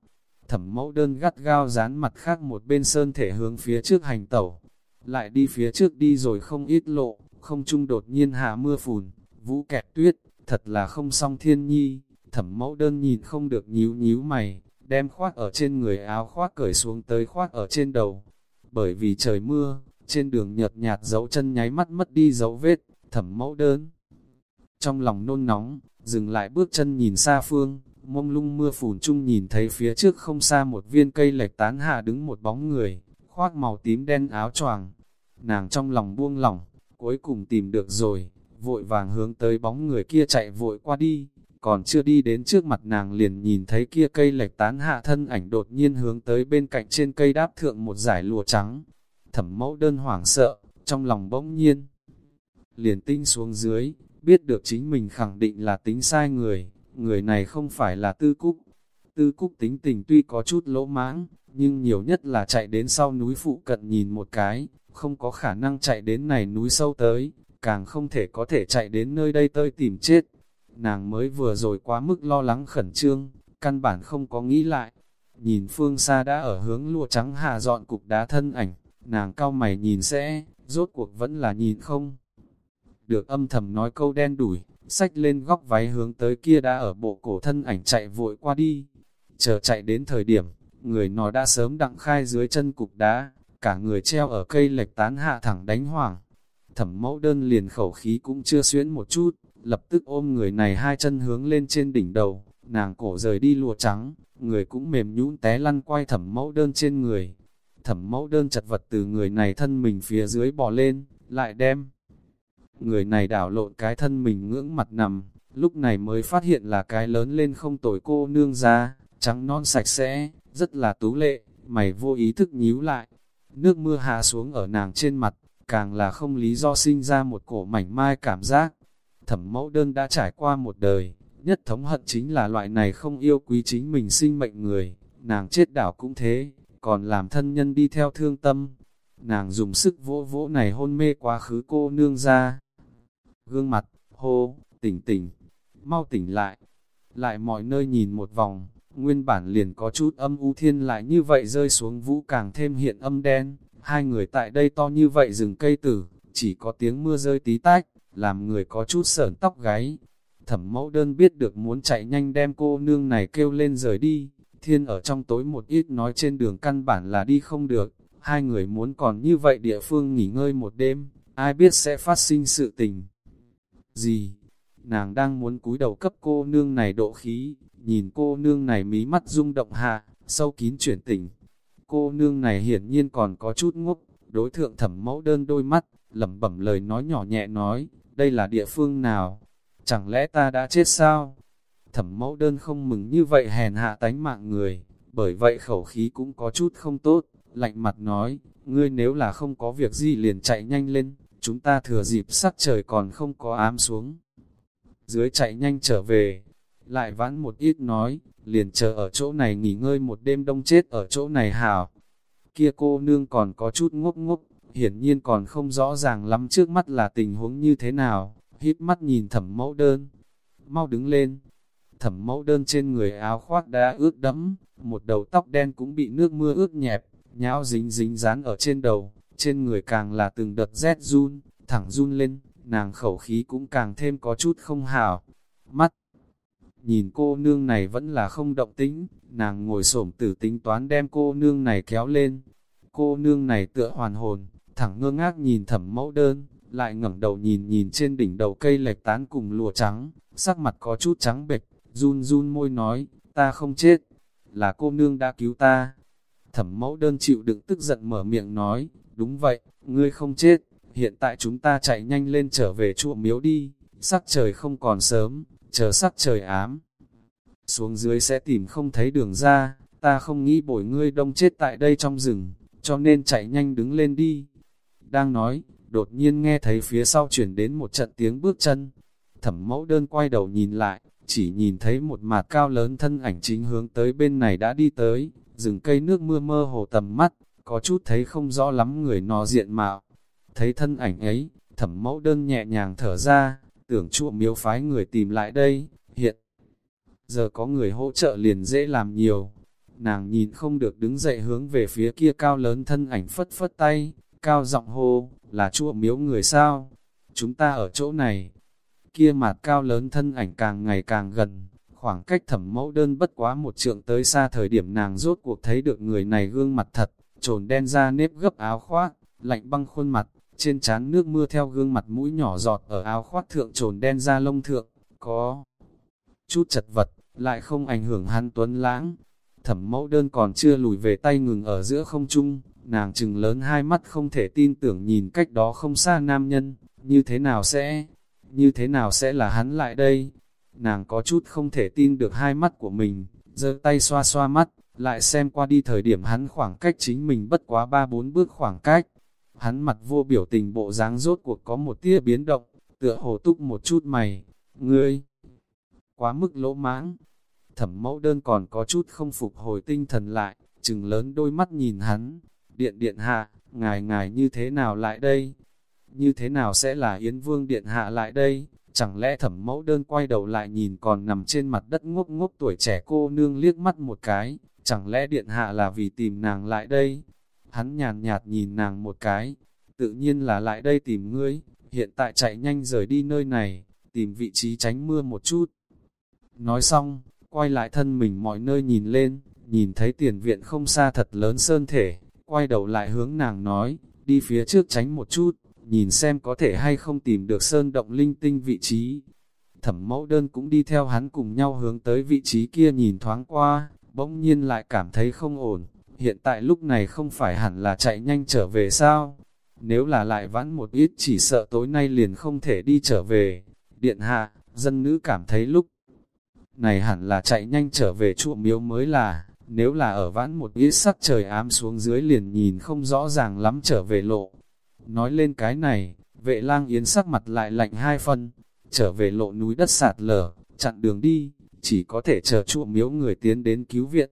Thẩm mẫu đơn gắt gao dán mặt khác một bên sơn thể hướng phía trước hành tẩu, lại đi phía trước đi rồi không ít lộ, không trung đột nhiên hạ mưa phùn, vũ kẹt tuyết, thật là không song thiên nhi, thẩm mẫu đơn nhìn không được nhíu nhíu mày, đem khoác ở trên người áo khoác cởi xuống tới khoác ở trên đầu. Bởi vì trời mưa, trên đường nhợt nhạt dấu chân nháy mắt mất đi dấu vết, thẩm mẫu đơn. Trong lòng nôn nóng, dừng lại bước chân nhìn xa phương, mông lung mưa phùn chung nhìn thấy phía trước không xa một viên cây lệch tán hạ đứng một bóng người, khoác màu tím đen áo choàng. Nàng trong lòng buông lỏng, cuối cùng tìm được rồi, vội vàng hướng tới bóng người kia chạy vội qua đi, còn chưa đi đến trước mặt nàng liền nhìn thấy kia cây lệch tán hạ thân ảnh đột nhiên hướng tới bên cạnh trên cây đáp thượng một giải lụa trắng. Thẩm mẫu đơn hoảng sợ, trong lòng bỗng nhiên. Liền tinh xuống dưới, biết được chính mình khẳng định là tính sai người, người này không phải là tư cúc. Tư cúc tính tình tuy có chút lỗ mãng, nhưng nhiều nhất là chạy đến sau núi phụ cận nhìn một cái, không có khả năng chạy đến này núi sâu tới, càng không thể có thể chạy đến nơi đây tới tìm chết. Nàng mới vừa rồi quá mức lo lắng khẩn trương, căn bản không có nghĩ lại. Nhìn phương xa đã ở hướng lụa trắng hạ dọn cục đá thân ảnh, nàng cao mày nhìn sẽ, rốt cuộc vẫn là nhìn không được âm thầm nói câu đen đủi, sách lên góc váy hướng tới kia đã ở bộ cổ thân ảnh chạy vội qua đi. Chờ chạy đến thời điểm, người nó đã sớm đặng khai dưới chân cục đá, cả người treo ở cây lệch tán hạ thẳng đánh hoảng. Thẩm mẫu đơn liền khẩu khí cũng chưa xuyến một chút, lập tức ôm người này hai chân hướng lên trên đỉnh đầu, nàng cổ rời đi lụa trắng, người cũng mềm nhũn té lăn quay thẩm mẫu đơn trên người. Thẩm mẫu đơn chật vật từ người này thân mình phía dưới bò lên, lại đem người này đảo lộn cái thân mình ngưỡng mặt nằm, lúc này mới phát hiện là cái lớn lên không tồi cô nương ra, trắng non sạch sẽ, rất là tú lệ, mày vô ý thức nhíu lại. Nước mưa hạ xuống ở nàng trên mặt, càng là không lý do sinh ra một cổ mảnh mai cảm giác. Thẩm mẫu đơn đã trải qua một đời, nhất thống hận chính là loại này không yêu quý chính mình sinh mệnh người, nàng chết đảo cũng thế, còn làm thân nhân đi theo thương tâm. Nàng dùng sức vỗ vỗ này hôn mê quá khứ cô nương ra, gương mặt, hô, tỉnh tỉnh, mau tỉnh lại. Lại mọi nơi nhìn một vòng, nguyên bản liền có chút âm u thiên lại như vậy rơi xuống vũ càng thêm hiện âm đen, Hai người tại đây to như vậy rừng cây tử, chỉ có tiếng mưa rơi tí tách, làm người có chút sởn tóc gáy. Thẩm mẫu đơn biết được muốn chạy nhanh đem cô nương này kêu lên rời đi, thiên ở trong tối một ít nói trên đường căn bản là đi không được, hai người muốn còn như vậy địa phương nghỉ ngơi một đêm, ai biết sẽ phát sinh sự tình. Gì? Nàng đang muốn cúi đầu cấp cô nương này độ khí, nhìn cô nương này mí mắt rung động hạ, sâu kín chuyển tỉnh. Cô nương này hiển nhiên còn có chút ngốc, đối thượng thẩm mẫu đơn đôi mắt, lẩm bẩm lời nói nhỏ nhẹ nói, đây là địa phương nào? Chẳng lẽ ta đã chết sao? Thẩm mẫu đơn không mừng như vậy hèn hạ tánh mạng người, bởi vậy khẩu khí cũng có chút không tốt, lạnh mặt nói, ngươi nếu là không có việc gì liền chạy nhanh lên, chúng ta thừa dịp sắc trời còn không có ám xuống. Dưới chạy nhanh trở về, lại vãn một ít nói, liền chờ ở chỗ này nghỉ ngơi một đêm đông chết ở chỗ này hảo. Kia cô nương còn có chút ngốc ngốc, hiển nhiên còn không rõ ràng lắm trước mắt là tình huống như thế nào, hít mắt nhìn thẩm mẫu đơn. Mau đứng lên, thẩm mẫu đơn trên người áo khoác đã ướt đẫm, một đầu tóc đen cũng bị nước mưa ướt nhẹp, nhão dính dính dán ở trên đầu, trên người càng là từng đợt rét run, thẳng run lên, nàng khẩu khí cũng càng thêm có chút không hảo. Mắt, nhìn cô nương này vẫn là không động tĩnh, nàng ngồi xổm tử tính toán đem cô nương này kéo lên. Cô nương này tựa hoàn hồn, thẳng ngơ ngác nhìn thẩm mẫu đơn, lại ngẩng đầu nhìn nhìn trên đỉnh đầu cây lệch tán cùng lùa trắng, sắc mặt có chút trắng bệch, run run môi nói, ta không chết, là cô nương đã cứu ta. Thẩm mẫu đơn chịu đựng tức giận mở miệng nói, đúng vậy, ngươi không chết, hiện tại chúng ta chạy nhanh lên trở về chùa miếu đi, sắc trời không còn sớm, chờ sắc trời ám. Xuống dưới sẽ tìm không thấy đường ra, ta không nghĩ bổi ngươi đông chết tại đây trong rừng, cho nên chạy nhanh đứng lên đi. Đang nói, đột nhiên nghe thấy phía sau chuyển đến một trận tiếng bước chân. Thẩm mẫu đơn quay đầu nhìn lại, chỉ nhìn thấy một mặt cao lớn thân ảnh chính hướng tới bên này đã đi tới, rừng cây nước mưa mơ hồ tầm mắt, có chút thấy không rõ lắm người nó diện mạo. Thấy thân ảnh ấy, thẩm mẫu đơn nhẹ nhàng thở ra, tưởng chua miếu phái người tìm lại đây, hiện giờ có người hỗ trợ liền dễ làm nhiều. Nàng nhìn không được đứng dậy hướng về phía kia cao lớn thân ảnh phất phất tay, cao giọng hô, là chua miếu người sao? Chúng ta ở chỗ này. Kia mặt cao lớn thân ảnh càng ngày càng gần, khoảng cách thẩm mẫu đơn bất quá một trượng tới xa thời điểm nàng rốt cuộc thấy được người này gương mặt thật, trồn đen ra nếp gấp áo khoác, lạnh băng khuôn mặt, trên trán nước mưa theo gương mặt mũi nhỏ giọt ở áo khoác thượng trồn đen ra lông thượng, có chút chật vật, lại không ảnh hưởng hắn tuấn lãng. Thẩm mẫu đơn còn chưa lùi về tay ngừng ở giữa không trung, nàng chừng lớn hai mắt không thể tin tưởng nhìn cách đó không xa nam nhân, như thế nào sẽ, như thế nào sẽ là hắn lại đây. Nàng có chút không thể tin được hai mắt của mình, giơ tay xoa xoa mắt, lại xem qua đi thời điểm hắn khoảng cách chính mình bất quá ba bốn bước khoảng cách. Hắn mặt vô biểu tình bộ dáng rốt cuộc có một tia biến động, tựa hồ túc một chút mày, ngươi, quá mức lỗ mãng. Thẩm mẫu đơn còn có chút không phục hồi tinh thần lại, chừng lớn đôi mắt nhìn hắn, điện điện hạ, ngài ngài như thế nào lại đây? Như thế nào sẽ là Yến Vương điện hạ lại đây? Chẳng lẽ thẩm mẫu đơn quay đầu lại nhìn còn nằm trên mặt đất ngốc ngốc tuổi trẻ cô nương liếc mắt một cái, chẳng lẽ điện hạ là vì tìm nàng lại đây? Hắn nhàn nhạt nhìn nàng một cái, tự nhiên là lại đây tìm ngươi, hiện tại chạy nhanh rời đi nơi này, tìm vị trí tránh mưa một chút. Nói xong, quay lại thân mình mọi nơi nhìn lên, nhìn thấy tiền viện không xa thật lớn sơn thể, quay đầu lại hướng nàng nói, đi phía trước tránh một chút, nhìn xem có thể hay không tìm được sơn động linh tinh vị trí. Thẩm mẫu đơn cũng đi theo hắn cùng nhau hướng tới vị trí kia nhìn thoáng qua, bỗng nhiên lại cảm thấy không ổn, hiện tại lúc này không phải hẳn là chạy nhanh trở về sao? Nếu là lại vãn một ít chỉ sợ tối nay liền không thể đi trở về. Điện hạ, dân nữ cảm thấy lúc này hẳn là chạy nhanh trở về chùa miếu mới là, nếu là ở vãn một ít sắc trời ám xuống dưới liền nhìn không rõ ràng lắm trở về lộ. Nói lên cái này, vệ lang yến sắc mặt lại lạnh hai phân, trở về lộ núi đất sạt lở, chặn đường đi, chỉ có thể chờ chùa miếu người tiến đến cứu viện.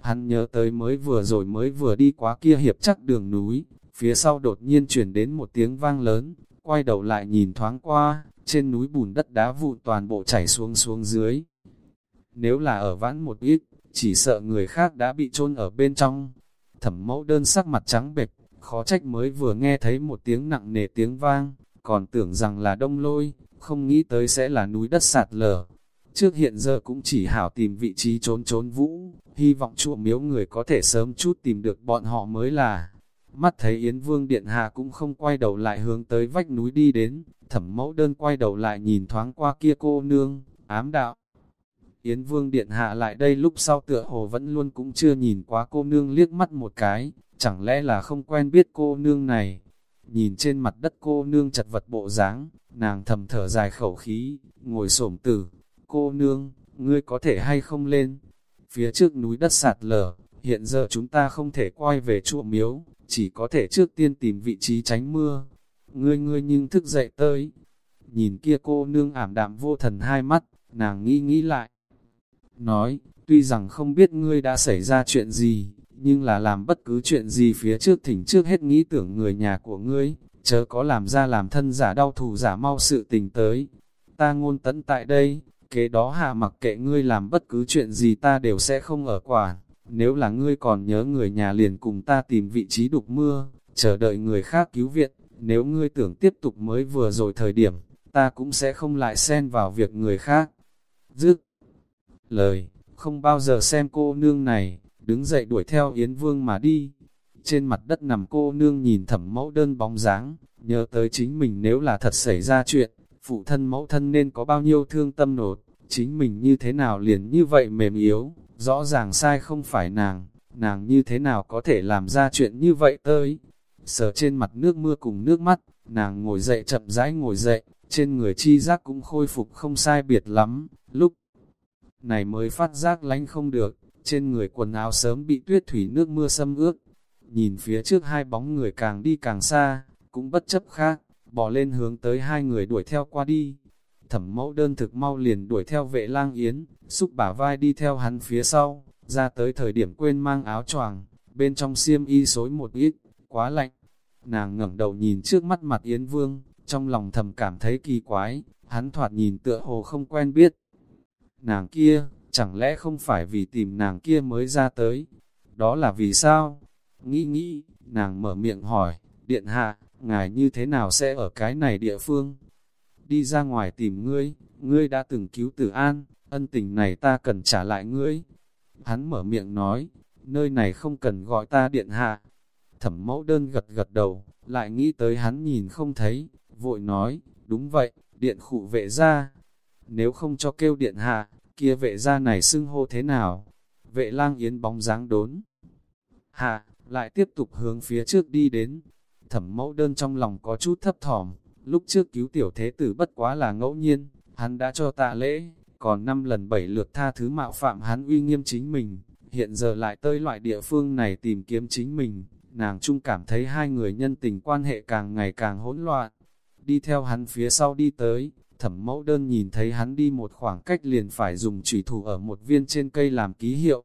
Hắn nhớ tới mới vừa rồi mới vừa đi quá kia hiệp chắc đường núi, phía sau đột nhiên chuyển đến một tiếng vang lớn, quay đầu lại nhìn thoáng qua, trên núi bùn đất đá vụn toàn bộ chảy xuống xuống dưới. Nếu là ở vãn một ít, chỉ sợ người khác đã bị chôn ở bên trong. Thẩm mẫu đơn sắc mặt trắng bệch, khó trách mới vừa nghe thấy một tiếng nặng nề tiếng vang, còn tưởng rằng là đông lôi, không nghĩ tới sẽ là núi đất sạt lở. Trước hiện giờ cũng chỉ hảo tìm vị trí trốn trốn vũ, hy vọng chùa miếu người có thể sớm chút tìm được bọn họ mới là. Mắt thấy Yến Vương Điện Hạ cũng không quay đầu lại hướng tới vách núi đi đến, thẩm mẫu đơn quay đầu lại nhìn thoáng qua kia cô nương, ám đạo. Yến Vương Điện Hạ lại đây lúc sau tựa hồ vẫn luôn cũng chưa nhìn quá cô nương liếc mắt một cái, chẳng lẽ là không quen biết cô nương này. Nhìn trên mặt đất cô nương chật vật bộ dáng, nàng thầm thở dài khẩu khí, ngồi xổm tử. Cô nương, ngươi có thể hay không lên? Phía trước núi đất sạt lở, hiện giờ chúng ta không thể quay về chùa miếu, chỉ có thể trước tiên tìm vị trí tránh mưa. Ngươi ngươi nhưng thức dậy tới. Nhìn kia cô nương ảm đạm vô thần hai mắt, nàng nghĩ nghĩ lại. Nói, tuy rằng không biết ngươi đã xảy ra chuyện gì, nhưng là làm bất cứ chuyện gì phía trước thỉnh trước hết nghĩ tưởng người nhà của ngươi, chớ có làm ra làm thân giả đau thù giả mau sự tình tới. Ta ngôn tấn tại đây, kế đó hạ mặc kệ ngươi làm bất cứ chuyện gì ta đều sẽ không ở quản. Nếu là ngươi còn nhớ người nhà liền cùng ta tìm vị trí đục mưa, chờ đợi người khác cứu viện, nếu ngươi tưởng tiếp tục mới vừa rồi thời điểm, ta cũng sẽ không lại xen vào việc người khác. Dứt lời, không bao giờ xem cô nương này, đứng dậy đuổi theo Yến Vương mà đi. Trên mặt đất nằm cô nương nhìn thẩm mẫu đơn bóng dáng, nhớ tới chính mình nếu là thật xảy ra chuyện, phụ thân mẫu thân nên có bao nhiêu thương tâm nột, chính mình như thế nào liền như vậy mềm yếu, rõ ràng sai không phải nàng, nàng như thế nào có thể làm ra chuyện như vậy tới. Sờ trên mặt nước mưa cùng nước mắt, nàng ngồi dậy chậm rãi ngồi dậy, trên người chi giác cũng khôi phục không sai biệt lắm, lúc này mới phát giác lánh không được, trên người quần áo sớm bị tuyết thủy nước mưa xâm ướt. Nhìn phía trước hai bóng người càng đi càng xa, cũng bất chấp khác, bỏ lên hướng tới hai người đuổi theo qua đi. Thẩm mẫu đơn thực mau liền đuổi theo vệ lang yến, xúc bả vai đi theo hắn phía sau, ra tới thời điểm quên mang áo choàng, bên trong xiêm y xối một ít, quá lạnh. Nàng ngẩng đầu nhìn trước mắt mặt Yến Vương, trong lòng thầm cảm thấy kỳ quái, hắn thoạt nhìn tựa hồ không quen biết. Nàng kia, chẳng lẽ không phải vì tìm nàng kia mới ra tới? Đó là vì sao? Nghĩ nghĩ, nàng mở miệng hỏi, điện hạ, ngài như thế nào sẽ ở cái này địa phương? Đi ra ngoài tìm ngươi, ngươi đã từng cứu tử an, ân tình này ta cần trả lại ngươi. Hắn mở miệng nói, nơi này không cần gọi ta điện hạ. Thẩm mẫu đơn gật gật đầu, lại nghĩ tới hắn nhìn không thấy, vội nói, đúng vậy, điện khụ vệ ra. Nếu không cho kêu điện hạ, kia vệ gia này xưng hô thế nào? Vệ lang yến bóng dáng đốn. Hạ, lại tiếp tục hướng phía trước đi đến. Thẩm mẫu đơn trong lòng có chút thấp thỏm, lúc trước cứu tiểu thế tử bất quá là ngẫu nhiên, hắn đã cho tạ lễ, còn năm lần bảy lượt tha thứ mạo phạm hắn uy nghiêm chính mình, hiện giờ lại tới loại địa phương này tìm kiếm chính mình, nàng chung cảm thấy hai người nhân tình quan hệ càng ngày càng hỗn loạn. Đi theo hắn phía sau đi tới, thẩm mẫu đơn nhìn thấy hắn đi một khoảng cách liền phải dùng trùy thủ ở một viên trên cây làm ký hiệu.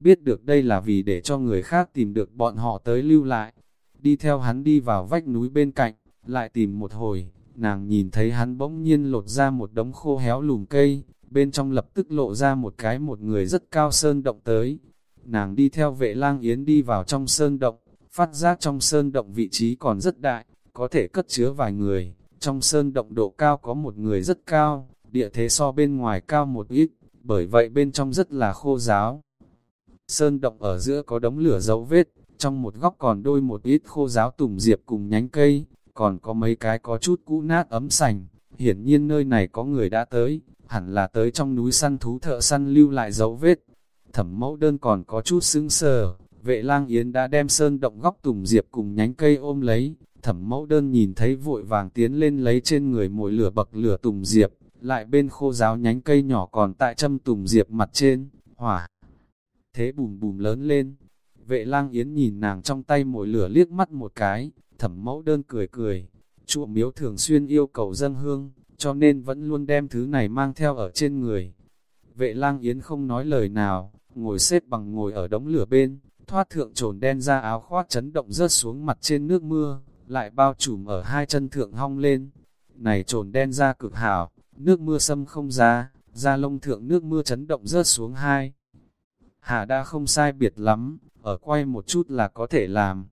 Biết được đây là vì để cho người khác tìm được bọn họ tới lưu lại. Đi theo hắn đi vào vách núi bên cạnh, lại tìm một hồi, nàng nhìn thấy hắn bỗng nhiên lột ra một đống khô héo lùm cây, bên trong lập tức lộ ra một cái một người rất cao sơn động tới. Nàng đi theo vệ lang yến đi vào trong sơn động, phát giác trong sơn động vị trí còn rất đại, có thể cất chứa vài người, trong sơn động độ cao có một người rất cao, địa thế so bên ngoài cao một ít, bởi vậy bên trong rất là khô giáo. Sơn động ở giữa có đống lửa dấu vết, trong một góc còn đôi một ít khô giáo tùng diệp cùng nhánh cây, còn có mấy cái có chút cũ nát ấm sành. Hiển nhiên nơi này có người đã tới, hẳn là tới trong núi săn thú thợ săn lưu lại dấu vết. Thẩm mẫu đơn còn có chút sững sờ, vệ lang yến đã đem sơn động góc tùng diệp cùng nhánh cây ôm lấy, Thẩm mẫu đơn nhìn thấy vội vàng tiến lên lấy trên người mỗi lửa bậc lửa tùng diệp, lại bên khô giáo nhánh cây nhỏ còn tại châm tùng diệp mặt trên, hỏa. Thế bùm bùm lớn lên, vệ lang yến nhìn nàng trong tay mỗi lửa liếc mắt một cái, thẩm mẫu đơn cười cười. Chùa miếu thường xuyên yêu cầu dân hương, cho nên vẫn luôn đem thứ này mang theo ở trên người. Vệ lang yến không nói lời nào, ngồi xếp bằng ngồi ở đống lửa bên, thoát thượng trồn đen ra áo khoác chấn động rớt xuống mặt trên nước mưa, lại bao trùm ở hai chân thượng hong lên. Này trồn đen ra cực hảo, nước mưa xâm không ra, ra lông thượng nước mưa chấn động rớt xuống hai. Hà đã không sai biệt lắm, ở quay một chút là có thể làm.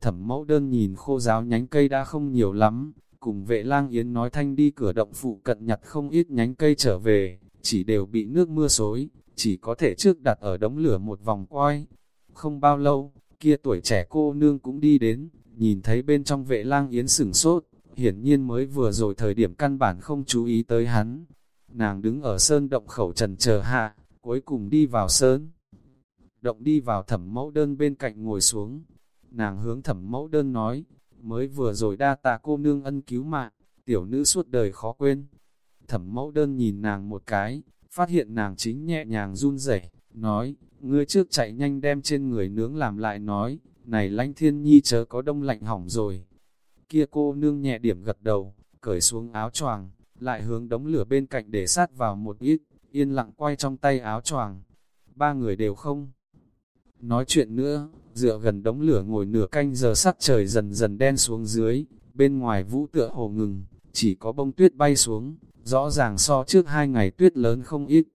Thẩm mẫu đơn nhìn khô giáo nhánh cây đã không nhiều lắm, cùng vệ lang yến nói thanh đi cửa động phụ cận nhặt không ít nhánh cây trở về, chỉ đều bị nước mưa xối, chỉ có thể trước đặt ở đống lửa một vòng quay. Không bao lâu, kia tuổi trẻ cô nương cũng đi đến, nhìn thấy bên trong vệ lang yến sửng sốt, hiển nhiên mới vừa rồi thời điểm căn bản không chú ý tới hắn. Nàng đứng ở sơn động khẩu trần chờ hạ, cuối cùng đi vào sơn. Động đi vào thẩm mẫu đơn bên cạnh ngồi xuống. Nàng hướng thẩm mẫu đơn nói, mới vừa rồi đa tạ cô nương ân cứu mạng, tiểu nữ suốt đời khó quên. Thẩm mẫu đơn nhìn nàng một cái, phát hiện nàng chính nhẹ nhàng run rẩy nói, ngươi trước chạy nhanh đem trên người nướng làm lại nói, này lanh thiên nhi chớ có đông lạnh hỏng rồi. Kia cô nương nhẹ điểm gật đầu, cởi xuống áo choàng, lại hướng đống lửa bên cạnh để sát vào một ít, yên lặng quay trong tay áo choàng. Ba người đều không nói chuyện nữa, dựa gần đống lửa ngồi nửa canh giờ sắc trời dần dần đen xuống dưới, bên ngoài vũ tựa hồ ngừng, chỉ có bông tuyết bay xuống, rõ ràng so trước hai ngày tuyết lớn không ít.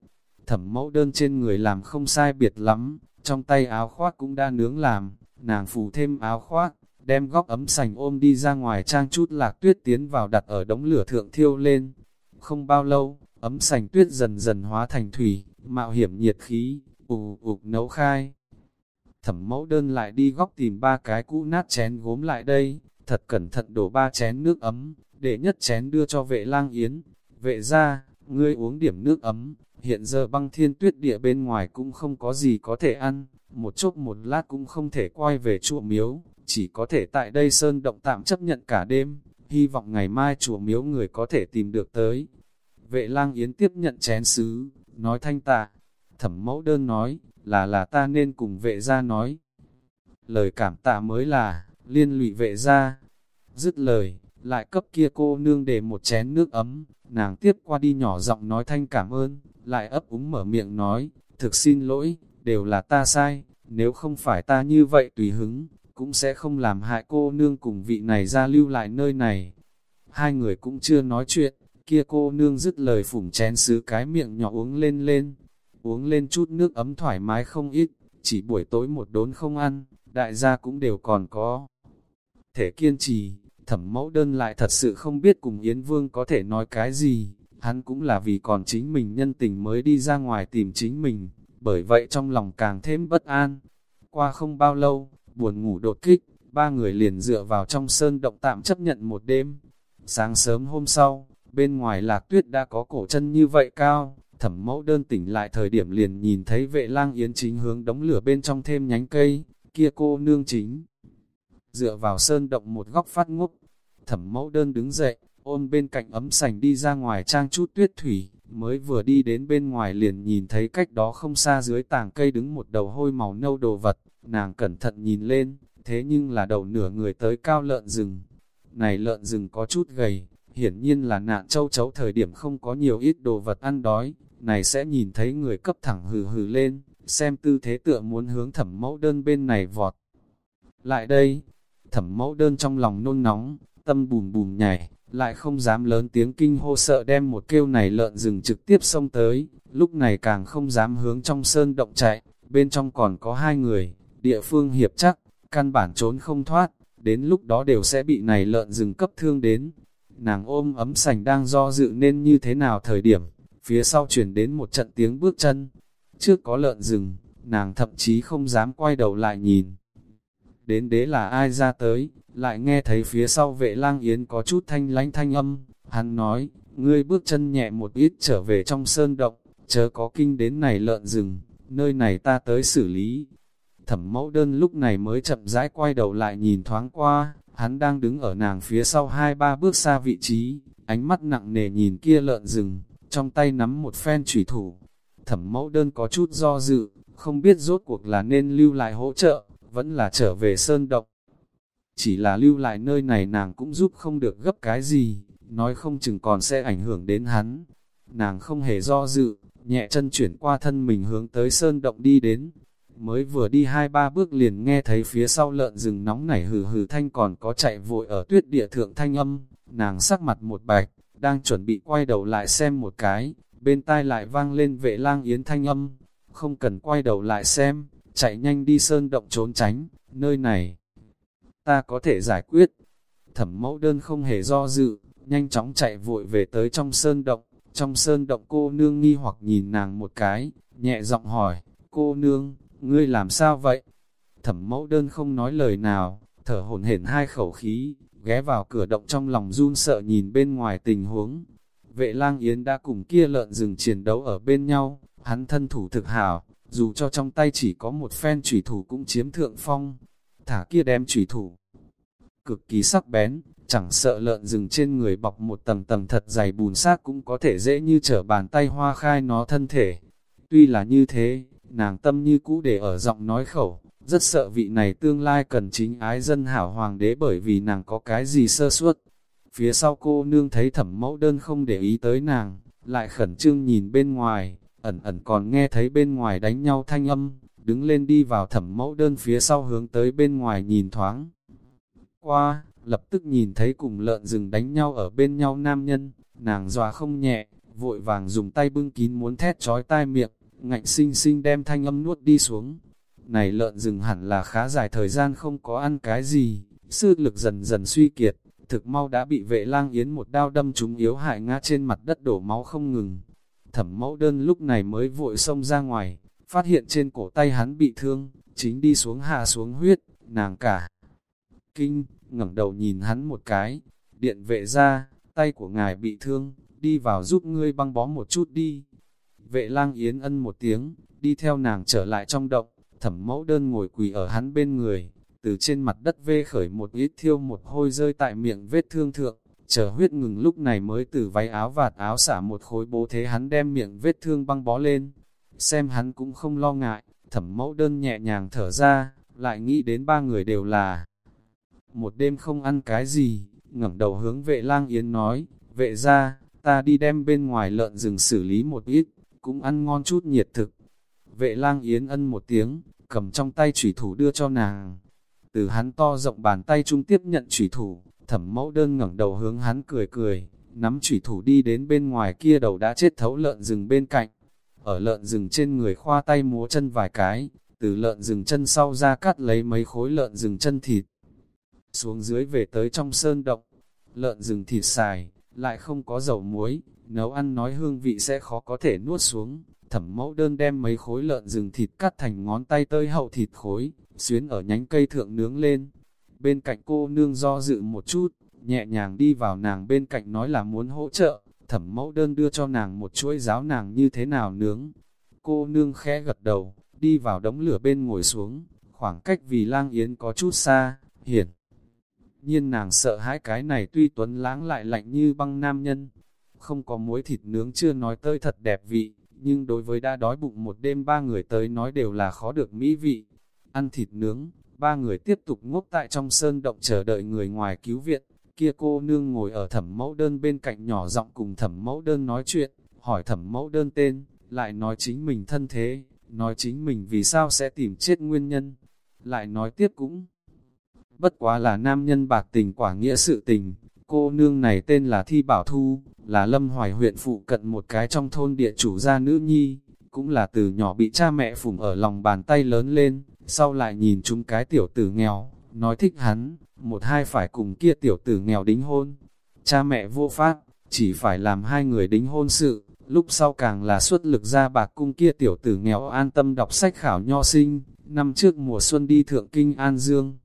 Thẩm mẫu đơn trên người làm không sai biệt lắm, trong tay áo khoác cũng đã nướng làm, nàng phủ thêm áo khoác, đem góc ấm sành ôm đi ra ngoài trang chút lạc tuyết tiến vào đặt ở đống lửa thượng thiêu lên. Không bao lâu, ấm sành tuyết dần dần hóa thành thủy, mạo hiểm nhiệt khí, ù ục nấu khai. Thẩm mẫu đơn lại đi góc tìm ba cái cũ nát chén gốm lại đây, thật cẩn thận đổ ba chén nước ấm, để nhất chén đưa cho vệ lang yến. Vệ ra, ngươi uống điểm nước ấm, hiện giờ băng thiên tuyết địa bên ngoài cũng không có gì có thể ăn, một chốc một lát cũng không thể quay về chùa miếu, chỉ có thể tại đây sơn động tạm chấp nhận cả đêm, hy vọng ngày mai chùa miếu người có thể tìm được tới. Vệ lang yến tiếp nhận chén sứ, nói thanh tạ, thẩm mẫu đơn nói, là là ta nên cùng vệ gia nói. Lời cảm tạ mới là, liên lụy vệ gia. Dứt lời, lại cấp kia cô nương để một chén nước ấm, nàng tiếp qua đi nhỏ giọng nói thanh cảm ơn, lại ấp úng mở miệng nói, thực xin lỗi, đều là ta sai, nếu không phải ta như vậy tùy hứng, cũng sẽ không làm hại cô nương cùng vị này ra lưu lại nơi này. Hai người cũng chưa nói chuyện, kia cô nương dứt lời phủng chén sứ cái miệng nhỏ uống lên lên, uống lên chút nước ấm thoải mái không ít, chỉ buổi tối một đốn không ăn, đại gia cũng đều còn có. Thể kiên trì, thẩm mẫu đơn lại thật sự không biết cùng Yến Vương có thể nói cái gì, hắn cũng là vì còn chính mình nhân tình mới đi ra ngoài tìm chính mình, bởi vậy trong lòng càng thêm bất an. Qua không bao lâu, buồn ngủ đột kích, ba người liền dựa vào trong sơn động tạm chấp nhận một đêm. Sáng sớm hôm sau, bên ngoài lạc tuyết đã có cổ chân như vậy cao, thẩm mẫu đơn tỉnh lại thời điểm liền nhìn thấy vệ lang yến chính hướng đống lửa bên trong thêm nhánh cây, kia cô nương chính. Dựa vào sơn động một góc phát ngốc, thẩm mẫu đơn đứng dậy, ôm bên cạnh ấm sành đi ra ngoài trang chút tuyết thủy, mới vừa đi đến bên ngoài liền nhìn thấy cách đó không xa dưới tàng cây đứng một đầu hôi màu nâu đồ vật, nàng cẩn thận nhìn lên, thế nhưng là đầu nửa người tới cao lợn rừng. Này lợn rừng có chút gầy, hiển nhiên là nạn châu chấu thời điểm không có nhiều ít đồ vật ăn đói, này sẽ nhìn thấy người cấp thẳng hừ hừ lên, xem tư thế tựa muốn hướng thẩm mẫu đơn bên này vọt. Lại đây, thẩm mẫu đơn trong lòng nôn nóng, tâm bùm bùm nhảy, lại không dám lớn tiếng kinh hô sợ đem một kêu này lợn rừng trực tiếp xông tới, lúc này càng không dám hướng trong sơn động chạy, bên trong còn có hai người, địa phương hiệp chắc, căn bản trốn không thoát, đến lúc đó đều sẽ bị này lợn rừng cấp thương đến. Nàng ôm ấm sành đang do dự nên như thế nào thời điểm, phía sau chuyển đến một trận tiếng bước chân. Trước có lợn rừng, nàng thậm chí không dám quay đầu lại nhìn. Đến đế là ai ra tới, lại nghe thấy phía sau vệ lang yến có chút thanh lánh thanh âm, hắn nói, ngươi bước chân nhẹ một ít trở về trong sơn động, chớ có kinh đến này lợn rừng, nơi này ta tới xử lý. Thẩm mẫu đơn lúc này mới chậm rãi quay đầu lại nhìn thoáng qua, hắn đang đứng ở nàng phía sau hai ba bước xa vị trí, ánh mắt nặng nề nhìn kia lợn rừng, trong tay nắm một phen chủy thủ. Thẩm mẫu đơn có chút do dự, không biết rốt cuộc là nên lưu lại hỗ trợ, vẫn là trở về sơn động. Chỉ là lưu lại nơi này nàng cũng giúp không được gấp cái gì, nói không chừng còn sẽ ảnh hưởng đến hắn. Nàng không hề do dự, nhẹ chân chuyển qua thân mình hướng tới sơn động đi đến. Mới vừa đi hai ba bước liền nghe thấy phía sau lợn rừng nóng nảy hừ hừ thanh còn có chạy vội ở tuyết địa thượng thanh âm, nàng sắc mặt một bạch, đang chuẩn bị quay đầu lại xem một cái, bên tai lại vang lên vệ lang yến thanh âm, không cần quay đầu lại xem, chạy nhanh đi sơn động trốn tránh, nơi này ta có thể giải quyết. Thẩm mẫu đơn không hề do dự, nhanh chóng chạy vội về tới trong sơn động, trong sơn động cô nương nghi hoặc nhìn nàng một cái, nhẹ giọng hỏi, cô nương, ngươi làm sao vậy? Thẩm mẫu đơn không nói lời nào, thở hổn hển hai khẩu khí, ghé vào cửa động trong lòng run sợ nhìn bên ngoài tình huống. Vệ lang yến đã cùng kia lợn rừng chiến đấu ở bên nhau, hắn thân thủ thực hảo, dù cho trong tay chỉ có một phen chủy thủ cũng chiếm thượng phong. Thả kia đem chủy thủ, cực kỳ sắc bén, chẳng sợ lợn rừng trên người bọc một tầng tầng thật dày bùn xác cũng có thể dễ như trở bàn tay hoa khai nó thân thể. Tuy là như thế, nàng tâm như cũ để ở giọng nói khẩu, rất sợ vị này tương lai cần chính ái dân hảo hoàng đế bởi vì nàng có cái gì sơ suất. Phía sau cô nương thấy thẩm mẫu đơn không để ý tới nàng, lại khẩn trương nhìn bên ngoài, ẩn ẩn còn nghe thấy bên ngoài đánh nhau thanh âm, đứng lên đi vào thẩm mẫu đơn phía sau hướng tới bên ngoài nhìn thoáng. Qua, lập tức nhìn thấy cùng lợn rừng đánh nhau ở bên nhau nam nhân, nàng dòa không nhẹ, vội vàng dùng tay bưng kín muốn thét trói tai miệng, ngạnh sinh sinh đem thanh âm nuốt đi xuống. Này lợn rừng hẳn là khá dài thời gian không có ăn cái gì, sư lực dần dần suy kiệt, thực mau đã bị vệ lang yến một đao đâm trúng yếu hại ngã trên mặt đất đổ máu không ngừng. Thẩm mẫu đơn lúc này mới vội xông ra ngoài, phát hiện trên cổ tay hắn bị thương, chính đi xuống hạ xuống huyết, nàng cả. Kinh, ngẩng đầu nhìn hắn một cái, điện vệ ra, tay của ngài bị thương, đi vào giúp ngươi băng bó một chút đi. Vệ lang yến ân một tiếng, đi theo nàng trở lại trong động, thẩm mẫu đơn ngồi quỳ ở hắn bên người, từ trên mặt đất vê khởi một ít thiêu một hôi rơi tại miệng vết thương thượng, chờ huyết ngừng lúc này mới từ váy áo vạt áo xả một khối bố thế hắn đem miệng vết thương băng bó lên. Xem hắn cũng không lo ngại, thẩm mẫu đơn nhẹ nhàng thở ra, lại nghĩ đến ba người đều là một đêm không ăn cái gì, ngẩng đầu hướng vệ lang yến nói, vệ ra, ta đi đem bên ngoài lợn rừng xử lý một ít, cũng ăn ngon chút nhiệt thực. Vệ lang yến ân một tiếng, cầm trong tay chủy thủ đưa cho nàng. Từ hắn to rộng bàn tay trung tiếp nhận chủy thủ, thẩm mẫu đơn ngẩng đầu hướng hắn cười cười, nắm chủy thủ đi đến bên ngoài kia đầu đã chết thấu lợn rừng bên cạnh. Ở lợn rừng trên người khoa tay múa chân vài cái, từ lợn rừng chân sau ra cắt lấy mấy khối lợn rừng chân thịt. Xuống dưới về tới trong sơn động, lợn rừng thịt xài, lại không có dầu muối, nấu ăn nói hương vị sẽ khó có thể nuốt xuống. Thẩm mẫu đơn đem mấy khối lợn rừng thịt cắt thành ngón tay tơi hậu thịt khối, xuyến ở nhánh cây thượng nướng lên. Bên cạnh cô nương do dự một chút, nhẹ nhàng đi vào nàng bên cạnh nói là muốn hỗ trợ, thẩm mẫu đơn đưa cho nàng một chuỗi giáo nàng như thế nào nướng. Cô nương khẽ gật đầu, đi vào đống lửa bên ngồi xuống, khoảng cách vì lang yến có chút xa, hiển. Nhiên nàng sợ hãi cái này tuy tuấn lãng lại lạnh như băng nam nhân, không có muối thịt nướng chưa nói tơi thật đẹp vị, nhưng đối với đã đói bụng một đêm ba người tới nói đều là khó được mỹ vị. Ăn thịt nướng, ba người tiếp tục ngốc tại trong sơn động chờ đợi người ngoài cứu viện, kia cô nương ngồi ở thẩm mẫu đơn bên cạnh nhỏ giọng cùng thẩm mẫu đơn nói chuyện, hỏi thẩm mẫu đơn tên, lại nói chính mình thân thế, nói chính mình vì sao sẽ tìm chết nguyên nhân, lại nói tiếp cũng. Bất quá là nam nhân bạc tình quả nghĩa sự tình, cô nương này tên là Thi Bảo Thu, là lâm hoài huyện phụ cận một cái trong thôn địa chủ gia nữ nhi, cũng là từ nhỏ bị cha mẹ phủng ở lòng bàn tay lớn lên, sau lại nhìn chúng cái tiểu tử nghèo, nói thích hắn, một hai phải cùng kia tiểu tử nghèo đính hôn. Cha mẹ vô pháp, chỉ phải làm hai người đính hôn sự, lúc sau càng là xuất lực ra bạc cung kia tiểu tử nghèo an tâm đọc sách khảo nho sinh, năm trước mùa xuân đi thượng kinh An Dương.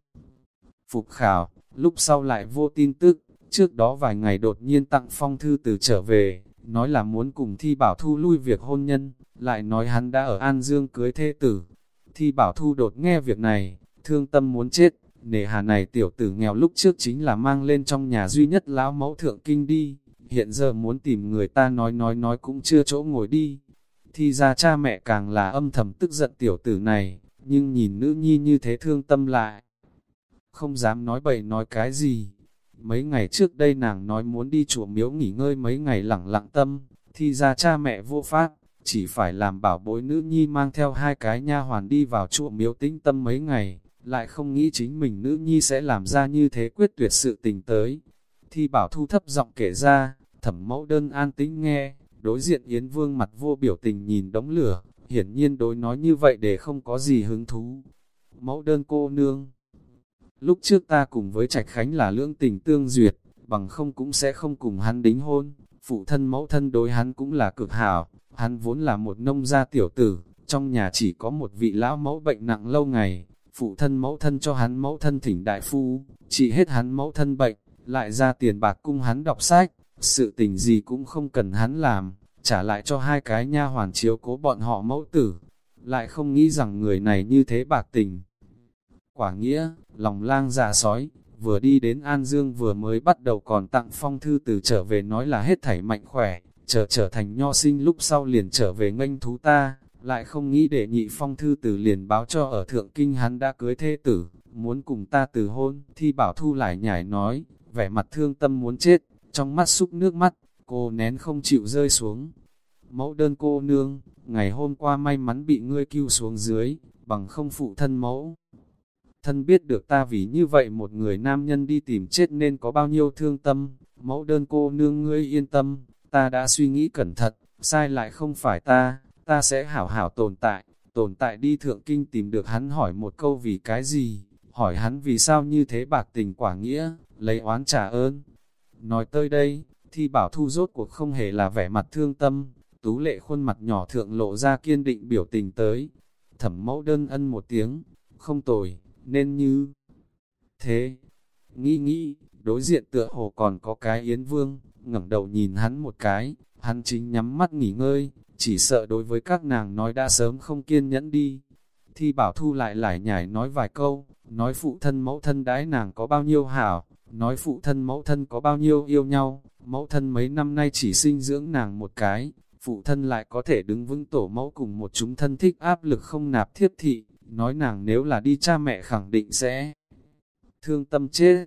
Phục khảo, lúc sau lại vô tin tức, trước đó vài ngày đột nhiên tặng phong thư từ trở về, nói là muốn cùng thi bảo thu lui việc hôn nhân, lại nói hắn đã ở An Dương cưới thê tử. Thi bảo thu đột nghe việc này, thương tâm muốn chết, nề hà này tiểu tử nghèo lúc trước chính là mang lên trong nhà duy nhất lão mẫu thượng kinh đi, hiện giờ muốn tìm người ta nói nói nói cũng chưa chỗ ngồi đi. Thi ra cha mẹ càng là âm thầm tức giận tiểu tử này, nhưng nhìn nữ nhi như thế thương tâm lại. Không dám nói bậy nói cái gì. Mấy ngày trước đây nàng nói muốn đi chùa miếu nghỉ ngơi mấy ngày lẳng lặng tâm, thi ra cha mẹ vô pháp, chỉ phải làm bảo bối nữ nhi mang theo hai cái nha hoàn đi vào chùa miếu tĩnh tâm mấy ngày, lại không nghĩ chính mình nữ nhi sẽ làm ra như thế quyết tuyệt sự tình tới. Thi bảo thu thấp giọng kể ra, thẩm mẫu đơn an tĩnh nghe, đối diện Yến Vương mặt vô biểu tình nhìn đống lửa, hiển nhiên đối nói như vậy để không có gì hứng thú. Mẫu đơn cô nương, Lúc trước ta cùng với Trạch Khánh là lưỡng tình tương duyệt, bằng không cũng sẽ không cùng hắn đính hôn, phụ thân mẫu thân đối hắn cũng là cực hảo, hắn vốn là một nông gia tiểu tử, trong nhà chỉ có một vị lão mẫu bệnh nặng lâu ngày, phụ thân mẫu thân cho hắn mẫu thân thỉnh đại phu, trị hết hắn mẫu thân bệnh, lại ra tiền bạc cung hắn đọc sách, sự tình gì cũng không cần hắn làm, trả lại cho hai cái nha hoàn chiếu cố bọn họ mẫu tử, lại không nghĩ rằng người này như thế bạc tình. Quả nghĩa, lòng lang già sói, vừa đi đến An Dương vừa mới bắt đầu còn tặng phong thư từ trở về nói là hết thảy mạnh khỏe, trở trở thành nho sinh lúc sau liền trở về nganh thú ta, lại không nghĩ để nhị phong thư từ liền báo cho ở thượng kinh hắn đã cưới thê tử, muốn cùng ta từ hôn, thi bảo thu lại nhảy nói, vẻ mặt thương tâm muốn chết, trong mắt xúc nước mắt, cô nén không chịu rơi xuống. Mẫu đơn cô nương, ngày hôm qua may mắn bị ngươi cứu xuống dưới, bằng không phụ thân mẫu. Thân biết được ta vì như vậy một người nam nhân đi tìm chết nên có bao nhiêu thương tâm, mẫu đơn cô nương ngươi yên tâm, ta đã suy nghĩ cẩn thận, sai lại không phải ta, ta sẽ hảo hảo tồn tại, tồn tại đi thượng kinh tìm được hắn hỏi một câu vì cái gì, hỏi hắn vì sao như thế bạc tình quả nghĩa, lấy oán trả ơn. Nói tới đây, thi bảo thu rốt cuộc không hề là vẻ mặt thương tâm, tú lệ khuôn mặt nhỏ thượng lộ ra kiên định biểu tình tới. Thẩm mẫu đơn ân một tiếng, không tồi, nên như thế. Nghĩ nghĩ, đối diện tựa hồ còn có cái yến vương, ngẩng đầu nhìn hắn một cái, hắn chính nhắm mắt nghỉ ngơi, chỉ sợ đối với các nàng nói đã sớm không kiên nhẫn đi. Thi bảo thu lại lại nhảy nói vài câu, nói phụ thân mẫu thân đãi nàng có bao nhiêu hảo, nói phụ thân mẫu thân có bao nhiêu yêu nhau, mẫu thân mấy năm nay chỉ sinh dưỡng nàng một cái, phụ thân lại có thể đứng vững tổ mẫu cùng một chúng thân thích áp lực không nạp thiết thị, nói nàng nếu là đi cha mẹ khẳng định sẽ thương tâm chết.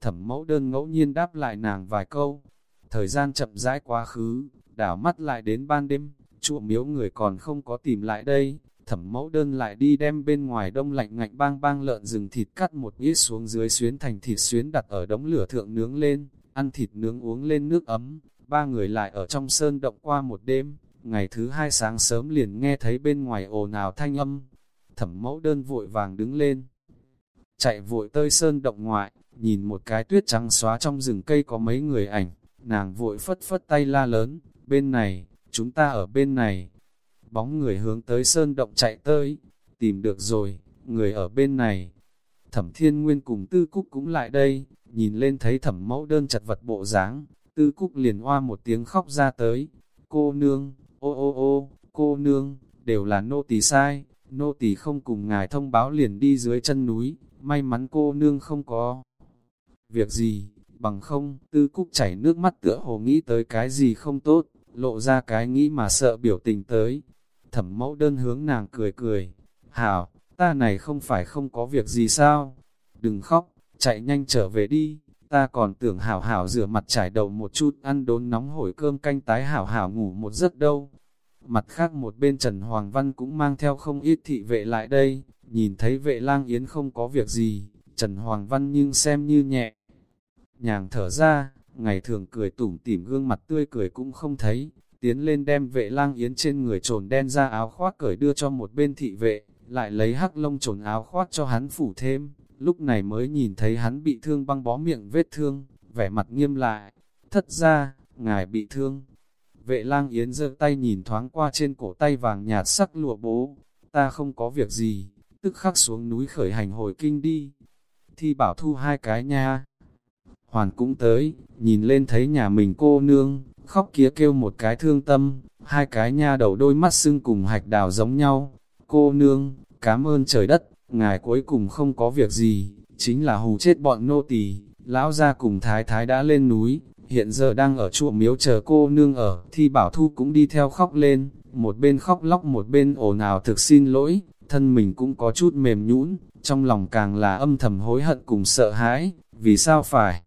Thẩm mẫu đơn ngẫu nhiên đáp lại nàng vài câu, thời gian chậm rãi quá khứ, đảo mắt lại đến ban đêm, chùa miếu người còn không có tìm lại đây, thẩm mẫu đơn lại đi đem bên ngoài đông lạnh ngạnh bang bang lợn rừng thịt cắt một ít xuống dưới xuyến thành thịt xuyến đặt ở đống lửa thượng nướng lên, ăn thịt nướng uống lên nước ấm, ba người lại ở trong sơn động qua một đêm, ngày thứ hai sáng sớm liền nghe thấy bên ngoài ồn ào thanh âm, thẩm mẫu đơn vội vàng đứng lên, chạy vội tơi sơn động ngoại, nhìn một cái tuyết trắng xóa trong rừng cây có mấy người ảnh, nàng vội phất phất tay la lớn, bên này, chúng ta ở bên này, bóng người hướng tới sơn động chạy tới, tìm được rồi, người ở bên này. Thẩm thiên nguyên cùng tư cúc cũng lại đây, nhìn lên thấy thẩm mẫu đơn chặt vật bộ dáng tư cúc liền hoa một tiếng khóc ra tới. Cô nương, ô ô ô, cô nương, đều là nô tỳ sai, nô tỳ không cùng ngài thông báo liền đi dưới chân núi, may mắn cô nương không có. Việc gì, bằng không, tư cúc chảy nước mắt tựa hồ nghĩ tới cái gì không tốt, lộ ra cái nghĩ mà sợ biểu tình tới, thẩm mẫu đơn hướng nàng cười cười. Hảo, ta này không phải không có việc gì sao? Đừng khóc, chạy nhanh trở về đi. Ta còn tưởng hảo hảo rửa mặt trải đầu một chút ăn đốn nóng hổi cơm canh tái hảo hảo ngủ một giấc đâu. Mặt khác một bên Trần Hoàng Văn cũng mang theo không ít thị vệ lại đây, nhìn thấy vệ lang yến không có việc gì, Trần Hoàng Văn nhưng xem như nhẹ. Nhàng thở ra, ngày thường cười tủm tỉm gương mặt tươi cười cũng không thấy, tiến lên đem vệ lang yến trên người trồn đen ra áo khoác cởi đưa cho một bên thị vệ, lại lấy hắc lông trồn áo khoác cho hắn phủ thêm, lúc này mới nhìn thấy hắn bị thương băng bó miệng vết thương, vẻ mặt nghiêm lại, thất ra, ngài bị thương. Vệ lang yến giơ tay nhìn thoáng qua trên cổ tay vàng nhạt sắc lụa bố, ta không có việc gì, tức khắc xuống núi khởi hành hồi kinh đi. Thi bảo thu hai cái nha. Hoàn cũng tới, nhìn lên thấy nhà mình cô nương, khóc kia kêu một cái thương tâm, hai cái nha đầu đôi mắt sưng cùng hạch đào giống nhau. Cô nương, cảm ơn trời đất, ngài cuối cùng không có việc gì, chính là hù chết bọn nô tỳ. Lão gia cùng thái thái đã lên núi, hiện giờ đang ở chùa miếu chờ cô nương ở, thi bảo thu cũng đi theo khóc lên, một bên khóc lóc một bên ồn ào thực xin lỗi, thân mình cũng có chút mềm nhũn, trong lòng càng là âm thầm hối hận cùng sợ hãi, vì sao phải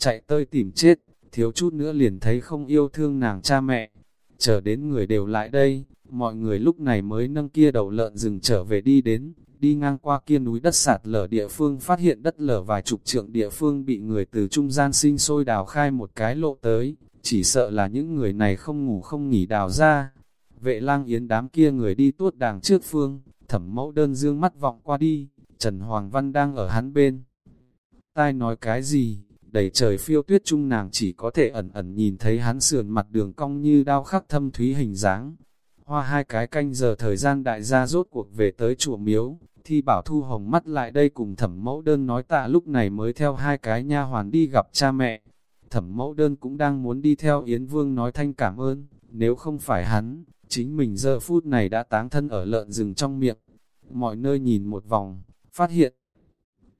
chạy tơi tìm chết thiếu chút nữa liền thấy không yêu thương nàng cha mẹ. Chờ đến người đều lại đây, mọi người lúc này mới nâng kia đầu lợn rừng trở về đi đến, đi ngang qua kia núi đất sạt lở địa phương phát hiện đất lở vài chục trượng địa phương bị người từ trung gian sinh sôi đào khai một cái lộ tới, chỉ sợ là những người này không ngủ không nghỉ đào ra. Vệ lang yến đám kia người đi tuốt đàng trước phương, thẩm mẫu đơn dương mắt vọng qua đi, Trần Hoàng Văn đang ở hắn bên. Tai nói cái gì, đầy trời phiêu tuyết trung nàng chỉ có thể ẩn ẩn nhìn thấy hắn sườn mặt đường cong như đao khắc thâm thúy hình dáng. Hoa hai cái canh giờ thời gian đại gia rốt cuộc về tới chùa miếu, thi bảo thu hồng mắt lại đây cùng thẩm mẫu đơn nói tạ lúc này mới theo hai cái nha hoàn đi gặp cha mẹ. Thẩm mẫu đơn cũng đang muốn đi theo Yến Vương nói thanh cảm ơn, nếu không phải hắn, chính mình giờ phút này đã táng thân ở lợn rừng trong miệng. Mọi nơi nhìn một vòng, phát hiện,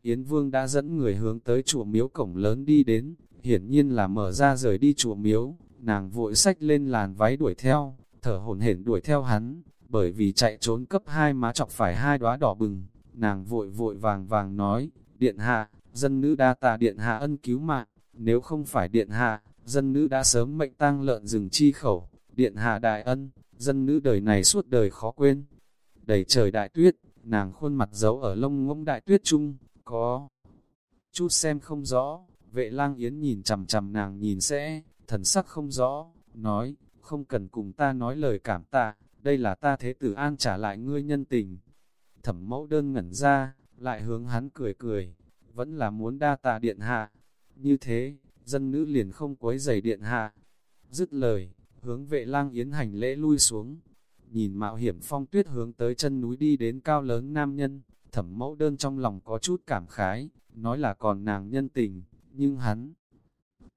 Yến Vương đã dẫn người hướng tới chùa miếu cổng lớn đi đến, hiển nhiên là mở ra rời đi chùa miếu, nàng vội sách lên làn váy đuổi theo, thở hổn hển đuổi theo hắn, bởi vì chạy trốn cấp hai má chọc phải hai đóa đỏ bừng, nàng vội vội vàng vàng nói, điện hạ, dân nữ đa tà điện hạ ân cứu mạng, nếu không phải điện hạ, dân nữ đã sớm mệnh tang lợn rừng chi khẩu, điện hạ đại ân, dân nữ đời này suốt đời khó quên. Đầy trời đại tuyết, nàng khuôn mặt giấu ở lông ngỗng đại tuyết trung, có chút xem không rõ, vệ lang yến nhìn chằm chằm nàng nhìn sẽ, thần sắc không rõ, nói, không cần cùng ta nói lời cảm tạ, đây là ta thế tử an trả lại ngươi nhân tình. Thẩm mẫu đơn ngẩn ra, lại hướng hắn cười cười, vẫn là muốn đa tạ điện hạ. Như thế, dân nữ liền không quấy giày điện hạ. Dứt lời, hướng vệ lang yến hành lễ lui xuống. Nhìn mạo hiểm phong tuyết hướng tới chân núi đi đến cao lớn nam nhân, thẩm mẫu đơn trong lòng có chút cảm khái, nói là còn nàng nhân tình, nhưng hắn,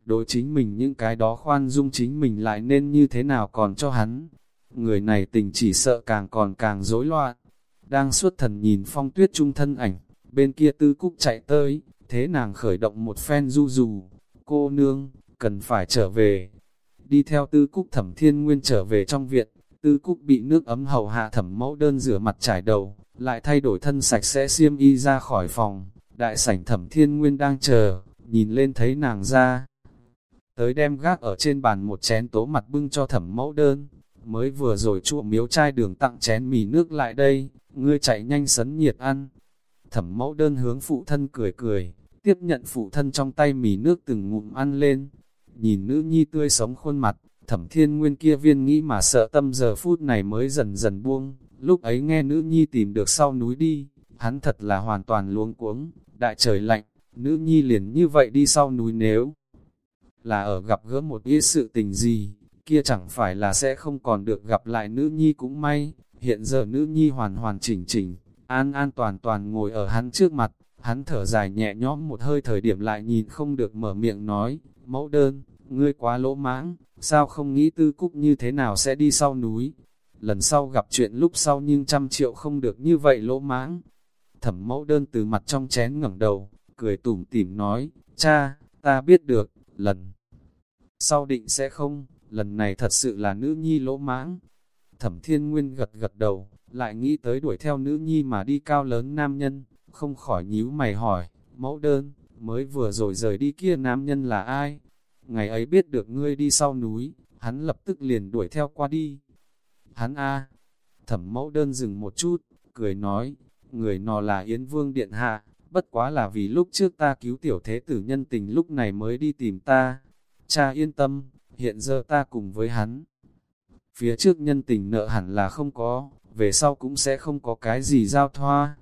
đối chính mình những cái đó khoan dung chính mình lại nên như thế nào còn cho hắn. Người này tình chỉ sợ càng còn càng rối loạn. Đang suốt thần nhìn phong tuyết trung thân ảnh, bên kia tư cúc chạy tới, thế nàng khởi động một phen du dù. Cô nương, cần phải trở về. Đi theo tư cúc thẩm thiên nguyên trở về trong viện, tư cúc bị nước ấm hầu hạ thẩm mẫu đơn rửa mặt trải đầu, lại thay đổi thân sạch sẽ xiêm y ra khỏi phòng. Đại sảnh thẩm thiên nguyên đang chờ, nhìn lên thấy nàng ra. Tới đem gác ở trên bàn một chén tố mặt bưng cho thẩm mẫu đơn. Mới vừa rồi chua miếu chai đường tặng chén mì nước lại đây, ngươi chạy nhanh sấn nhiệt ăn. Thẩm mẫu đơn hướng phụ thân cười cười, tiếp nhận phụ thân trong tay mì nước từng ngụm ăn lên. Nhìn nữ nhi tươi sống khuôn mặt, thẩm thiên nguyên kia viên nghĩ mà sợ tâm giờ phút này mới dần dần buông. Lúc ấy nghe nữ nhi tìm được sau núi đi, hắn thật là hoàn toàn luống cuống, đại trời lạnh, nữ nhi liền như vậy đi sau núi nếu là ở gặp gỡ một ít sự tình gì, kia chẳng phải là sẽ không còn được gặp lại nữ nhi cũng may, hiện giờ nữ nhi hoàn hoàn chỉnh chỉnh, an an toàn toàn ngồi ở hắn trước mặt, hắn thở dài nhẹ nhõm một hơi thời điểm lại nhìn không được mở miệng nói, mẫu đơn, ngươi quá lỗ mãng, sao không nghĩ tư cúc như thế nào sẽ đi sau núi, lần sau gặp chuyện lúc sau nhưng trăm triệu không được như vậy lỗ mãng. Thẩm mẫu đơn từ mặt trong chén ngẩng đầu, cười tủm tỉm nói, cha, ta biết được, lần sau định sẽ không, lần này thật sự là nữ nhi lỗ mãng. Thẩm thiên nguyên gật gật đầu, lại nghĩ tới đuổi theo nữ nhi mà đi cao lớn nam nhân, không khỏi nhíu mày hỏi, mẫu đơn, mới vừa rồi rời đi kia nam nhân là ai? Ngày ấy biết được ngươi đi sau núi, hắn lập tức liền đuổi theo qua đi. Hắn a thẩm mẫu đơn dừng một chút, cười nói, người nọ là Yến Vương Điện Hạ, bất quá là vì lúc trước ta cứu tiểu thế tử nhân tình lúc này mới đi tìm ta. Cha yên tâm, hiện giờ ta cùng với hắn. Phía trước nhân tình nợ hẳn là không có, về sau cũng sẽ không có cái gì giao thoa.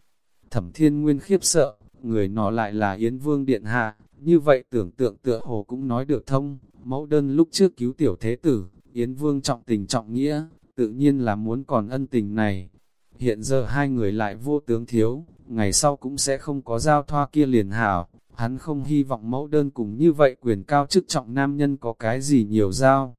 Thẩm thiên nguyên khiếp sợ, người nọ lại là Yến Vương Điện Hạ, như vậy tưởng tượng tựa hồ cũng nói được thông, mẫu đơn lúc trước cứu tiểu thế tử, Yến Vương trọng tình trọng nghĩa, tự nhiên là muốn còn ân tình này. Hiện giờ hai người lại vô tướng thiếu, ngày sau cũng sẽ không có giao thoa kia liền hảo, hắn không hy vọng mẫu đơn cùng như vậy quyền cao chức trọng nam nhân có cái gì nhiều giao.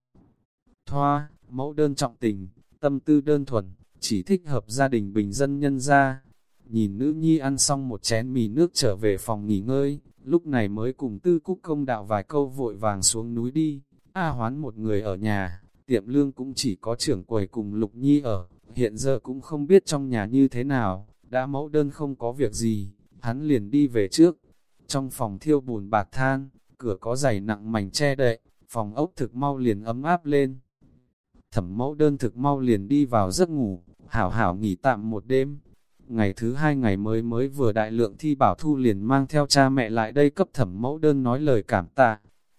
Thoa, mẫu đơn trọng tình, tâm tư đơn thuần, chỉ thích hợp gia đình bình dân nhân ra. Nhìn nữ nhi ăn xong một chén mì nước trở về phòng nghỉ ngơi, lúc này mới cùng tư cúc công đạo vài câu vội vàng xuống núi đi. A hoán một người ở nhà, tiệm lương cũng chỉ có trưởng quầy cùng lục nhi ở, hiện giờ cũng không biết trong nhà như thế nào, đã mẫu đơn không có việc gì, hắn liền đi về trước. Trong phòng thiêu bùn bạc than, cửa có giày nặng mảnh che đậy, phòng ốc thực mau liền ấm áp lên. Thẩm mẫu đơn thực mau liền đi vào giấc ngủ, hảo hảo nghỉ tạm một đêm. Ngày thứ hai ngày mới mới vừa đại lượng thi bảo thu liền mang theo cha mẹ lại đây cấp thẩm mẫu đơn nói lời cảm tạ.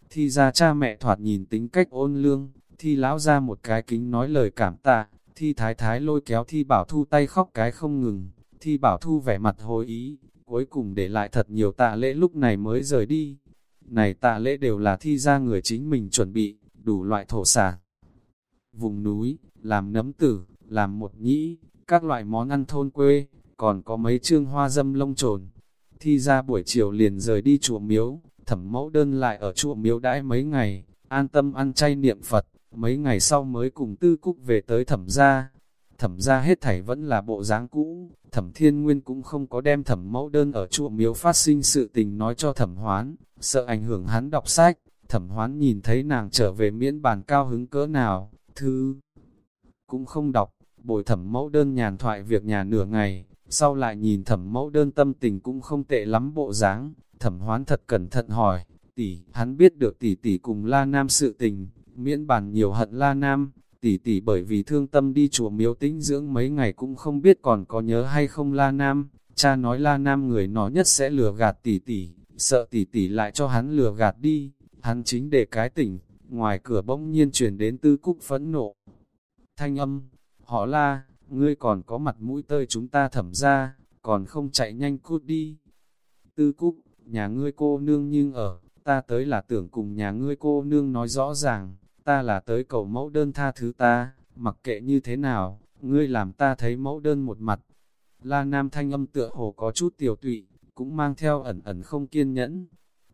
Thi ra cha mẹ thoạt nhìn tính cách ôn lương, thi lão ra một cái kính nói lời cảm tạ, thi thái thái lôi kéo thi bảo thu tay khóc cái không ngừng, thi bảo thu vẻ mặt hồi ý, cuối cùng để lại thật nhiều tạ lễ lúc này mới rời đi. Này tạ lễ đều là thi ra người chính mình chuẩn bị, đủ loại thổ sản. Vùng núi, làm nấm tử, làm một nhĩ, các loại món ăn thôn quê, còn có mấy trương hoa dâm lông trồn. Thi ra buổi chiều liền rời đi chùa miếu, thẩm mẫu đơn lại ở chùa miếu đãi mấy ngày, an tâm ăn chay niệm Phật, mấy ngày sau mới cùng tư cúc về tới thẩm gia. Thẩm gia hết thảy vẫn là bộ dáng cũ, thẩm thiên nguyên cũng không có đem thẩm mẫu đơn ở chùa miếu phát sinh sự tình nói cho thẩm hoán, sợ ảnh hưởng hắn đọc sách. Thẩm hoán nhìn thấy nàng trở về miễn bàn cao hứng cỡ nào, thư cũng không đọc, bồi thẩm mẫu đơn nhàn thoại việc nhà nửa ngày, sau lại nhìn thẩm mẫu đơn tâm tình cũng không tệ lắm bộ dáng, thẩm hoán thật cẩn thận hỏi, tỷ, hắn biết được tỷ tỷ cùng La Nam sự tình, miễn bàn nhiều hận La Nam, tỷ tỷ bởi vì thương tâm đi chùa miếu tĩnh dưỡng mấy ngày cũng không biết còn có nhớ hay không La Nam, cha nói La Nam người nó nhất sẽ lừa gạt tỷ tỷ, sợ tỷ tỷ lại cho hắn lừa gạt đi, hắn chính để cái tỉnh, ngoài cửa bỗng nhiên truyền đến tư cúc phẫn nộ. Thanh âm, họ La, ngươi còn có mặt mũi tơi chúng ta thẩm ra, còn không chạy nhanh cút đi. Tư cúc, nhà ngươi cô nương nhưng ở, ta tới là tưởng cùng nhà ngươi cô nương nói rõ ràng, ta là tới cầu mẫu đơn tha thứ ta, mặc kệ như thế nào, ngươi làm ta thấy mẫu đơn một mặt. La Nam thanh âm tựa hồ có chút tiểu tụy, cũng mang theo ẩn ẩn không kiên nhẫn.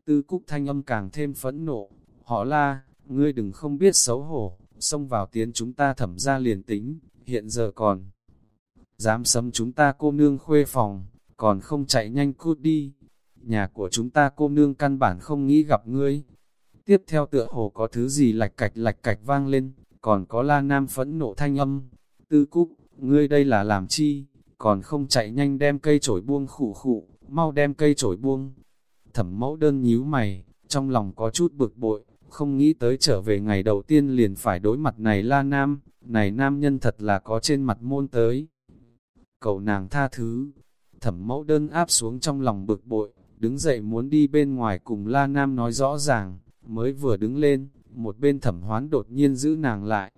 Tư Cúc thanh âm càng thêm phẫn nộ, họ La, ngươi đừng không biết xấu hổ, xông vào tiến chúng ta thẩm ra liền tính, hiện giờ còn dám sấm chúng ta cô nương khuê phòng, còn không chạy nhanh cút đi. Nhà của chúng ta cô nương căn bản không nghĩ gặp ngươi. Tiếp theo tựa hồ có thứ gì lạch cạch lạch cạch vang lên, còn có la nam phẫn nộ thanh âm. Tư cúc, ngươi đây là làm chi, còn không chạy nhanh đem cây chổi buông khủ khụ, mau đem cây chổi buông. Thẩm mẫu đơn nhíu mày, trong lòng có chút bực bội, không nghĩ tới trở về ngày đầu tiên liền phải đối mặt này la nam, này nam nhân thật là có trên mặt môn tới. Cầu nàng tha thứ, thẩm mẫu đơn áp xuống trong lòng bực bội, đứng dậy muốn đi bên ngoài cùng la nam nói rõ ràng, mới vừa đứng lên, một bên thẩm hoán đột nhiên giữ nàng lại.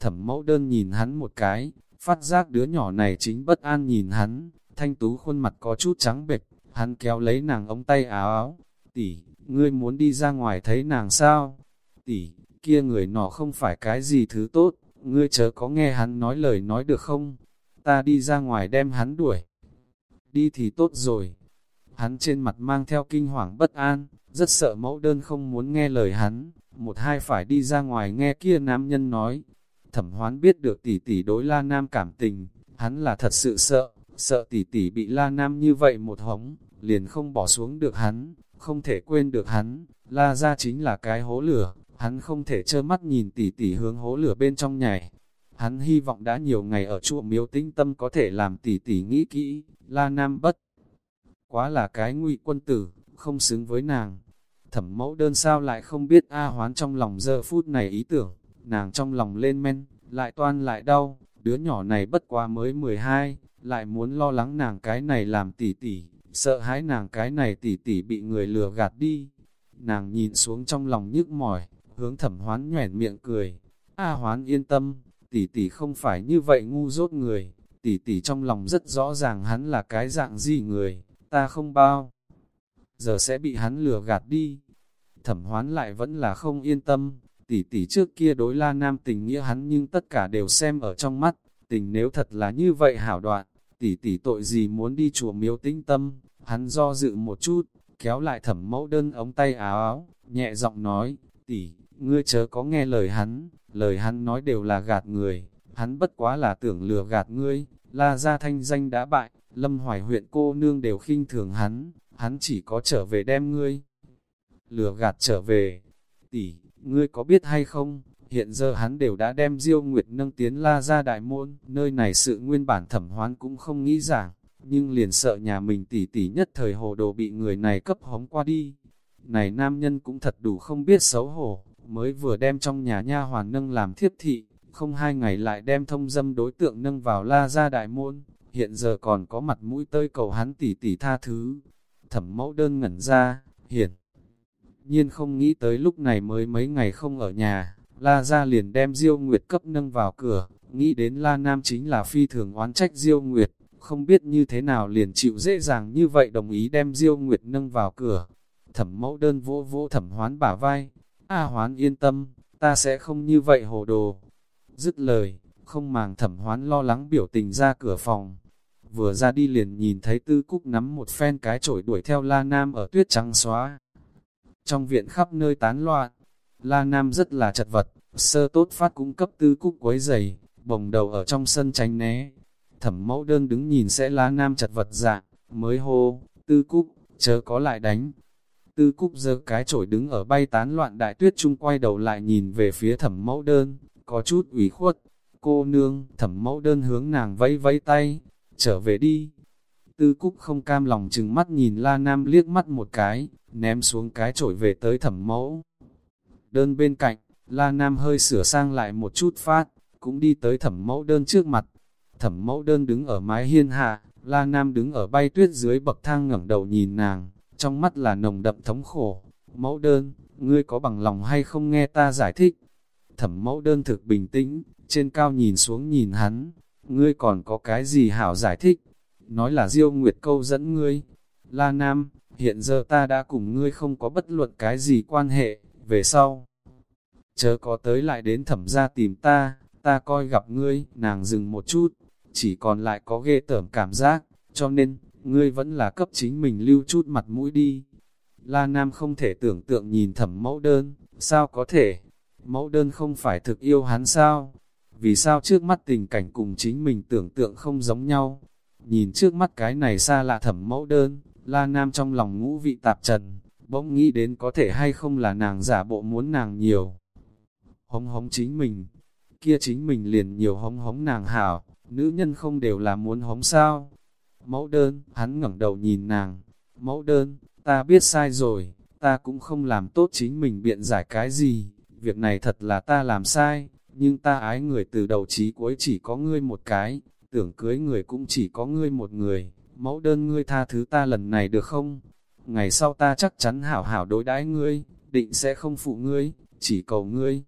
Thẩm mẫu đơn nhìn hắn một cái, phát giác đứa nhỏ này chính bất an nhìn hắn, thanh tú khuôn mặt có chút trắng bệch, hắn kéo lấy nàng ống tay áo áo, tỷ, ngươi muốn đi ra ngoài thấy nàng sao? Tỷ, kia người nọ không phải cái gì thứ tốt, ngươi chớ có nghe hắn nói lời nói được không? Ta đi ra ngoài đem hắn đuổi. Đi thì tốt rồi. Hắn trên mặt mang theo kinh hoàng bất an, rất sợ mẫu đơn không muốn nghe lời hắn, một hai phải đi ra ngoài nghe kia nam nhân nói. Thẩm hoán biết được tỷ tỷ đối la nam cảm tình, hắn là thật sự sợ, sợ tỷ tỷ bị la nam như vậy một hống, liền không bỏ xuống được hắn, không thể quên được hắn, la ra chính là cái hố lửa, hắn không thể trơ mắt nhìn tỷ tỷ hướng hố lửa bên trong nhảy. Hắn hy vọng đã nhiều ngày ở chùa miếu tinh tâm có thể làm tỷ tỷ nghĩ kỹ, la nam bất. Quá là cái nguy quân tử, không xứng với nàng. Thẩm mẫu đơn sao lại không biết A hoán trong lòng giờ phút này ý tưởng, nàng trong lòng lên men, lại toan lại đau, đứa nhỏ này bất quá mới 12, lại muốn lo lắng nàng cái này làm tỷ tỷ, sợ hãi nàng cái này tỷ tỷ bị người lừa gạt đi. Nàng nhìn xuống trong lòng nhức mỏi, hướng thẩm hoán nhoẻn miệng cười. A hoán yên tâm, tỷ tỷ không phải như vậy ngu dốt người, tỷ tỷ trong lòng rất rõ ràng hắn là cái dạng gì người, ta không bao. Giờ sẽ bị hắn lừa gạt đi. Thẩm hoán lại vẫn là không yên tâm, tỷ tỷ trước kia đối la nam tình nghĩa hắn nhưng tất cả đều xem ở trong mắt, tình nếu thật là như vậy hảo đoạn, tỷ tỷ tội gì muốn đi chùa miếu tinh tâm, hắn do dự một chút, kéo lại thẩm mẫu đơn ống tay áo áo, nhẹ giọng nói, tỷ, ngươi chớ có nghe lời hắn, lời hắn nói đều là gạt người, hắn bất quá là tưởng lừa gạt ngươi, la gia thanh danh đã bại, lâm hoài huyện cô nương đều khinh thường hắn, hắn chỉ có trở về đem ngươi. Lừa gạt trở về, tỷ, ngươi có biết hay không, hiện giờ hắn đều đã đem diêu nguyệt nâng tiến la ra đại môn, nơi này sự nguyên bản thẩm hoán cũng không nghĩ giảng, nhưng liền sợ nhà mình tỷ tỷ nhất thời hồ đồ bị người này cấp hóng qua đi. Này nam nhân cũng thật đủ không biết xấu hổ, mới vừa đem trong nhà nha hoàn nâng làm thiếp thị, không hai ngày lại đem thông dâm đối tượng nâng vào la ra đại môn, hiện giờ còn có mặt mũi tơi cầu hắn tỷ tỷ tha thứ. Thẩm mẫu đơn ngẩn ra, hiển nhiên không nghĩ tới lúc này mới mấy ngày không ở nhà, la ra liền đem Diêu Nguyệt cấp nâng vào cửa, nghĩ đến la nam chính là phi thường oán trách Diêu Nguyệt, không biết như thế nào liền chịu dễ dàng như vậy đồng ý đem Diêu Nguyệt nâng vào cửa. Thẩm mẫu đơn vỗ vỗ thẩm hoán bả vai, A hoán yên tâm, ta sẽ không như vậy hồ đồ. Dứt lời, không màng thẩm hoán lo lắng biểu tình ra cửa phòng. Vừa ra đi liền nhìn thấy tư cúc nắm một phen cái chổi đuổi theo La Nam ở tuyết trắng xóa. Trong viện khắp nơi tán loạn, La Nam rất là chật vật, sơ tốt phát cung cấp tư cúc quấy giày, bồng đầu ở trong sân tránh né. Thẩm mẫu đơn đứng nhìn sẽ La Nam chật vật dạng, mới hô, tư cúc, chớ có lại đánh. Tư cúc giơ cái chổi đứng ở bay tán loạn đại tuyết trung quay đầu lại nhìn về phía thẩm mẫu đơn, có chút ủy khuất. Cô nương, thẩm mẫu đơn hướng nàng vẫy vẫy tay, trở về đi. Tư Cúc không cam lòng chừng mắt nhìn La Nam liếc mắt một cái, ném xuống cái trổi về tới thẩm mẫu. Đơn bên cạnh, La Nam hơi sửa sang lại một chút phát, cũng đi tới thẩm mẫu đơn trước mặt. Thẩm mẫu đơn đứng ở mái hiên hạ, La Nam đứng ở bay tuyết dưới bậc thang ngẩng đầu nhìn nàng, trong mắt là nồng đậm thống khổ. Mẫu đơn, ngươi có bằng lòng hay không nghe ta giải thích? Thẩm mẫu đơn thực bình tĩnh, trên cao nhìn xuống nhìn hắn, ngươi còn có cái gì hảo giải thích? Nói là Diêu Nguyệt câu dẫn ngươi. La Nam, hiện giờ ta đã cùng ngươi không có bất luận cái gì quan hệ, về sau. Chớ có tới lại đến thẩm ra tìm ta, ta coi gặp ngươi, nàng dừng một chút, chỉ còn lại có ghê tởm cảm giác, cho nên, ngươi vẫn là cấp chính mình lưu chút mặt mũi đi. La Nam không thể tưởng tượng nhìn thẩm mẫu đơn, sao có thể, mẫu đơn không phải thực yêu hắn sao, vì sao trước mắt tình cảnh cùng chính mình tưởng tượng không giống nhau. Nhìn trước mắt cái này xa lạ thẩm mẫu đơn, La Nam trong lòng ngũ vị tạp trần, bỗng nghĩ đến có thể hay không là nàng giả bộ muốn nàng nhiều. Hống hống chính mình, kia chính mình liền nhiều hống hống nàng hảo, nữ nhân không đều là muốn hống sao. Mẫu đơn, hắn ngẩng đầu nhìn nàng, mẫu đơn, ta biết sai rồi, ta cũng không làm tốt chính mình biện giải cái gì, việc này thật là ta làm sai, nhưng ta ái người từ đầu chí cuối chỉ có ngươi một cái, tưởng cưới người cũng chỉ có ngươi một người, mẫu đơn ngươi tha thứ ta lần này được không? Ngày sau ta chắc chắn hảo hảo đối đãi ngươi, định sẽ không phụ ngươi, chỉ cầu ngươi.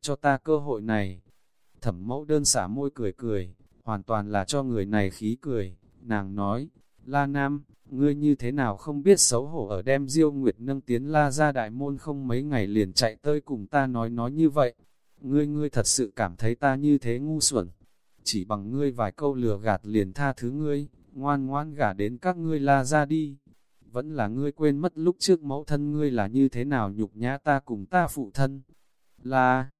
Cho ta cơ hội này. Thẩm mẫu đơn xả môi cười cười, hoàn toàn là cho người này khí cười. Nàng nói, La Nam, ngươi như thế nào không biết xấu hổ ở đem Diêu Nguyệt nâng tiến La ra đại môn không mấy ngày liền chạy tới cùng ta nói nói như vậy ngươi ngươi thật sự cảm thấy ta như thế ngu xuẩn. Chỉ bằng ngươi vài câu lừa gạt liền tha thứ ngươi, ngoan ngoan gả đến các ngươi la ra đi. Vẫn là ngươi quên mất lúc trước mẫu thân ngươi là như thế nào nhục nhã ta cùng ta phụ thân. Là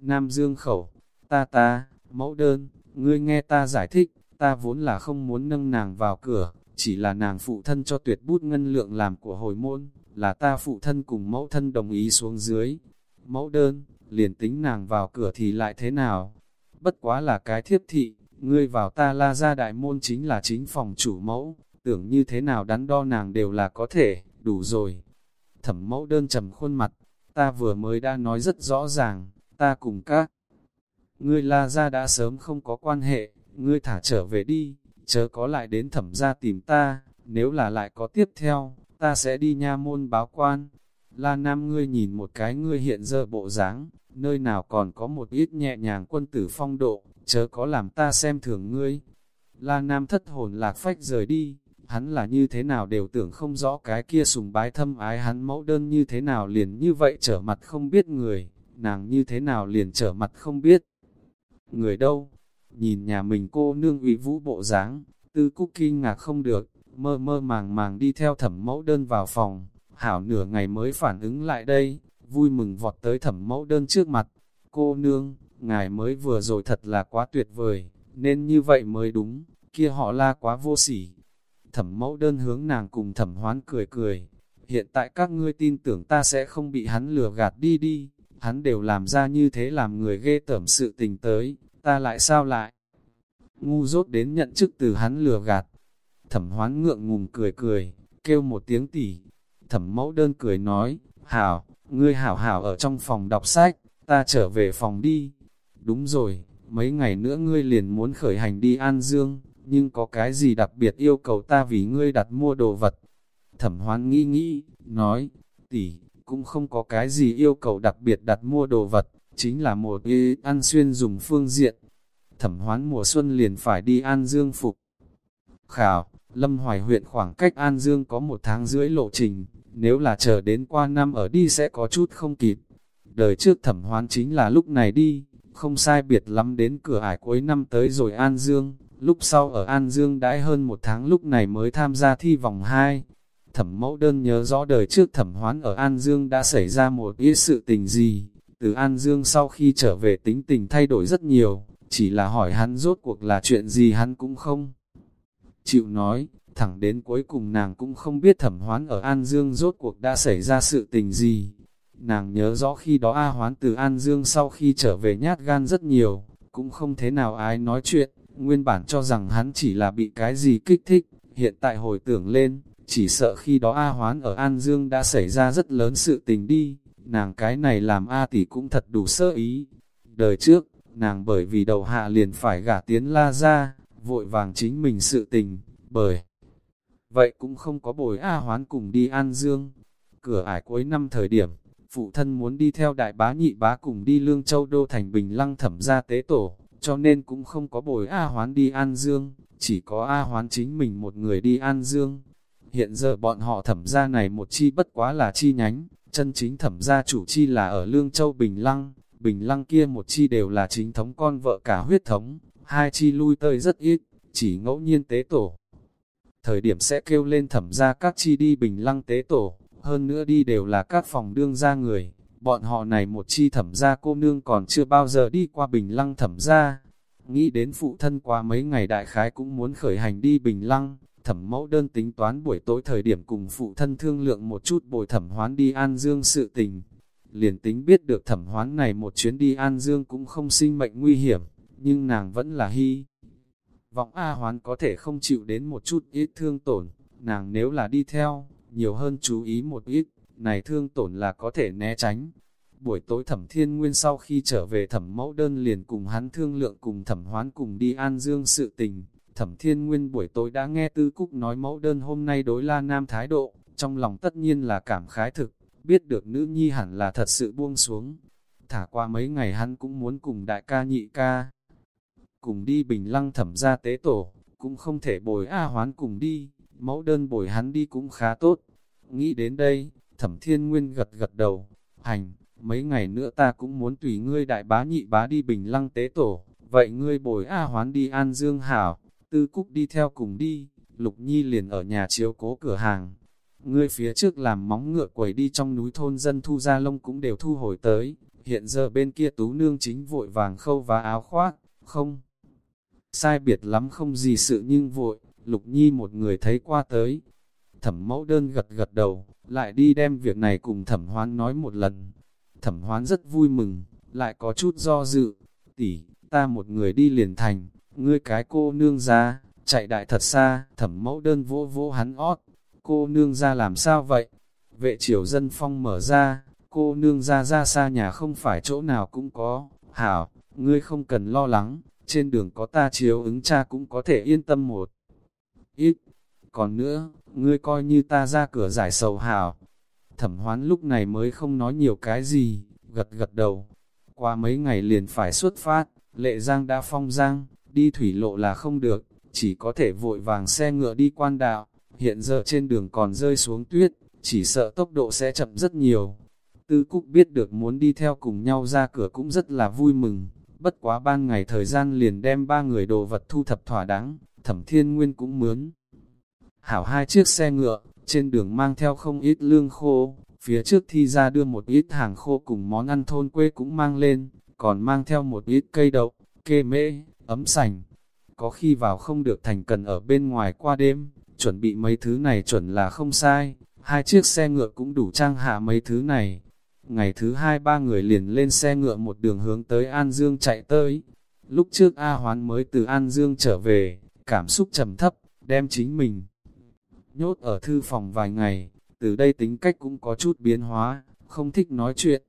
Nam Dương khẩu, ta ta, mẫu đơn, ngươi nghe ta giải thích, ta vốn là không muốn nâng nàng vào cửa, chỉ là nàng phụ thân cho tuyệt bút ngân lượng làm của hồi môn, là ta phụ thân cùng mẫu thân đồng ý xuống dưới. Mẫu đơn, liền tính nàng vào cửa thì lại thế nào? Bất quá là cái thiếp thị, ngươi vào ta la ra đại môn chính là chính phòng chủ mẫu, tưởng như thế nào đắn đo nàng đều là có thể, đủ rồi. Thẩm mẫu đơn trầm khuôn mặt, ta vừa mới đã nói rất rõ ràng, ta cùng các. Ngươi la ra đã sớm không có quan hệ, ngươi thả trở về đi, chớ có lại đến thẩm ra tìm ta, nếu là lại có tiếp theo, ta sẽ đi nha môn báo quan. La Nam ngươi nhìn một cái ngươi hiện giờ bộ dáng, nơi nào còn có một ít nhẹ nhàng quân tử phong độ, chớ có làm ta xem thường ngươi. La Nam thất hồn lạc phách rời đi, hắn là như thế nào đều tưởng không rõ cái kia sùng bái thâm ái hắn mẫu đơn như thế nào liền như vậy trở mặt không biết người, nàng như thế nào liền trở mặt không biết. Người đâu? Nhìn nhà mình cô nương ủy vũ bộ dáng, tư cúc kinh ngạc không được, mơ mơ màng màng đi theo thẩm mẫu đơn vào phòng, hảo nửa ngày mới phản ứng lại đây, vui mừng vọt tới thẩm mẫu đơn trước mặt. Cô nương, ngài mới vừa rồi thật là quá tuyệt vời, nên như vậy mới đúng, kia họ la quá vô sỉ. Thẩm mẫu đơn hướng nàng cùng thẩm hoán cười cười. Hiện tại các ngươi tin tưởng ta sẽ không bị hắn lừa gạt đi đi, hắn đều làm ra như thế làm người ghê tởm sự tình tới, ta lại sao lại? Ngu dốt đến nhận chức từ hắn lừa gạt. Thẩm hoán ngượng ngùng cười cười, kêu một tiếng tỉ. Thẩm mẫu đơn cười nói, hảo, ngươi hảo hảo ở trong phòng đọc sách, ta trở về phòng đi. Đúng rồi, mấy ngày nữa ngươi liền muốn khởi hành đi An Dương, nhưng có cái gì đặc biệt yêu cầu ta vì ngươi đặt mua đồ vật. Thẩm hoán nghĩ nghĩ, nói, tỷ, cũng không có cái gì yêu cầu đặc biệt đặt mua đồ vật, chính là một y ăn xuyên dùng phương diện. Thẩm hoán mùa xuân liền phải đi An Dương phục, Khảo, Lâm Hoài huyện khoảng cách An Dương có một tháng rưỡi lộ trình, nếu là chờ đến qua năm ở đi sẽ có chút không kịp. Đời trước thẩm hoán chính là lúc này đi, không sai biệt lắm đến cửa ải cuối năm tới rồi An Dương, lúc sau ở An Dương đãi hơn một tháng lúc này mới tham gia thi vòng 2. Thẩm mẫu đơn nhớ rõ đời trước thẩm hoán ở An Dương đã xảy ra một ít sự tình gì, từ An Dương sau khi trở về tính tình thay đổi rất nhiều, chỉ là hỏi hắn rốt cuộc là chuyện gì hắn cũng không. Chịu nói, thẳng đến cuối cùng nàng cũng không biết thẩm hoán ở An Dương rốt cuộc đã xảy ra sự tình gì. Nàng nhớ rõ khi đó A hoán từ An Dương sau khi trở về nhát gan rất nhiều, cũng không thế nào ai nói chuyện, nguyên bản cho rằng hắn chỉ là bị cái gì kích thích, hiện tại hồi tưởng lên, chỉ sợ khi đó A hoán ở An Dương đã xảy ra rất lớn sự tình đi, nàng cái này làm A tỷ cũng thật đủ sơ ý. Đời trước, nàng bởi vì đầu hạ liền phải gả tiến la ra, vội vàng chính mình sự tình, bởi vậy cũng không có bồi A hoán cùng đi An Dương. Cửa ải cuối năm thời điểm, phụ thân muốn đi theo đại bá nhị bá cùng đi Lương Châu Đô thành Bình Lăng thẩm ra tế tổ, cho nên cũng không có bồi A hoán đi An Dương, chỉ có A hoán chính mình một người đi An Dương. Hiện giờ bọn họ thẩm ra này một chi bất quá là chi nhánh, chân chính thẩm gia chủ chi là ở Lương Châu Bình Lăng, Bình Lăng kia một chi đều là chính thống con vợ cả huyết thống, hai chi lui tơi rất ít, chỉ ngẫu nhiên tế tổ. Thời điểm sẽ kêu lên thẩm ra các chi đi Bình Lăng tế tổ, hơn nữa đi đều là các phòng đương gia người, bọn họ này một chi thẩm gia cô nương còn chưa bao giờ đi qua Bình Lăng thẩm gia. Nghĩ đến phụ thân qua mấy ngày đại khái cũng muốn khởi hành đi Bình Lăng, thẩm mẫu đơn tính toán buổi tối thời điểm cùng phụ thân thương lượng một chút bồi thẩm hoán đi An Dương sự tình. Liền tính biết được thẩm hoán này một chuyến đi An Dương cũng không sinh mệnh nguy hiểm, nhưng nàng vẫn là hy. Vọng A hoán có thể không chịu đến một chút ít thương tổn, nàng nếu là đi theo, nhiều hơn chú ý một ít, này thương tổn là có thể né tránh. Buổi tối thẩm thiên nguyên sau khi trở về thẩm mẫu đơn liền cùng hắn thương lượng cùng thẩm hoán cùng đi An Dương sự tình, Thẩm Thiên Nguyên buổi tối đã nghe Tư Cúc nói mẫu đơn hôm nay đối La Nam thái độ, trong lòng tất nhiên là cảm khái thực, biết được nữ nhi hẳn là thật sự buông xuống. Thả qua mấy ngày hắn cũng muốn cùng đại ca nhị ca. Cùng đi bình lăng thẩm ra tế tổ, cũng không thể bồi A hoán cùng đi, mẫu đơn bồi hắn đi cũng khá tốt. Nghĩ đến đây, thẩm thiên nguyên gật gật đầu, hành, mấy ngày nữa ta cũng muốn tùy ngươi đại bá nhị bá đi bình lăng tế tổ, vậy ngươi bồi A hoán đi an dương hảo. Tư Cúc đi theo cùng đi, Lục Nhi liền ở nhà chiếu cố cửa hàng. Ngươi phía trước làm móng ngựa quẩy đi trong núi thôn dân thu ra lông cũng đều thu hồi tới, hiện giờ bên kia tú nương chính vội vàng khâu và áo khoác, không. Sai biệt lắm không gì sự nhưng vội, Lục Nhi một người thấy qua tới. Thẩm mẫu đơn gật gật đầu, lại đi đem việc này cùng thẩm hoán nói một lần. Thẩm hoán rất vui mừng, lại có chút do dự. Tỷ, ta một người đi liền thành, ngươi cái cô nương ra, chạy đại thật xa, thẩm mẫu đơn vỗ vỗ hắn ót, cô nương ra làm sao vậy? Vệ triều dân phong mở ra, cô nương ra ra xa nhà không phải chỗ nào cũng có, hảo, ngươi không cần lo lắng, trên đường có ta chiếu ứng cha cũng có thể yên tâm một ít. Còn nữa, ngươi coi như ta ra cửa giải sầu hảo. Thẩm hoán lúc này mới không nói nhiều cái gì, gật gật đầu. Qua mấy ngày liền phải xuất phát, lệ giang đã phong giang, đi thủy lộ là không được, chỉ có thể vội vàng xe ngựa đi quan đạo, hiện giờ trên đường còn rơi xuống tuyết, chỉ sợ tốc độ sẽ chậm rất nhiều. Tư Cúc biết được muốn đi theo cùng nhau ra cửa cũng rất là vui mừng, bất quá ban ngày thời gian liền đem ba người đồ vật thu thập thỏa đáng, thẩm thiên nguyên cũng mướn. Hảo hai chiếc xe ngựa, trên đường mang theo không ít lương khô, phía trước thi ra đưa một ít hàng khô cùng món ăn thôn quê cũng mang lên, còn mang theo một ít cây đậu, kê mễ, ấm sành. Có khi vào không được thành cần ở bên ngoài qua đêm, chuẩn bị mấy thứ này chuẩn là không sai, hai chiếc xe ngựa cũng đủ trang hạ mấy thứ này. Ngày thứ hai ba người liền lên xe ngựa một đường hướng tới An Dương chạy tới. Lúc trước A Hoán mới từ An Dương trở về, cảm xúc trầm thấp, đem chính mình. Nhốt ở thư phòng vài ngày, từ đây tính cách cũng có chút biến hóa, không thích nói chuyện.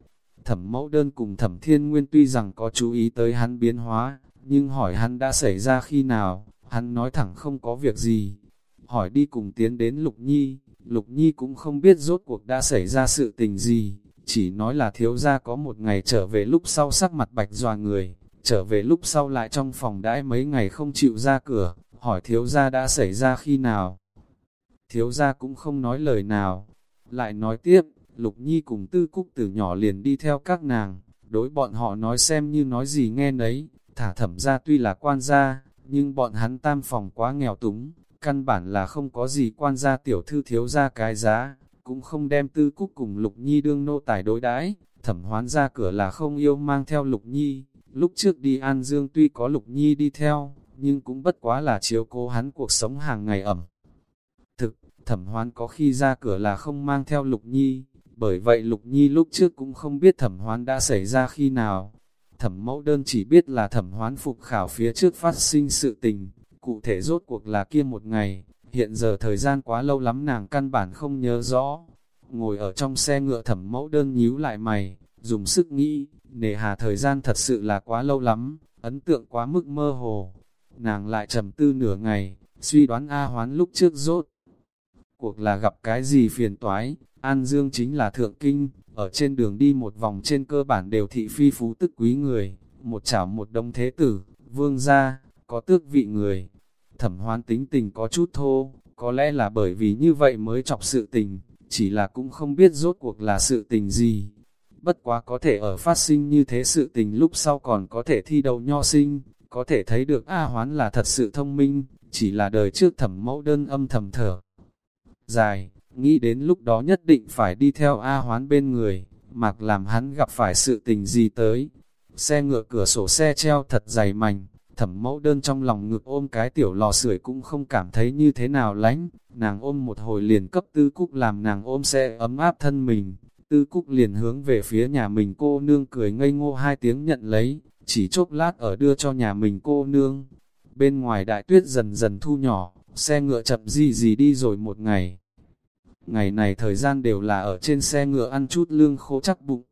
Thẩm mẫu đơn cùng thẩm thiên nguyên tuy rằng có chú ý tới hắn biến hóa, nhưng hỏi hắn đã xảy ra khi nào, hắn nói thẳng không có việc gì. Hỏi đi cùng tiến đến Lục Nhi, Lục Nhi cũng không biết rốt cuộc đã xảy ra sự tình gì, chỉ nói là thiếu gia có một ngày trở về lúc sau sắc mặt bạch dòa người, trở về lúc sau lại trong phòng đãi mấy ngày không chịu ra cửa, hỏi thiếu gia đã xảy ra khi nào. Thiếu gia cũng không nói lời nào, lại nói tiếp, Lục Nhi cùng Tư Cúc từ nhỏ liền đi theo các nàng, đối bọn họ nói xem như nói gì nghe nấy, thả thẩm ra tuy là quan gia, nhưng bọn hắn tam phòng quá nghèo túng, căn bản là không có gì quan gia tiểu thư thiếu ra cái giá, cũng không đem Tư Cúc cùng Lục Nhi đương nô tài đối đãi thẩm hoán ra cửa là không yêu mang theo Lục Nhi, lúc trước đi An Dương tuy có Lục Nhi đi theo, nhưng cũng bất quá là chiếu cố hắn cuộc sống hàng ngày ẩm. Thực, thẩm hoán có khi ra cửa là không mang theo Lục Nhi, bởi vậy Lục Nhi lúc trước cũng không biết thẩm hoán đã xảy ra khi nào. Thẩm mẫu đơn chỉ biết là thẩm hoán phục khảo phía trước phát sinh sự tình, cụ thể rốt cuộc là kia một ngày, hiện giờ thời gian quá lâu lắm nàng căn bản không nhớ rõ. Ngồi ở trong xe ngựa thẩm mẫu đơn nhíu lại mày, dùng sức nghĩ, nề hà thời gian thật sự là quá lâu lắm, ấn tượng quá mức mơ hồ. Nàng lại trầm tư nửa ngày, suy đoán A hoán lúc trước rốt. Cuộc là gặp cái gì phiền toái, An Dương chính là thượng kinh, ở trên đường đi một vòng trên cơ bản đều thị phi phú tức quý người, một chảo một đông thế tử, vương gia, có tước vị người. Thẩm hoán tính tình có chút thô, có lẽ là bởi vì như vậy mới chọc sự tình, chỉ là cũng không biết rốt cuộc là sự tình gì. Bất quá có thể ở phát sinh như thế sự tình lúc sau còn có thể thi đầu nho sinh, có thể thấy được A hoán là thật sự thông minh, chỉ là đời trước thẩm mẫu đơn âm thầm thở. Dài, nghĩ đến lúc đó nhất định phải đi theo A hoán bên người, mặc làm hắn gặp phải sự tình gì tới. Xe ngựa cửa sổ xe treo thật dày mảnh, thẩm mẫu đơn trong lòng ngực ôm cái tiểu lò sưởi cũng không cảm thấy như thế nào lánh, nàng ôm một hồi liền cấp tư cúc làm nàng ôm xe ấm áp thân mình, tư cúc liền hướng về phía nhà mình cô nương cười ngây ngô hai tiếng nhận lấy, chỉ chốc lát ở đưa cho nhà mình cô nương. Bên ngoài đại tuyết dần dần thu nhỏ, xe ngựa chậm gì gì đi rồi một ngày. Ngày này thời gian đều là ở trên xe ngựa ăn chút lương khô chắc bụng.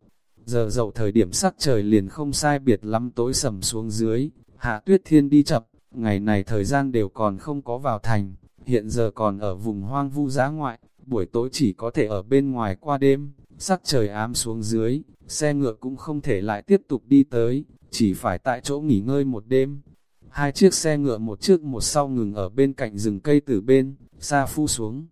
Giờ dậu thời điểm sắc trời liền không sai biệt lắm tối sầm xuống dưới, hạ tuyết thiên đi chậm, ngày này thời gian đều còn không có vào thành, hiện giờ còn ở vùng hoang vu giá ngoại, buổi tối chỉ có thể ở bên ngoài qua đêm, sắc trời ám xuống dưới, xe ngựa cũng không thể lại tiếp tục đi tới, chỉ phải tại chỗ nghỉ ngơi một đêm. Hai chiếc xe ngựa một trước một sau ngừng ở bên cạnh rừng cây từ bên, xa phu xuống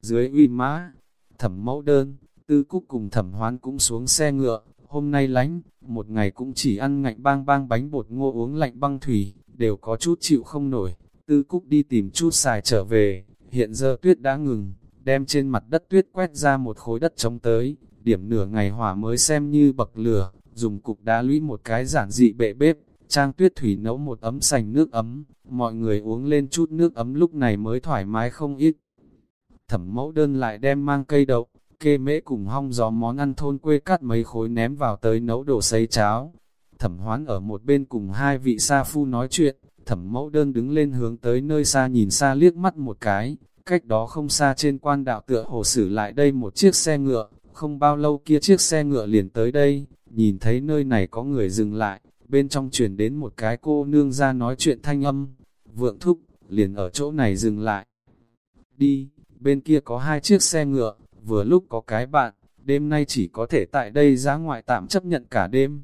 dưới uy mã, thẩm mẫu đơn, tư cúc cùng thẩm hoán cũng xuống xe ngựa, hôm nay lánh, một ngày cũng chỉ ăn ngạnh bang bang bánh bột ngô uống lạnh băng thủy, đều có chút chịu không nổi, tư cúc đi tìm chút xài trở về, hiện giờ tuyết đã ngừng, đem trên mặt đất tuyết quét ra một khối đất trống tới, điểm nửa ngày hỏa mới xem như bậc lửa, dùng cục đá lũy một cái giản dị bệ bếp, trang tuyết thủy nấu một ấm sành nước ấm, mọi người uống lên chút nước ấm lúc này mới thoải mái không ít. Thẩm mẫu đơn lại đem mang cây đậu, kê mễ cùng hong gió món ăn thôn quê cắt mấy khối ném vào tới nấu đồ sấy cháo. Thẩm hoán ở một bên cùng hai vị sa phu nói chuyện, thẩm mẫu đơn đứng lên hướng tới nơi xa nhìn xa liếc mắt một cái, cách đó không xa trên quan đạo tựa hồ sử lại đây một chiếc xe ngựa, không bao lâu kia chiếc xe ngựa liền tới đây, nhìn thấy nơi này có người dừng lại, bên trong truyền đến một cái cô nương ra nói chuyện thanh âm, vượng thúc, liền ở chỗ này dừng lại. Đi, bên kia có hai chiếc xe ngựa, vừa lúc có cái bạn, đêm nay chỉ có thể tại đây giá ngoại tạm chấp nhận cả đêm.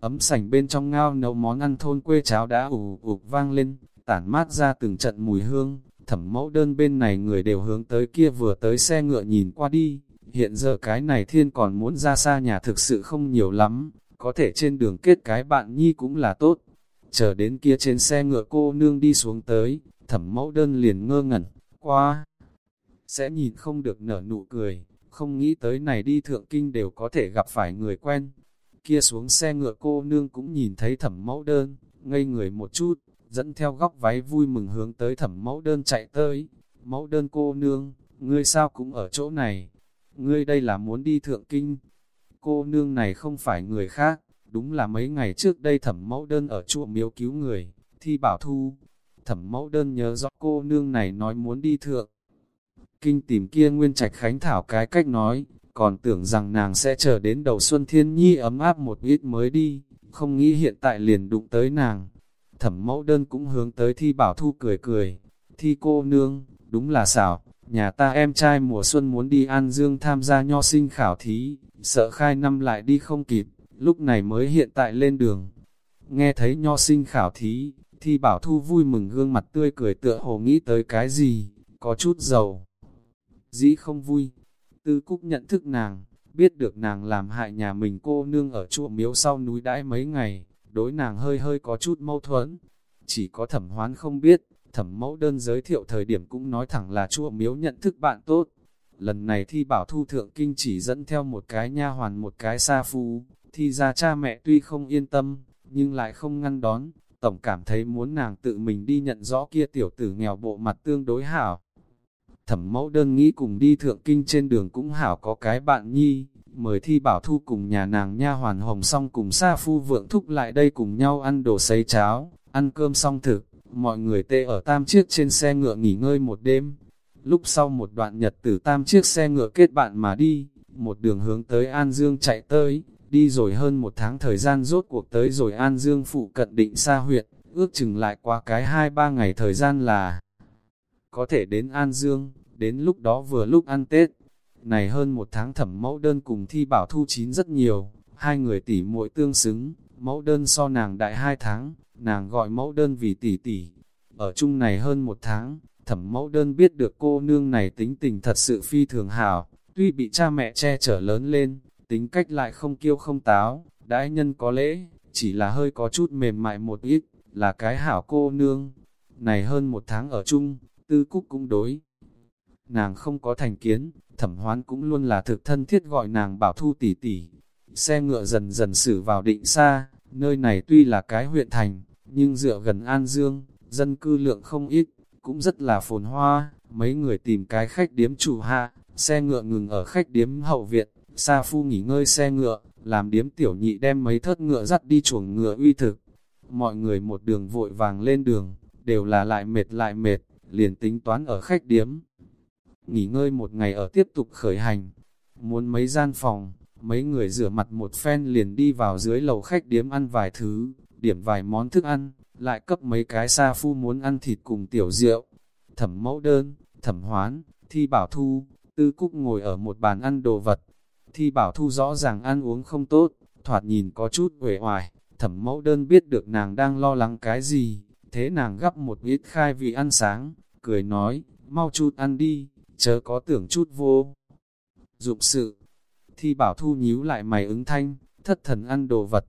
Ấm sành bên trong ngao nấu món ăn thôn quê cháo đã ủ ụp vang lên, tản mát ra từng trận mùi hương, thẩm mẫu đơn bên này người đều hướng tới kia vừa tới xe ngựa nhìn qua đi, hiện giờ cái này thiên còn muốn ra xa nhà thực sự không nhiều lắm, có thể trên đường kết cái bạn nhi cũng là tốt. Chờ đến kia trên xe ngựa cô nương đi xuống tới, thẩm mẫu đơn liền ngơ ngẩn, qua sẽ nhìn không được nở nụ cười, không nghĩ tới này đi thượng kinh đều có thể gặp phải người quen. Kia xuống xe ngựa cô nương cũng nhìn thấy thẩm mẫu đơn, ngây người một chút, dẫn theo góc váy vui mừng hướng tới thẩm mẫu đơn chạy tới. Mẫu đơn cô nương, ngươi sao cũng ở chỗ này, ngươi đây là muốn đi thượng kinh. Cô nương này không phải người khác, đúng là mấy ngày trước đây thẩm mẫu đơn ở chùa miếu cứu người, thi bảo thu. Thẩm mẫu đơn nhớ rõ cô nương này nói muốn đi thượng kinh tìm kia nguyên trạch khánh thảo cái cách nói, còn tưởng rằng nàng sẽ chờ đến đầu xuân thiên nhi ấm áp một ít mới đi, không nghĩ hiện tại liền đụng tới nàng. Thẩm mẫu đơn cũng hướng tới thi bảo thu cười cười, thi cô nương, đúng là xảo, nhà ta em trai mùa xuân muốn đi An Dương tham gia nho sinh khảo thí, sợ khai năm lại đi không kịp, lúc này mới hiện tại lên đường. Nghe thấy nho sinh khảo thí, Thi bảo thu vui mừng gương mặt tươi cười tựa hồ nghĩ tới cái gì, có chút giàu Dĩ không vui, tư cúc nhận thức nàng, biết được nàng làm hại nhà mình cô nương ở chùa miếu sau núi đãi mấy ngày, đối nàng hơi hơi có chút mâu thuẫn. Chỉ có thẩm hoán không biết, thẩm mẫu đơn giới thiệu thời điểm cũng nói thẳng là chùa miếu nhận thức bạn tốt. Lần này thi bảo thu thượng kinh chỉ dẫn theo một cái nha hoàn một cái xa phu, thi ra cha mẹ tuy không yên tâm, nhưng lại không ngăn đón, tổng cảm thấy muốn nàng tự mình đi nhận rõ kia tiểu tử nghèo bộ mặt tương đối hảo. Thẩm mẫu đơn nghĩ cùng đi thượng kinh trên đường cũng hảo có cái bạn nhi, mời thi bảo thu cùng nhà nàng nha hoàn hồng xong cùng sa phu vượng thúc lại đây cùng nhau ăn đồ sấy cháo, ăn cơm xong thực, mọi người tê ở tam chiếc trên xe ngựa nghỉ ngơi một đêm. Lúc sau một đoạn nhật từ tam chiếc xe ngựa kết bạn mà đi, một đường hướng tới An Dương chạy tới, đi rồi hơn một tháng thời gian rốt cuộc tới rồi An Dương phụ cận định xa huyện, ước chừng lại qua cái hai ba ngày thời gian là có thể đến An Dương, đến lúc đó vừa lúc ăn Tết. Này hơn một tháng thẩm mẫu đơn cùng thi bảo thu chín rất nhiều, hai người tỷ muội tương xứng, mẫu đơn so nàng đại hai tháng, nàng gọi mẫu đơn vì tỷ tỷ. Ở chung này hơn một tháng, thẩm mẫu đơn biết được cô nương này tính tình thật sự phi thường hảo, tuy bị cha mẹ che chở lớn lên, tính cách lại không kiêu không táo, đãi nhân có lễ, chỉ là hơi có chút mềm mại một ít, là cái hảo cô nương. Này hơn một tháng ở chung, tư cúc cũng đối. Nàng không có thành kiến, thẩm hoán cũng luôn là thực thân thiết gọi nàng bảo thu tỷ tỷ. Xe ngựa dần dần xử vào định xa, nơi này tuy là cái huyện thành, nhưng dựa gần An Dương, dân cư lượng không ít, cũng rất là phồn hoa. Mấy người tìm cái khách điếm chủ hạ, xe ngựa ngừng ở khách điếm hậu viện, Sa Phu nghỉ ngơi xe ngựa, làm điếm tiểu nhị đem mấy thớt ngựa dắt đi chuồng ngựa uy thực. Mọi người một đường vội vàng lên đường, đều là lại mệt lại mệt, liền tính toán ở khách điếm. Nghỉ ngơi một ngày ở tiếp tục khởi hành. Muốn mấy gian phòng, mấy người rửa mặt một phen liền đi vào dưới lầu khách điếm ăn vài thứ, điểm vài món thức ăn, lại cấp mấy cái sa phu muốn ăn thịt cùng tiểu rượu. Thẩm mẫu đơn, thẩm hoán, thi bảo thu, tư cúc ngồi ở một bàn ăn đồ vật. Thi bảo thu rõ ràng ăn uống không tốt, thoạt nhìn có chút uể oải, thẩm mẫu đơn biết được nàng đang lo lắng cái gì, thế nàng gắp một ít khai vị ăn sáng, cười nói, mau chút ăn đi, chớ có tưởng chút vô. Dụng sự, thi bảo thu nhíu lại mày ứng thanh, thất thần ăn đồ vật.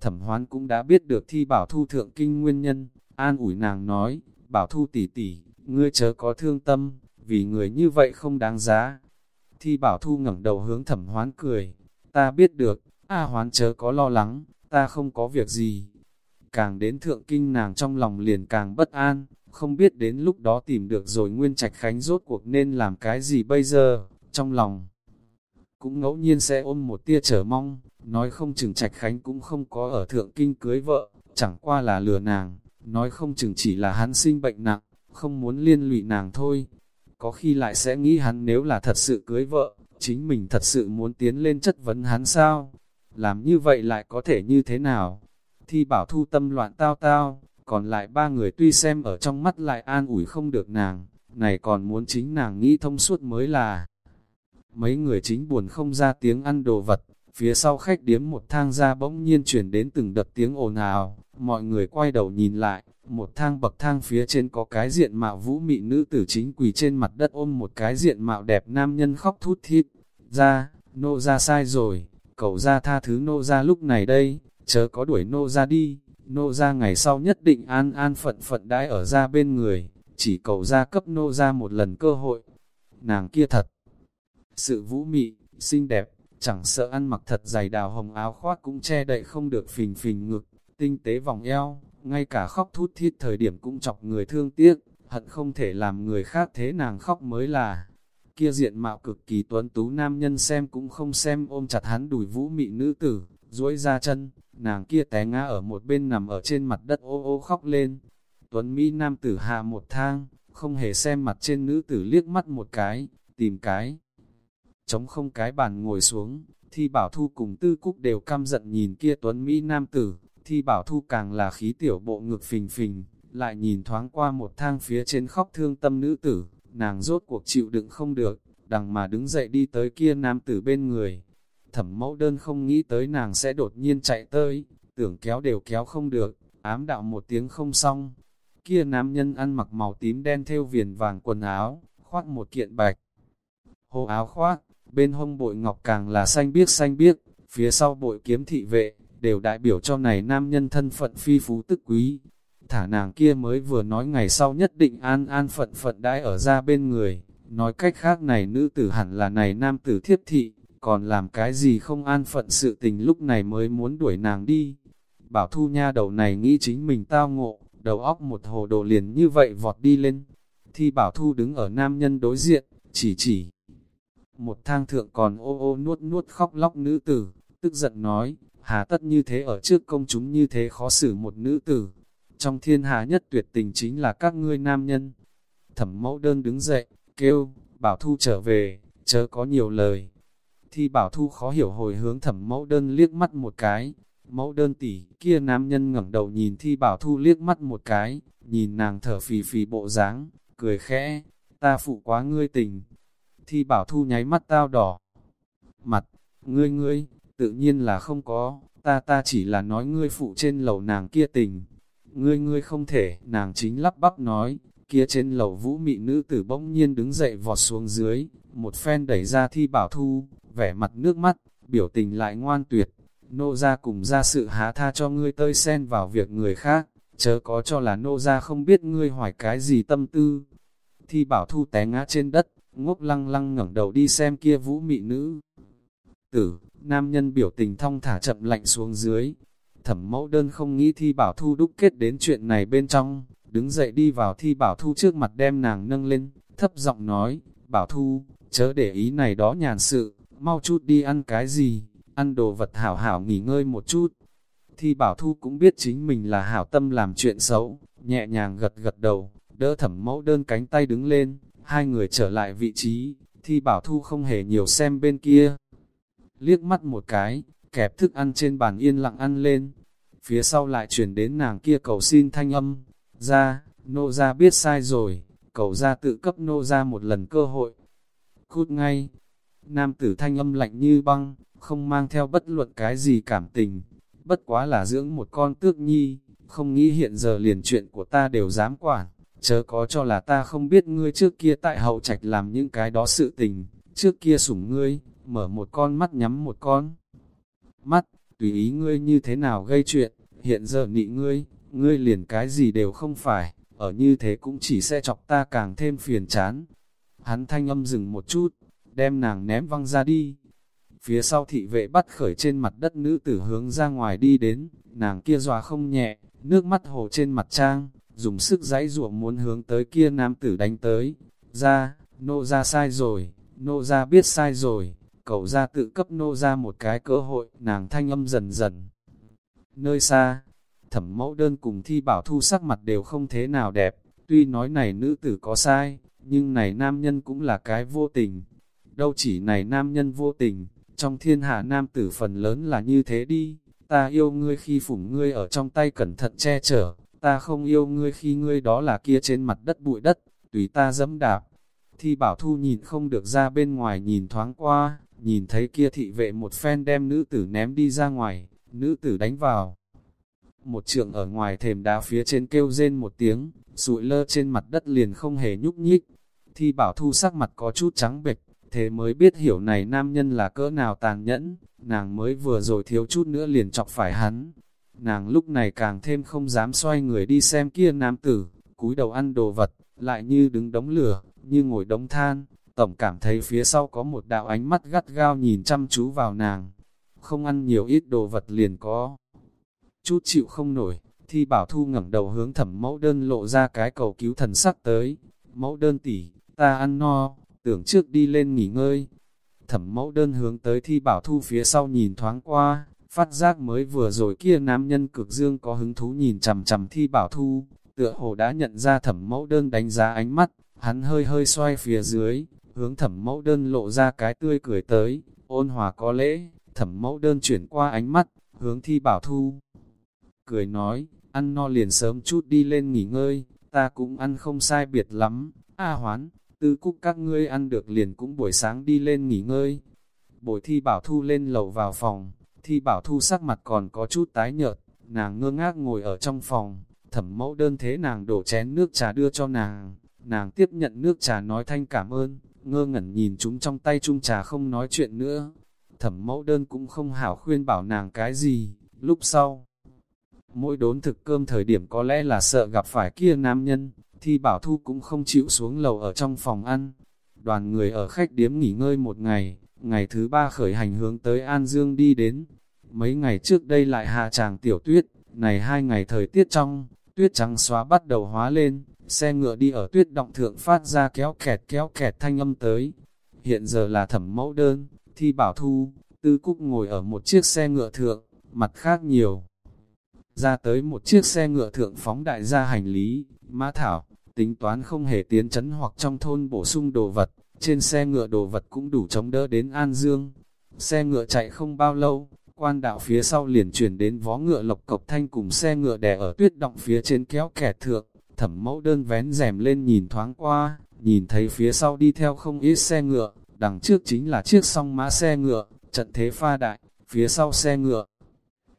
Thẩm hoán cũng đã biết được thi bảo thu thượng kinh nguyên nhân, an ủi nàng nói, bảo thu tỷ tỷ, ngươi chớ có thương tâm, vì người như vậy không đáng giá. Thi bảo thu ngẩng đầu hướng thẩm hoán cười, ta biết được, a hoán chớ có lo lắng, ta không có việc gì. Càng đến thượng kinh nàng trong lòng liền càng bất an, không biết đến lúc đó tìm được rồi Nguyên Trạch Khánh rốt cuộc nên làm cái gì bây giờ, trong lòng. Cũng ngẫu nhiên sẽ ôm một tia chờ mong, nói không chừng Trạch Khánh cũng không có ở thượng kinh cưới vợ, chẳng qua là lừa nàng, nói không chừng chỉ là hắn sinh bệnh nặng, không muốn liên lụy nàng thôi. Có khi lại sẽ nghĩ hắn nếu là thật sự cưới vợ, chính mình thật sự muốn tiến lên chất vấn hắn sao? Làm như vậy lại có thể như thế nào? Thi bảo thu tâm loạn tao tao, còn lại ba người tuy xem ở trong mắt lại an ủi không được nàng, này còn muốn chính nàng nghĩ thông suốt mới là. Mấy người chính buồn không ra tiếng ăn đồ vật, phía sau khách điếm một thang ra bỗng nhiên chuyển đến từng đợt tiếng ồn ào, mọi người quay đầu nhìn lại, một thang bậc thang phía trên có cái diện mạo vũ mị nữ tử chính quỳ trên mặt đất ôm một cái diện mạo đẹp nam nhân khóc thút thít, ra, nô ra sai rồi, cậu ra tha thứ nô ra lúc này đây, chớ có đuổi nô ra đi. Nô ra ngày sau nhất định an an phận phận đãi ở ra bên người, chỉ cầu ra cấp nô ra một lần cơ hội. Nàng kia thật, sự vũ mị, xinh đẹp, chẳng sợ ăn mặc thật dày đào hồng áo khoác cũng che đậy không được phình phình ngực, tinh tế vòng eo, ngay cả khóc thút thít thời điểm cũng chọc người thương tiếc, hận không thể làm người khác thế nàng khóc mới là. Kia diện mạo cực kỳ tuấn tú nam nhân xem cũng không xem ôm chặt hắn đùi vũ mị nữ tử, duỗi ra chân, nàng kia té ngã ở một bên nằm ở trên mặt đất ô ô khóc lên. Tuấn Mỹ Nam tử hạ một thang, không hề xem mặt trên nữ tử liếc mắt một cái, tìm cái. Chống không cái bàn ngồi xuống, thi bảo thu cùng tư cúc đều căm giận nhìn kia Tuấn Mỹ Nam tử, thi bảo thu càng là khí tiểu bộ ngực phình phình, lại nhìn thoáng qua một thang phía trên khóc thương tâm nữ tử, nàng rốt cuộc chịu đựng không được, đằng mà đứng dậy đi tới kia nam tử bên người, thẩm mẫu đơn không nghĩ tới nàng sẽ đột nhiên chạy tới, tưởng kéo đều kéo không được, ám đạo một tiếng không xong. Kia nam nhân ăn mặc màu tím đen theo viền vàng quần áo, khoác một kiện bạch. Hồ áo khoác, bên hông bội ngọc càng là xanh biếc xanh biếc, phía sau bội kiếm thị vệ, đều đại biểu cho này nam nhân thân phận phi phú tức quý. Thả nàng kia mới vừa nói ngày sau nhất định an an phận phận đãi ở ra bên người, nói cách khác này nữ tử hẳn là này nam tử thiếp thị, còn làm cái gì không an phận sự tình lúc này mới muốn đuổi nàng đi. Bảo thu nha đầu này nghĩ chính mình tao ngộ, đầu óc một hồ đồ liền như vậy vọt đi lên. Thi bảo thu đứng ở nam nhân đối diện, chỉ chỉ. Một thang thượng còn ô ô nuốt nuốt khóc lóc nữ tử, tức giận nói, hà tất như thế ở trước công chúng như thế khó xử một nữ tử. Trong thiên hà nhất tuyệt tình chính là các ngươi nam nhân. Thẩm mẫu đơn đứng dậy, kêu, bảo thu trở về, chớ có nhiều lời. Thi bảo thu khó hiểu hồi hướng thẩm mẫu đơn liếc mắt một cái. Mẫu đơn tỉ, kia nam nhân ngẩng đầu nhìn thi bảo thu liếc mắt một cái, nhìn nàng thở phì phì bộ dáng, cười khẽ, ta phụ quá ngươi tình. Thi bảo thu nháy mắt tao đỏ. Mặt, ngươi ngươi, tự nhiên là không có, ta ta chỉ là nói ngươi phụ trên lầu nàng kia tình. Ngươi ngươi không thể, nàng chính lắp bắp nói, kia trên lầu vũ mị nữ tử bỗng nhiên đứng dậy vọt xuống dưới, một phen đẩy ra thi bảo thu, vẻ mặt nước mắt, biểu tình lại ngoan tuyệt. Nô ra cùng ra sự há tha cho ngươi tơi sen vào việc người khác, chớ có cho là nô ra không biết ngươi hoài cái gì tâm tư. Thi bảo thu té ngã trên đất, ngốc lăng lăng ngẩng đầu đi xem kia vũ mị nữ. Tử, nam nhân biểu tình thong thả chậm lạnh xuống dưới. Thẩm mẫu đơn không nghĩ thi bảo thu đúc kết đến chuyện này bên trong, đứng dậy đi vào thi bảo thu trước mặt đem nàng nâng lên, thấp giọng nói, bảo thu, chớ để ý này đó nhàn sự, mau chút đi ăn cái gì, ăn đồ vật hảo hảo nghỉ ngơi một chút. Thi bảo thu cũng biết chính mình là hảo tâm làm chuyện xấu, nhẹ nhàng gật gật đầu, đỡ thẩm mẫu đơn cánh tay đứng lên, hai người trở lại vị trí, thi bảo thu không hề nhiều xem bên kia. Liếc mắt một cái, kẹp thức ăn trên bàn yên lặng ăn lên, phía sau lại chuyển đến nàng kia cầu xin thanh âm, ra, nô ra biết sai rồi, cầu ra tự cấp nô ra một lần cơ hội. Cút ngay, nam tử thanh âm lạnh như băng, không mang theo bất luận cái gì cảm tình, bất quá là dưỡng một con tước nhi, không nghĩ hiện giờ liền chuyện của ta đều dám quản, chớ có cho là ta không biết ngươi trước kia tại hậu trạch làm những cái đó sự tình, trước kia sủng ngươi, mở một con mắt nhắm một con mắt, tùy ý ngươi như thế nào gây chuyện, hiện giờ nị ngươi, ngươi liền cái gì đều không phải, ở như thế cũng chỉ sẽ chọc ta càng thêm phiền chán. Hắn thanh âm dừng một chút, đem nàng ném văng ra đi. Phía sau thị vệ bắt khởi trên mặt đất nữ tử hướng ra ngoài đi đến, nàng kia dòa không nhẹ, nước mắt hồ trên mặt trang, dùng sức giãy ruộng muốn hướng tới kia nam tử đánh tới. Ra, nô ra sai rồi, nô ra biết sai rồi, cậu ra tự cấp nô ra một cái cơ hội, nàng thanh âm dần dần. Nơi xa, thẩm mẫu đơn cùng thi bảo thu sắc mặt đều không thế nào đẹp, tuy nói này nữ tử có sai, nhưng này nam nhân cũng là cái vô tình. Đâu chỉ này nam nhân vô tình, trong thiên hạ nam tử phần lớn là như thế đi, ta yêu ngươi khi phủng ngươi ở trong tay cẩn thận che chở, ta không yêu ngươi khi ngươi đó là kia trên mặt đất bụi đất, tùy ta dẫm đạp. Thi bảo thu nhìn không được ra bên ngoài nhìn thoáng qua, nhìn thấy kia thị vệ một phen đem nữ tử ném đi ra ngoài, nữ tử đánh vào một trượng ở ngoài thềm đá phía trên kêu rên một tiếng, sụi lơ trên mặt đất liền không hề nhúc nhích. Thi bảo thu sắc mặt có chút trắng bệch, thế mới biết hiểu này nam nhân là cỡ nào tàn nhẫn, nàng mới vừa rồi thiếu chút nữa liền chọc phải hắn. Nàng lúc này càng thêm không dám xoay người đi xem kia nam tử, cúi đầu ăn đồ vật, lại như đứng đống lửa, như ngồi đống than, tổng cảm thấy phía sau có một đạo ánh mắt gắt gao nhìn chăm chú vào nàng. Không ăn nhiều ít đồ vật liền có chút chịu không nổi, thi bảo thu ngẩng đầu hướng thẩm mẫu đơn lộ ra cái cầu cứu thần sắc tới. Mẫu đơn tỉ, ta ăn no, tưởng trước đi lên nghỉ ngơi. Thẩm mẫu đơn hướng tới thi bảo thu phía sau nhìn thoáng qua, phát giác mới vừa rồi kia nam nhân cực dương có hứng thú nhìn chằm chằm thi bảo thu, tựa hồ đã nhận ra thẩm mẫu đơn đánh giá ánh mắt, hắn hơi hơi xoay phía dưới, hướng thẩm mẫu đơn lộ ra cái tươi cười tới, ôn hòa có lễ, thẩm mẫu đơn chuyển qua ánh mắt, hướng thi bảo thu cười nói, ăn no liền sớm chút đi lên nghỉ ngơi, ta cũng ăn không sai biệt lắm, a hoán, tư cúc các ngươi ăn được liền cũng buổi sáng đi lên nghỉ ngơi. Bồi thi bảo thu lên lầu vào phòng, thi bảo thu sắc mặt còn có chút tái nhợt, nàng ngơ ngác ngồi ở trong phòng, thẩm mẫu đơn thế nàng đổ chén nước trà đưa cho nàng, nàng tiếp nhận nước trà nói thanh cảm ơn, ngơ ngẩn nhìn chúng trong tay chung trà không nói chuyện nữa. Thẩm mẫu đơn cũng không hảo khuyên bảo nàng cái gì, lúc sau. Mỗi đốn thực cơm thời điểm có lẽ là sợ gặp phải kia nam nhân, thi bảo thu cũng không chịu xuống lầu ở trong phòng ăn. Đoàn người ở khách điếm nghỉ ngơi một ngày, ngày thứ ba khởi hành hướng tới An Dương đi đến. Mấy ngày trước đây lại hạ tràng tiểu tuyết, này hai ngày thời tiết trong, tuyết trắng xóa bắt đầu hóa lên, xe ngựa đi ở tuyết động thượng phát ra kéo kẹt kéo kẹt thanh âm tới. Hiện giờ là thẩm mẫu đơn, thi bảo thu, tư cúc ngồi ở một chiếc xe ngựa thượng, mặt khác nhiều. Ra tới một chiếc xe ngựa thượng phóng đại gia hành lý, mã thảo, tính toán không hề tiến chấn hoặc trong thôn bổ sung đồ vật, trên xe ngựa đồ vật cũng đủ chống đỡ đến An Dương. Xe ngựa chạy không bao lâu, quan đạo phía sau liền chuyển đến vó ngựa lộc cộc thanh cùng xe ngựa đè ở tuyết động phía trên kéo kẻ thượng, thẩm mẫu đơn vén rèm lên nhìn thoáng qua, nhìn thấy phía sau đi theo không ít xe ngựa, đằng trước chính là chiếc song mã xe ngựa, trận thế pha đại, phía sau xe ngựa.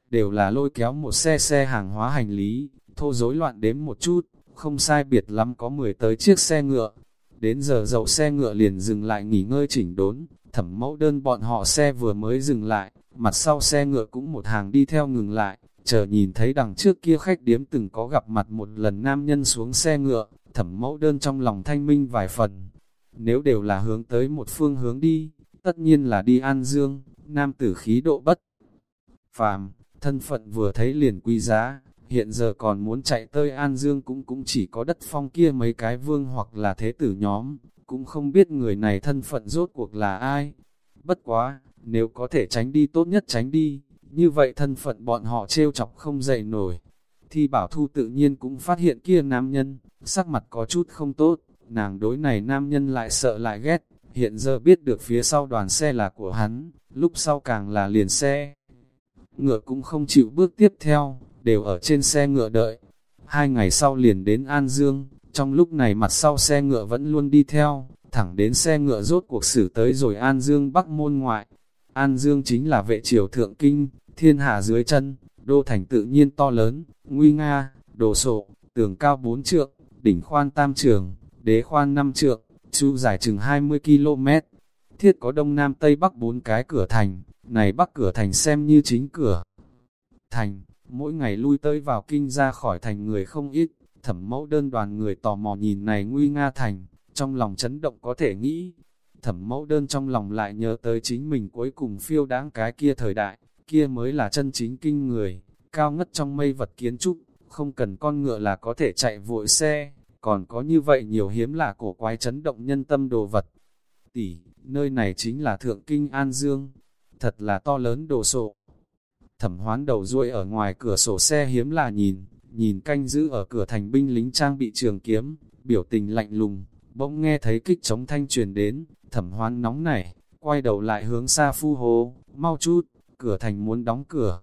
Đều là lôi kéo một xe xe hàng hóa hành lý, thô rối loạn đếm một chút, không sai biệt lắm có 10 tới chiếc xe ngựa. Đến giờ dậu xe ngựa liền dừng lại nghỉ ngơi chỉnh đốn, thẩm mẫu đơn bọn họ xe vừa mới dừng lại, mặt sau xe ngựa cũng một hàng đi theo ngừng lại, chờ nhìn thấy đằng trước kia khách điếm từng có gặp mặt một lần nam nhân xuống xe ngựa, thẩm mẫu đơn trong lòng thanh minh vài phần. Nếu đều là hướng tới một phương hướng đi, tất nhiên là đi An Dương, nam tử khí độ bất. Phàm, thân phận vừa thấy liền quý giá, hiện giờ còn muốn chạy tới An Dương cũng cũng chỉ có đất phong kia mấy cái vương hoặc là thế tử nhóm, cũng không biết người này thân phận rốt cuộc là ai. Bất quá, nếu có thể tránh đi tốt nhất tránh đi, như vậy thân phận bọn họ trêu chọc không dậy nổi. Thi bảo thu tự nhiên cũng phát hiện kia nam nhân, sắc mặt có chút không tốt, nàng đối này nam nhân lại sợ lại ghét, hiện giờ biết được phía sau đoàn xe là của hắn, lúc sau càng là liền xe. Ngựa cũng không chịu bước tiếp theo, đều ở trên xe ngựa đợi. Hai ngày sau liền đến An Dương, trong lúc này mặt sau xe ngựa vẫn luôn đi theo, thẳng đến xe ngựa rốt cuộc xử tới rồi An Dương Bắc môn ngoại. An Dương chính là vệ triều thượng kinh, thiên hạ dưới chân, đô thành tự nhiên to lớn, nguy nga, đồ sộ, tường cao bốn trượng, đỉnh khoan tam trường, đế khoan năm trượng, chu dài chừng 20 km. Thiết có đông nam tây bắc bốn cái cửa thành, này bắc cửa thành xem như chính cửa. Thành, mỗi ngày lui tới vào kinh ra khỏi thành người không ít, thẩm mẫu đơn đoàn người tò mò nhìn này nguy nga thành, trong lòng chấn động có thể nghĩ. Thẩm mẫu đơn trong lòng lại nhớ tới chính mình cuối cùng phiêu đáng cái kia thời đại, kia mới là chân chính kinh người, cao ngất trong mây vật kiến trúc, không cần con ngựa là có thể chạy vội xe, còn có như vậy nhiều hiếm là cổ quái chấn động nhân tâm đồ vật. Tỷ, nơi này chính là Thượng Kinh An Dương, thật là to lớn đồ sộ. Thẩm hoán đầu ruôi ở ngoài cửa sổ xe hiếm là nhìn, nhìn canh giữ ở cửa thành binh lính trang bị trường kiếm, biểu tình lạnh lùng, bỗng nghe thấy kích chống thanh truyền đến, thẩm hoán nóng nảy, quay đầu lại hướng xa phu Hố mau chút, cửa thành muốn đóng cửa.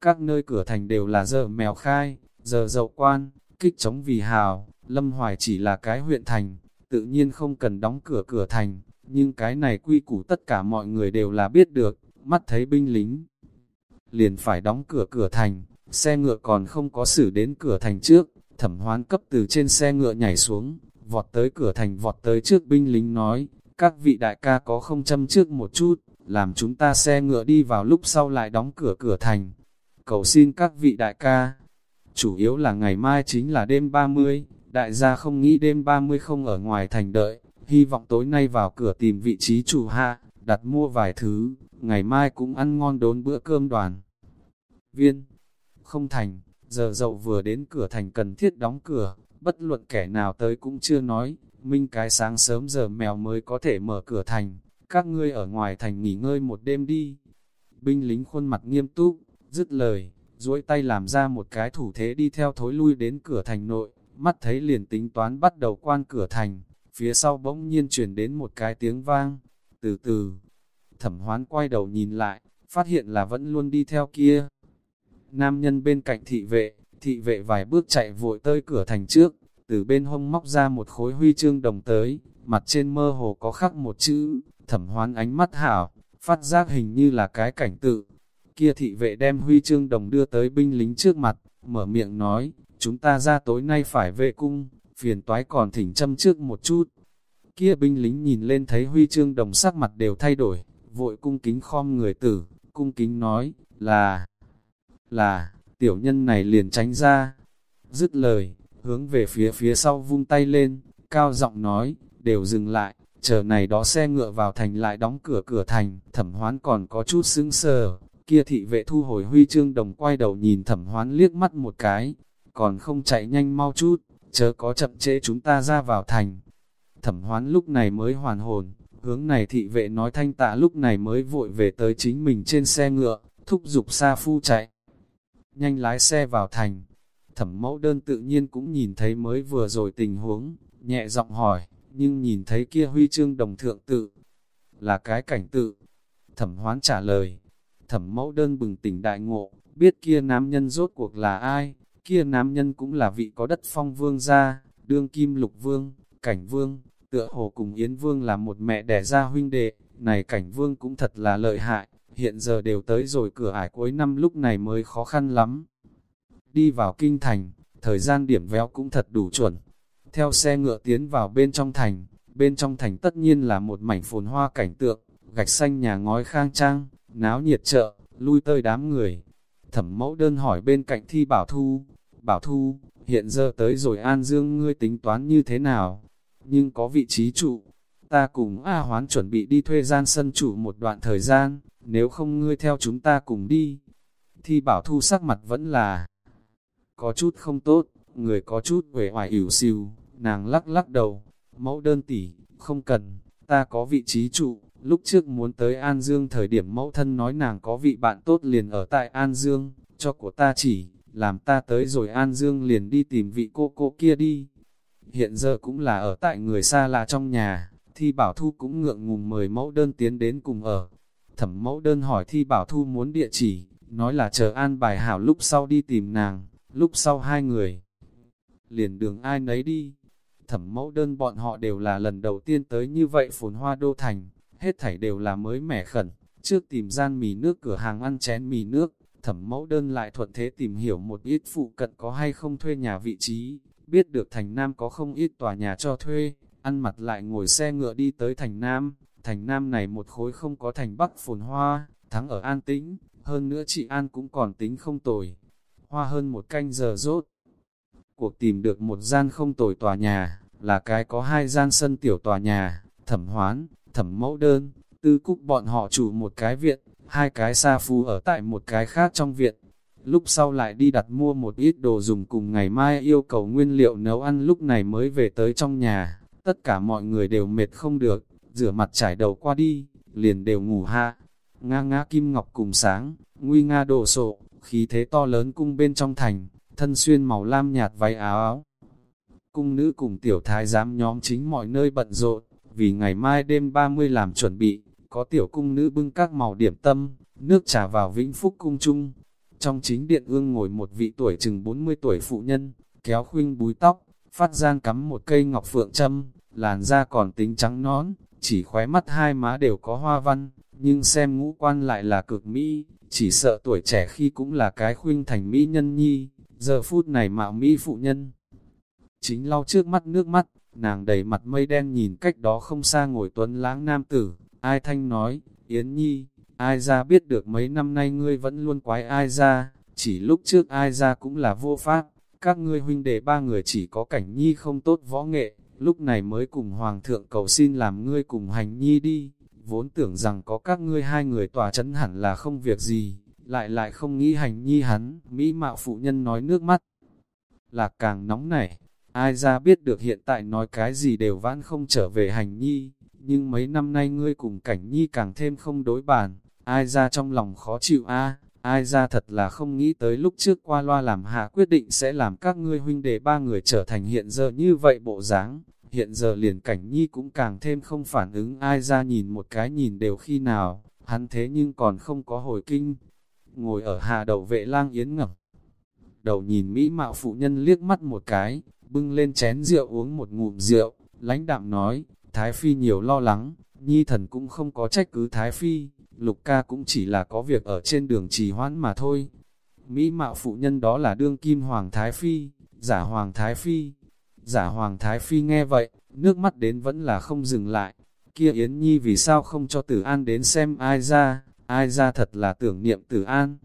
Các nơi cửa thành đều là giờ mèo khai, giờ dậu quan, kích chống vì hào, Lâm Hoài chỉ là cái huyện thành, tự nhiên không cần đóng cửa cửa thành, nhưng cái này quy củ tất cả mọi người đều là biết được, mắt thấy binh lính. Liền phải đóng cửa cửa thành, xe ngựa còn không có xử đến cửa thành trước, thẩm hoán cấp từ trên xe ngựa nhảy xuống, vọt tới cửa thành vọt tới trước binh lính nói, các vị đại ca có không châm trước một chút, làm chúng ta xe ngựa đi vào lúc sau lại đóng cửa cửa thành. Cầu xin các vị đại ca, chủ yếu là ngày mai chính là đêm 30, đại gia không nghĩ đêm 30 không ở ngoài thành đợi, hy vọng tối nay vào cửa tìm vị trí chủ hạ, đặt mua vài thứ, ngày mai cũng ăn ngon đốn bữa cơm đoàn. Viên, không thành, giờ dậu vừa đến cửa thành cần thiết đóng cửa, bất luận kẻ nào tới cũng chưa nói, minh cái sáng sớm giờ mèo mới có thể mở cửa thành, các ngươi ở ngoài thành nghỉ ngơi một đêm đi. Binh lính khuôn mặt nghiêm túc, dứt lời, duỗi tay làm ra một cái thủ thế đi theo thối lui đến cửa thành nội, mắt thấy liền tính toán bắt đầu quan cửa thành, phía sau bỗng nhiên chuyển đến một cái tiếng vang, từ từ, thẩm hoán quay đầu nhìn lại, phát hiện là vẫn luôn đi theo kia. Nam nhân bên cạnh thị vệ, thị vệ vài bước chạy vội tới cửa thành trước, từ bên hông móc ra một khối huy chương đồng tới, mặt trên mơ hồ có khắc một chữ, thẩm hoán ánh mắt hảo, phát giác hình như là cái cảnh tự. Kia thị vệ đem huy chương đồng đưa tới binh lính trước mặt, mở miệng nói, chúng ta ra tối nay phải về cung, phiền toái còn thỉnh châm trước một chút. Kia binh lính nhìn lên thấy huy chương đồng sắc mặt đều thay đổi, vội cung kính khom người tử, cung kính nói, là, là, tiểu nhân này liền tránh ra. Dứt lời, hướng về phía phía sau vung tay lên, cao giọng nói, đều dừng lại, chờ này đó xe ngựa vào thành lại đóng cửa cửa thành, thẩm hoán còn có chút sững sờ, kia thị vệ thu hồi huy chương đồng quay đầu nhìn thẩm hoán liếc mắt một cái, còn không chạy nhanh mau chút, chớ có chậm trễ chúng ta ra vào thành. Thẩm hoán lúc này mới hoàn hồn, hướng này thị vệ nói thanh tạ lúc này mới vội về tới chính mình trên xe ngựa, thúc giục xa phu chạy. Nhanh lái xe vào thành, thẩm mẫu đơn tự nhiên cũng nhìn thấy mới vừa rồi tình huống, nhẹ giọng hỏi, nhưng nhìn thấy kia huy chương đồng thượng tự, là cái cảnh tự. Thẩm hoán trả lời, thẩm mẫu đơn bừng tỉnh đại ngộ, biết kia nam nhân rốt cuộc là ai, kia nam nhân cũng là vị có đất phong vương gia, đương kim lục vương, cảnh vương, tựa hồ cùng Yến Vương là một mẹ đẻ ra huynh đệ, này cảnh vương cũng thật là lợi hại, hiện giờ đều tới rồi cửa ải cuối năm lúc này mới khó khăn lắm. Đi vào kinh thành, thời gian điểm véo cũng thật đủ chuẩn. Theo xe ngựa tiến vào bên trong thành, bên trong thành tất nhiên là một mảnh phồn hoa cảnh tượng, gạch xanh nhà ngói khang trang, náo nhiệt chợ, lui tơi đám người. Thẩm mẫu đơn hỏi bên cạnh thi bảo thu, bảo thu, hiện giờ tới rồi An Dương ngươi tính toán như thế nào? Nhưng có vị trí trụ, ta cùng A hoán chuẩn bị đi thuê gian sân chủ một đoạn thời gian, nếu không ngươi theo chúng ta cùng đi. Thi bảo thu sắc mặt vẫn là có chút không tốt, người có chút về hoài ỉu xìu, nàng lắc lắc đầu, mẫu đơn tỷ, không cần, ta có vị trí trụ, lúc trước muốn tới An Dương thời điểm mẫu thân nói nàng có vị bạn tốt liền ở tại An Dương, cho của ta chỉ, làm ta tới rồi An Dương liền đi tìm vị cô cô kia đi. Hiện giờ cũng là ở tại người xa lạ trong nhà, Thi Bảo Thu cũng ngượng ngùng mời mẫu đơn tiến đến cùng ở. Thẩm mẫu đơn hỏi Thi Bảo Thu muốn địa chỉ, nói là chờ an bài hảo lúc sau đi tìm nàng, lúc sau hai người. Liền đường ai nấy đi, thẩm mẫu đơn bọn họ đều là lần đầu tiên tới như vậy phồn hoa đô thành, hết thảy đều là mới mẻ khẩn, trước tìm gian mì nước cửa hàng ăn chén mì nước, thẩm mẫu đơn lại thuận thế tìm hiểu một ít phụ cận có hay không thuê nhà vị trí, biết được thành Nam có không ít tòa nhà cho thuê, ăn mặt lại ngồi xe ngựa đi tới thành Nam, thành Nam này một khối không có thành Bắc phồn hoa, thắng ở an tĩnh, hơn nữa chị An cũng còn tính không tồi, hoa hơn một canh giờ rốt. Cuộc tìm được một gian không tồi tòa nhà, là cái có hai gian sân tiểu tòa nhà, thẩm hoán, thẩm mẫu đơn, tư cúc bọn họ chủ một cái viện, hai cái xa phu ở tại một cái khác trong viện. Lúc sau lại đi đặt mua một ít đồ dùng cùng ngày mai yêu cầu nguyên liệu nấu ăn lúc này mới về tới trong nhà. Tất cả mọi người đều mệt không được, rửa mặt trải đầu qua đi, liền đều ngủ hạ. Nga ngã kim ngọc cùng sáng, nguy nga đồ sộ, khí thế to lớn cung bên trong thành, thân xuyên màu lam nhạt váy áo áo. Cung nữ cùng tiểu thái giám nhóm chính mọi nơi bận rộn, vì ngày mai đêm 30 làm chuẩn bị, có tiểu cung nữ bưng các màu điểm tâm, nước trà vào vĩnh phúc cung chung. Trong chính điện ương ngồi một vị tuổi chừng 40 tuổi phụ nhân, kéo khuynh búi tóc, phát giang cắm một cây ngọc phượng châm, làn da còn tính trắng nón, chỉ khóe mắt hai má đều có hoa văn, nhưng xem ngũ quan lại là cực mỹ, chỉ sợ tuổi trẻ khi cũng là cái khuynh thành mỹ nhân nhi, giờ phút này mạo mỹ phụ nhân. Chính lau trước mắt nước mắt, nàng đầy mặt mây đen nhìn cách đó không xa ngồi tuấn lãng nam tử, ai thanh nói, Yến Nhi, ai ra biết được mấy năm nay ngươi vẫn luôn quái ai ra, chỉ lúc trước ai ra cũng là vô pháp, các ngươi huynh đệ ba người chỉ có cảnh Nhi không tốt võ nghệ, lúc này mới cùng Hoàng thượng cầu xin làm ngươi cùng hành Nhi đi, vốn tưởng rằng có các ngươi hai người tòa chấn hẳn là không việc gì, lại lại không nghĩ hành Nhi hắn, Mỹ mạo phụ nhân nói nước mắt, là càng nóng nảy, ai ra biết được hiện tại nói cái gì đều vãn không trở về hành Nhi nhưng mấy năm nay ngươi cùng cảnh nhi càng thêm không đối bàn, ai ra trong lòng khó chịu a? Ai ra thật là không nghĩ tới lúc trước qua loa làm hạ quyết định sẽ làm các ngươi huynh đệ ba người trở thành hiện giờ như vậy bộ dáng. Hiện giờ liền cảnh nhi cũng càng thêm không phản ứng. Ai ra nhìn một cái nhìn đều khi nào, hắn thế nhưng còn không có hồi kinh, ngồi ở hạ đầu vệ lang yến ngập Đầu nhìn mỹ mạo phụ nhân liếc mắt một cái, bưng lên chén rượu uống một ngụm rượu, lãnh đạm nói, Thái Phi nhiều lo lắng, Nhi thần cũng không có trách cứ Thái Phi, Lục ca cũng chỉ là có việc ở trên đường trì hoãn mà thôi. Mỹ mạo phụ nhân đó là đương kim Hoàng Thái Phi, giả Hoàng Thái Phi. Giả Hoàng Thái Phi nghe vậy, nước mắt đến vẫn là không dừng lại. Kia Yến Nhi vì sao không cho Tử An đến xem ai ra, ai ra thật là tưởng niệm Tử An.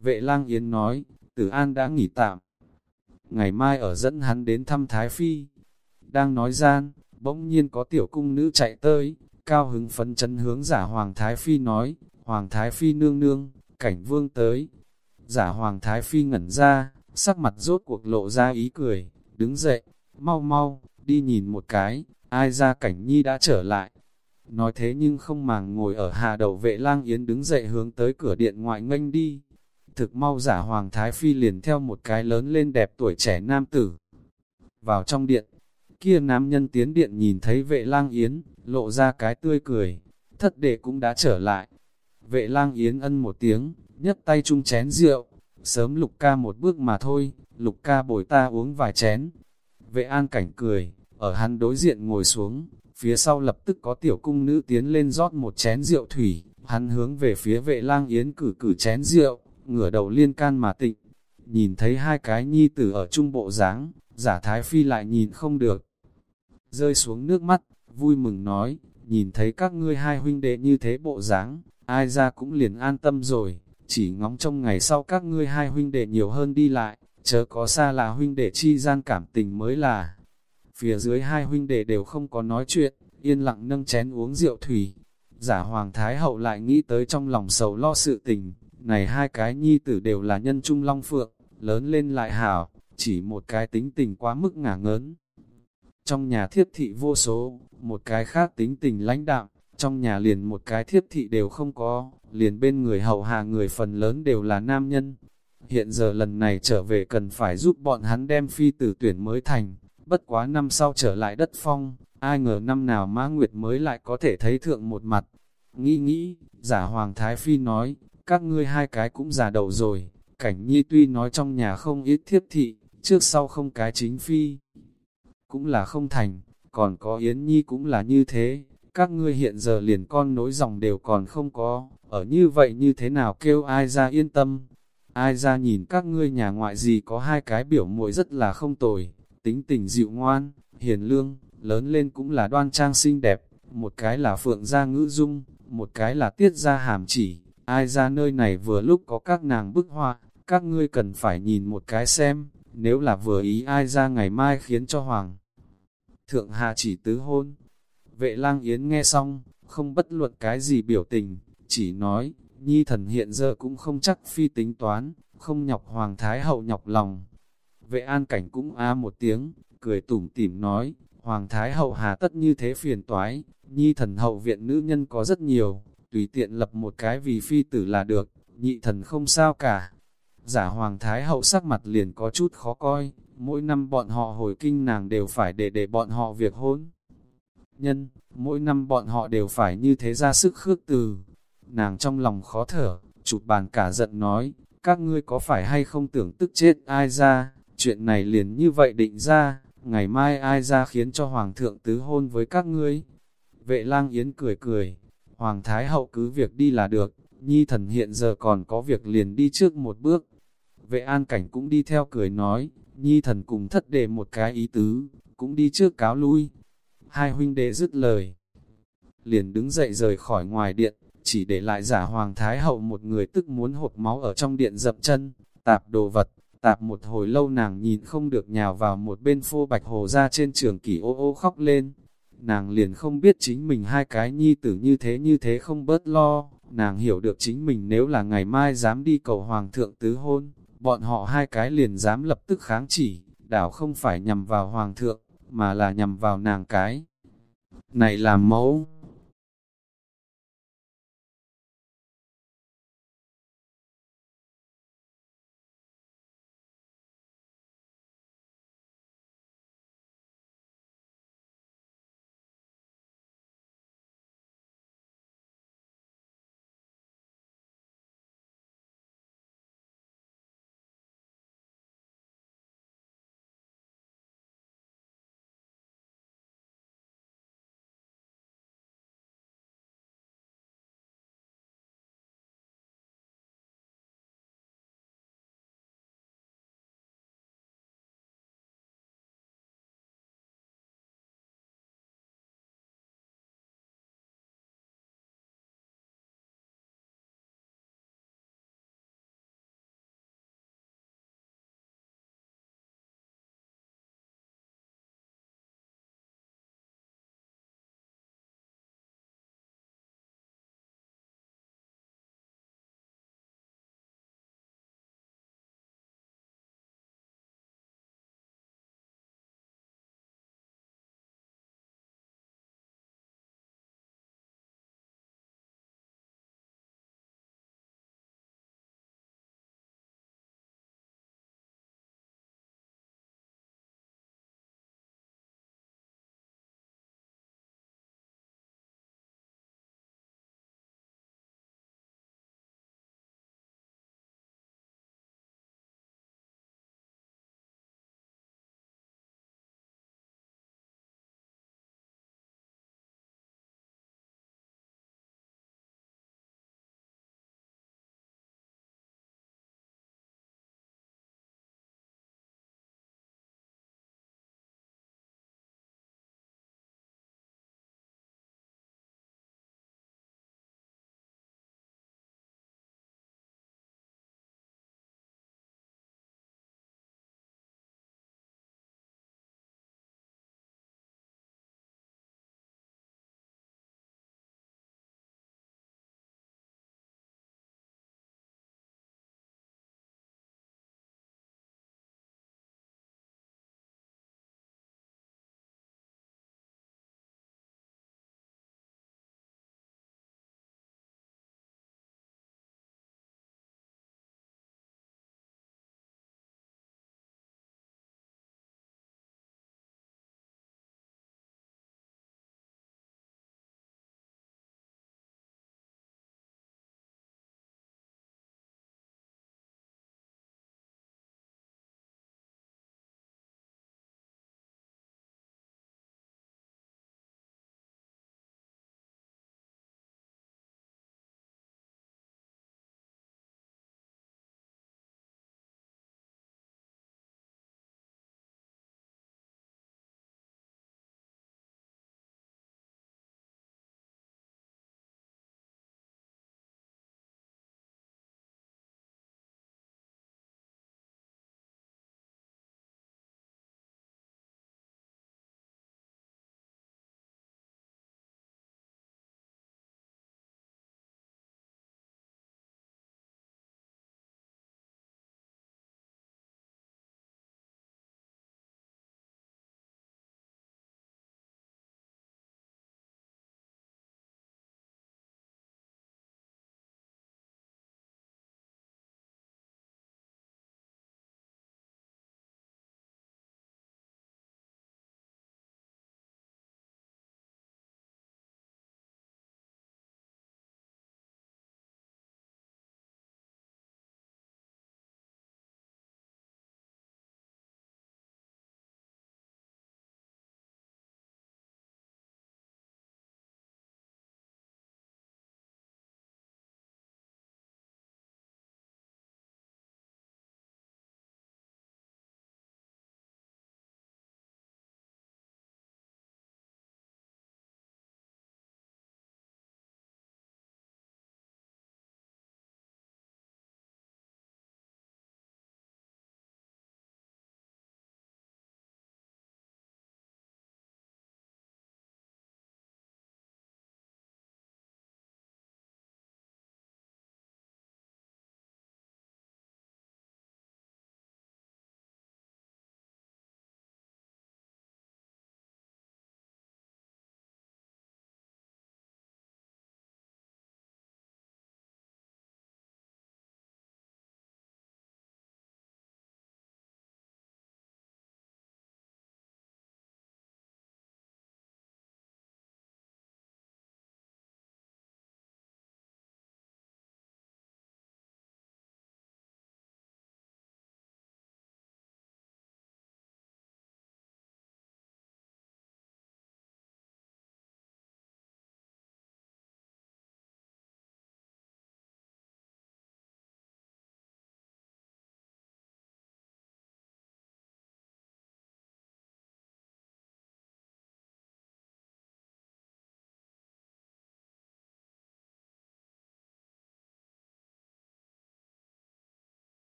Vệ lang Yến nói, Tử An đã nghỉ tạm. Ngày mai ở dẫn hắn đến thăm Thái Phi. Đang nói gian, bỗng nhiên có tiểu cung nữ chạy tới, cao hứng phấn chấn hướng giả Hoàng Thái Phi nói, Hoàng Thái Phi nương nương, cảnh vương tới. Giả Hoàng Thái Phi ngẩn ra, sắc mặt rốt cuộc lộ ra ý cười, đứng dậy, mau mau, đi nhìn một cái, ai ra cảnh nhi đã trở lại. Nói thế nhưng không màng ngồi ở hà đầu vệ lang yến đứng dậy hướng tới cửa điện ngoại nghênh đi. Thực mau giả Hoàng Thái Phi liền theo một cái lớn lên đẹp tuổi trẻ nam tử. Vào trong điện, kia nam nhân tiến điện nhìn thấy vệ lang yến, lộ ra cái tươi cười, thất đệ cũng đã trở lại. Vệ lang yến ân một tiếng, nhấc tay chung chén rượu, sớm lục ca một bước mà thôi, lục ca bồi ta uống vài chén. Vệ an cảnh cười, ở hắn đối diện ngồi xuống, phía sau lập tức có tiểu cung nữ tiến lên rót một chén rượu thủy, hắn hướng về phía vệ lang yến cử cử chén rượu, ngửa đầu liên can mà tịnh. Nhìn thấy hai cái nhi tử ở trung bộ dáng giả thái phi lại nhìn không được. Rơi xuống nước mắt, vui mừng nói, nhìn thấy các ngươi hai huynh đệ như thế bộ dáng, ai ra cũng liền an tâm rồi, chỉ ngóng trong ngày sau các ngươi hai huynh đệ nhiều hơn đi lại, chớ có xa là huynh đệ chi gian cảm tình mới là. Phía dưới hai huynh đệ đều không có nói chuyện, yên lặng nâng chén uống rượu thủy. Giả Hoàng Thái Hậu lại nghĩ tới trong lòng sầu lo sự tình, này hai cái nhi tử đều là nhân trung long phượng, lớn lên lại hảo, chỉ một cái tính tình quá mức ngả ngớn. Trong nhà thiếp thị vô số, một cái khác tính tình lãnh đạm, trong nhà liền một cái thiếp thị đều không có, liền bên người hậu hạ người phần lớn đều là nam nhân. Hiện giờ lần này trở về cần phải giúp bọn hắn đem phi tử tuyển mới thành, bất quá năm sau trở lại đất phong, ai ngờ năm nào Mã Nguyệt mới lại có thể thấy thượng một mặt. Nghĩ nghĩ, giả Hoàng Thái Phi nói, các ngươi hai cái cũng già đầu rồi, cảnh nhi tuy nói trong nhà không ít thiếp thị, trước sau không cái chính phi. Cũng là không thành, còn có Yến Nhi cũng là như thế, các ngươi hiện giờ liền con nối dòng đều còn không có, ở như vậy như thế nào kêu ai ra yên tâm. Ai ra nhìn các ngươi nhà ngoại gì có hai cái biểu muội rất là không tồi, tính tình dịu ngoan, hiền lương, lớn lên cũng là đoan trang xinh đẹp, một cái là phượng gia ngữ dung, một cái là tiết gia hàm chỉ, ai ra nơi này vừa lúc có các nàng bức hoa, các ngươi cần phải nhìn một cái xem, nếu là vừa ý ai ra ngày mai khiến cho hoàng. Thượng hà chỉ tứ hôn, vệ lang yến nghe xong, không bất luận cái gì biểu tình, chỉ nói, nhi thần hiện giờ cũng không chắc phi tính toán, không nhọc hoàng thái hậu nhọc lòng. Vệ an cảnh cũng a một tiếng, cười tủm tỉm nói, hoàng thái hậu hà tất như thế phiền toái, nhi thần hậu viện nữ nhân có rất nhiều, tùy tiện lập một cái vì phi tử là được, nhị thần không sao cả. Giả hoàng thái hậu sắc mặt liền có chút khó coi, mỗi năm bọn họ hồi kinh nàng đều phải để để bọn họ việc hôn. Nhân, mỗi năm bọn họ đều phải như thế ra sức khước từ. Nàng trong lòng khó thở, chụp bàn cả giận nói, các ngươi có phải hay không tưởng tức chết ai ra, chuyện này liền như vậy định ra, ngày mai ai ra khiến cho hoàng thượng tứ hôn với các ngươi. Vệ lang yến cười cười, hoàng thái hậu cứ việc đi là được, nhi thần hiện giờ còn có việc liền đi trước một bước. Vệ an cảnh cũng đi theo cười nói, nhi thần cùng thất đệ một cái ý tứ, cũng đi trước cáo lui. Hai huynh đệ dứt lời, liền đứng dậy rời khỏi ngoài điện, chỉ để lại giả hoàng thái hậu một người tức muốn hột máu ở trong điện dập chân, tạp đồ vật, tạp một hồi lâu nàng nhìn không được nhào vào một bên phô bạch hồ ra trên trường kỷ ô ô khóc lên. Nàng liền không biết chính mình hai cái nhi tử như thế như thế không bớt lo, nàng hiểu được chính mình nếu là ngày mai dám đi cầu hoàng thượng tứ hôn, bọn họ hai cái liền dám lập tức kháng chỉ, đảo không phải nhằm vào hoàng thượng, mà là nhằm vào nàng cái. Này làm mẫu,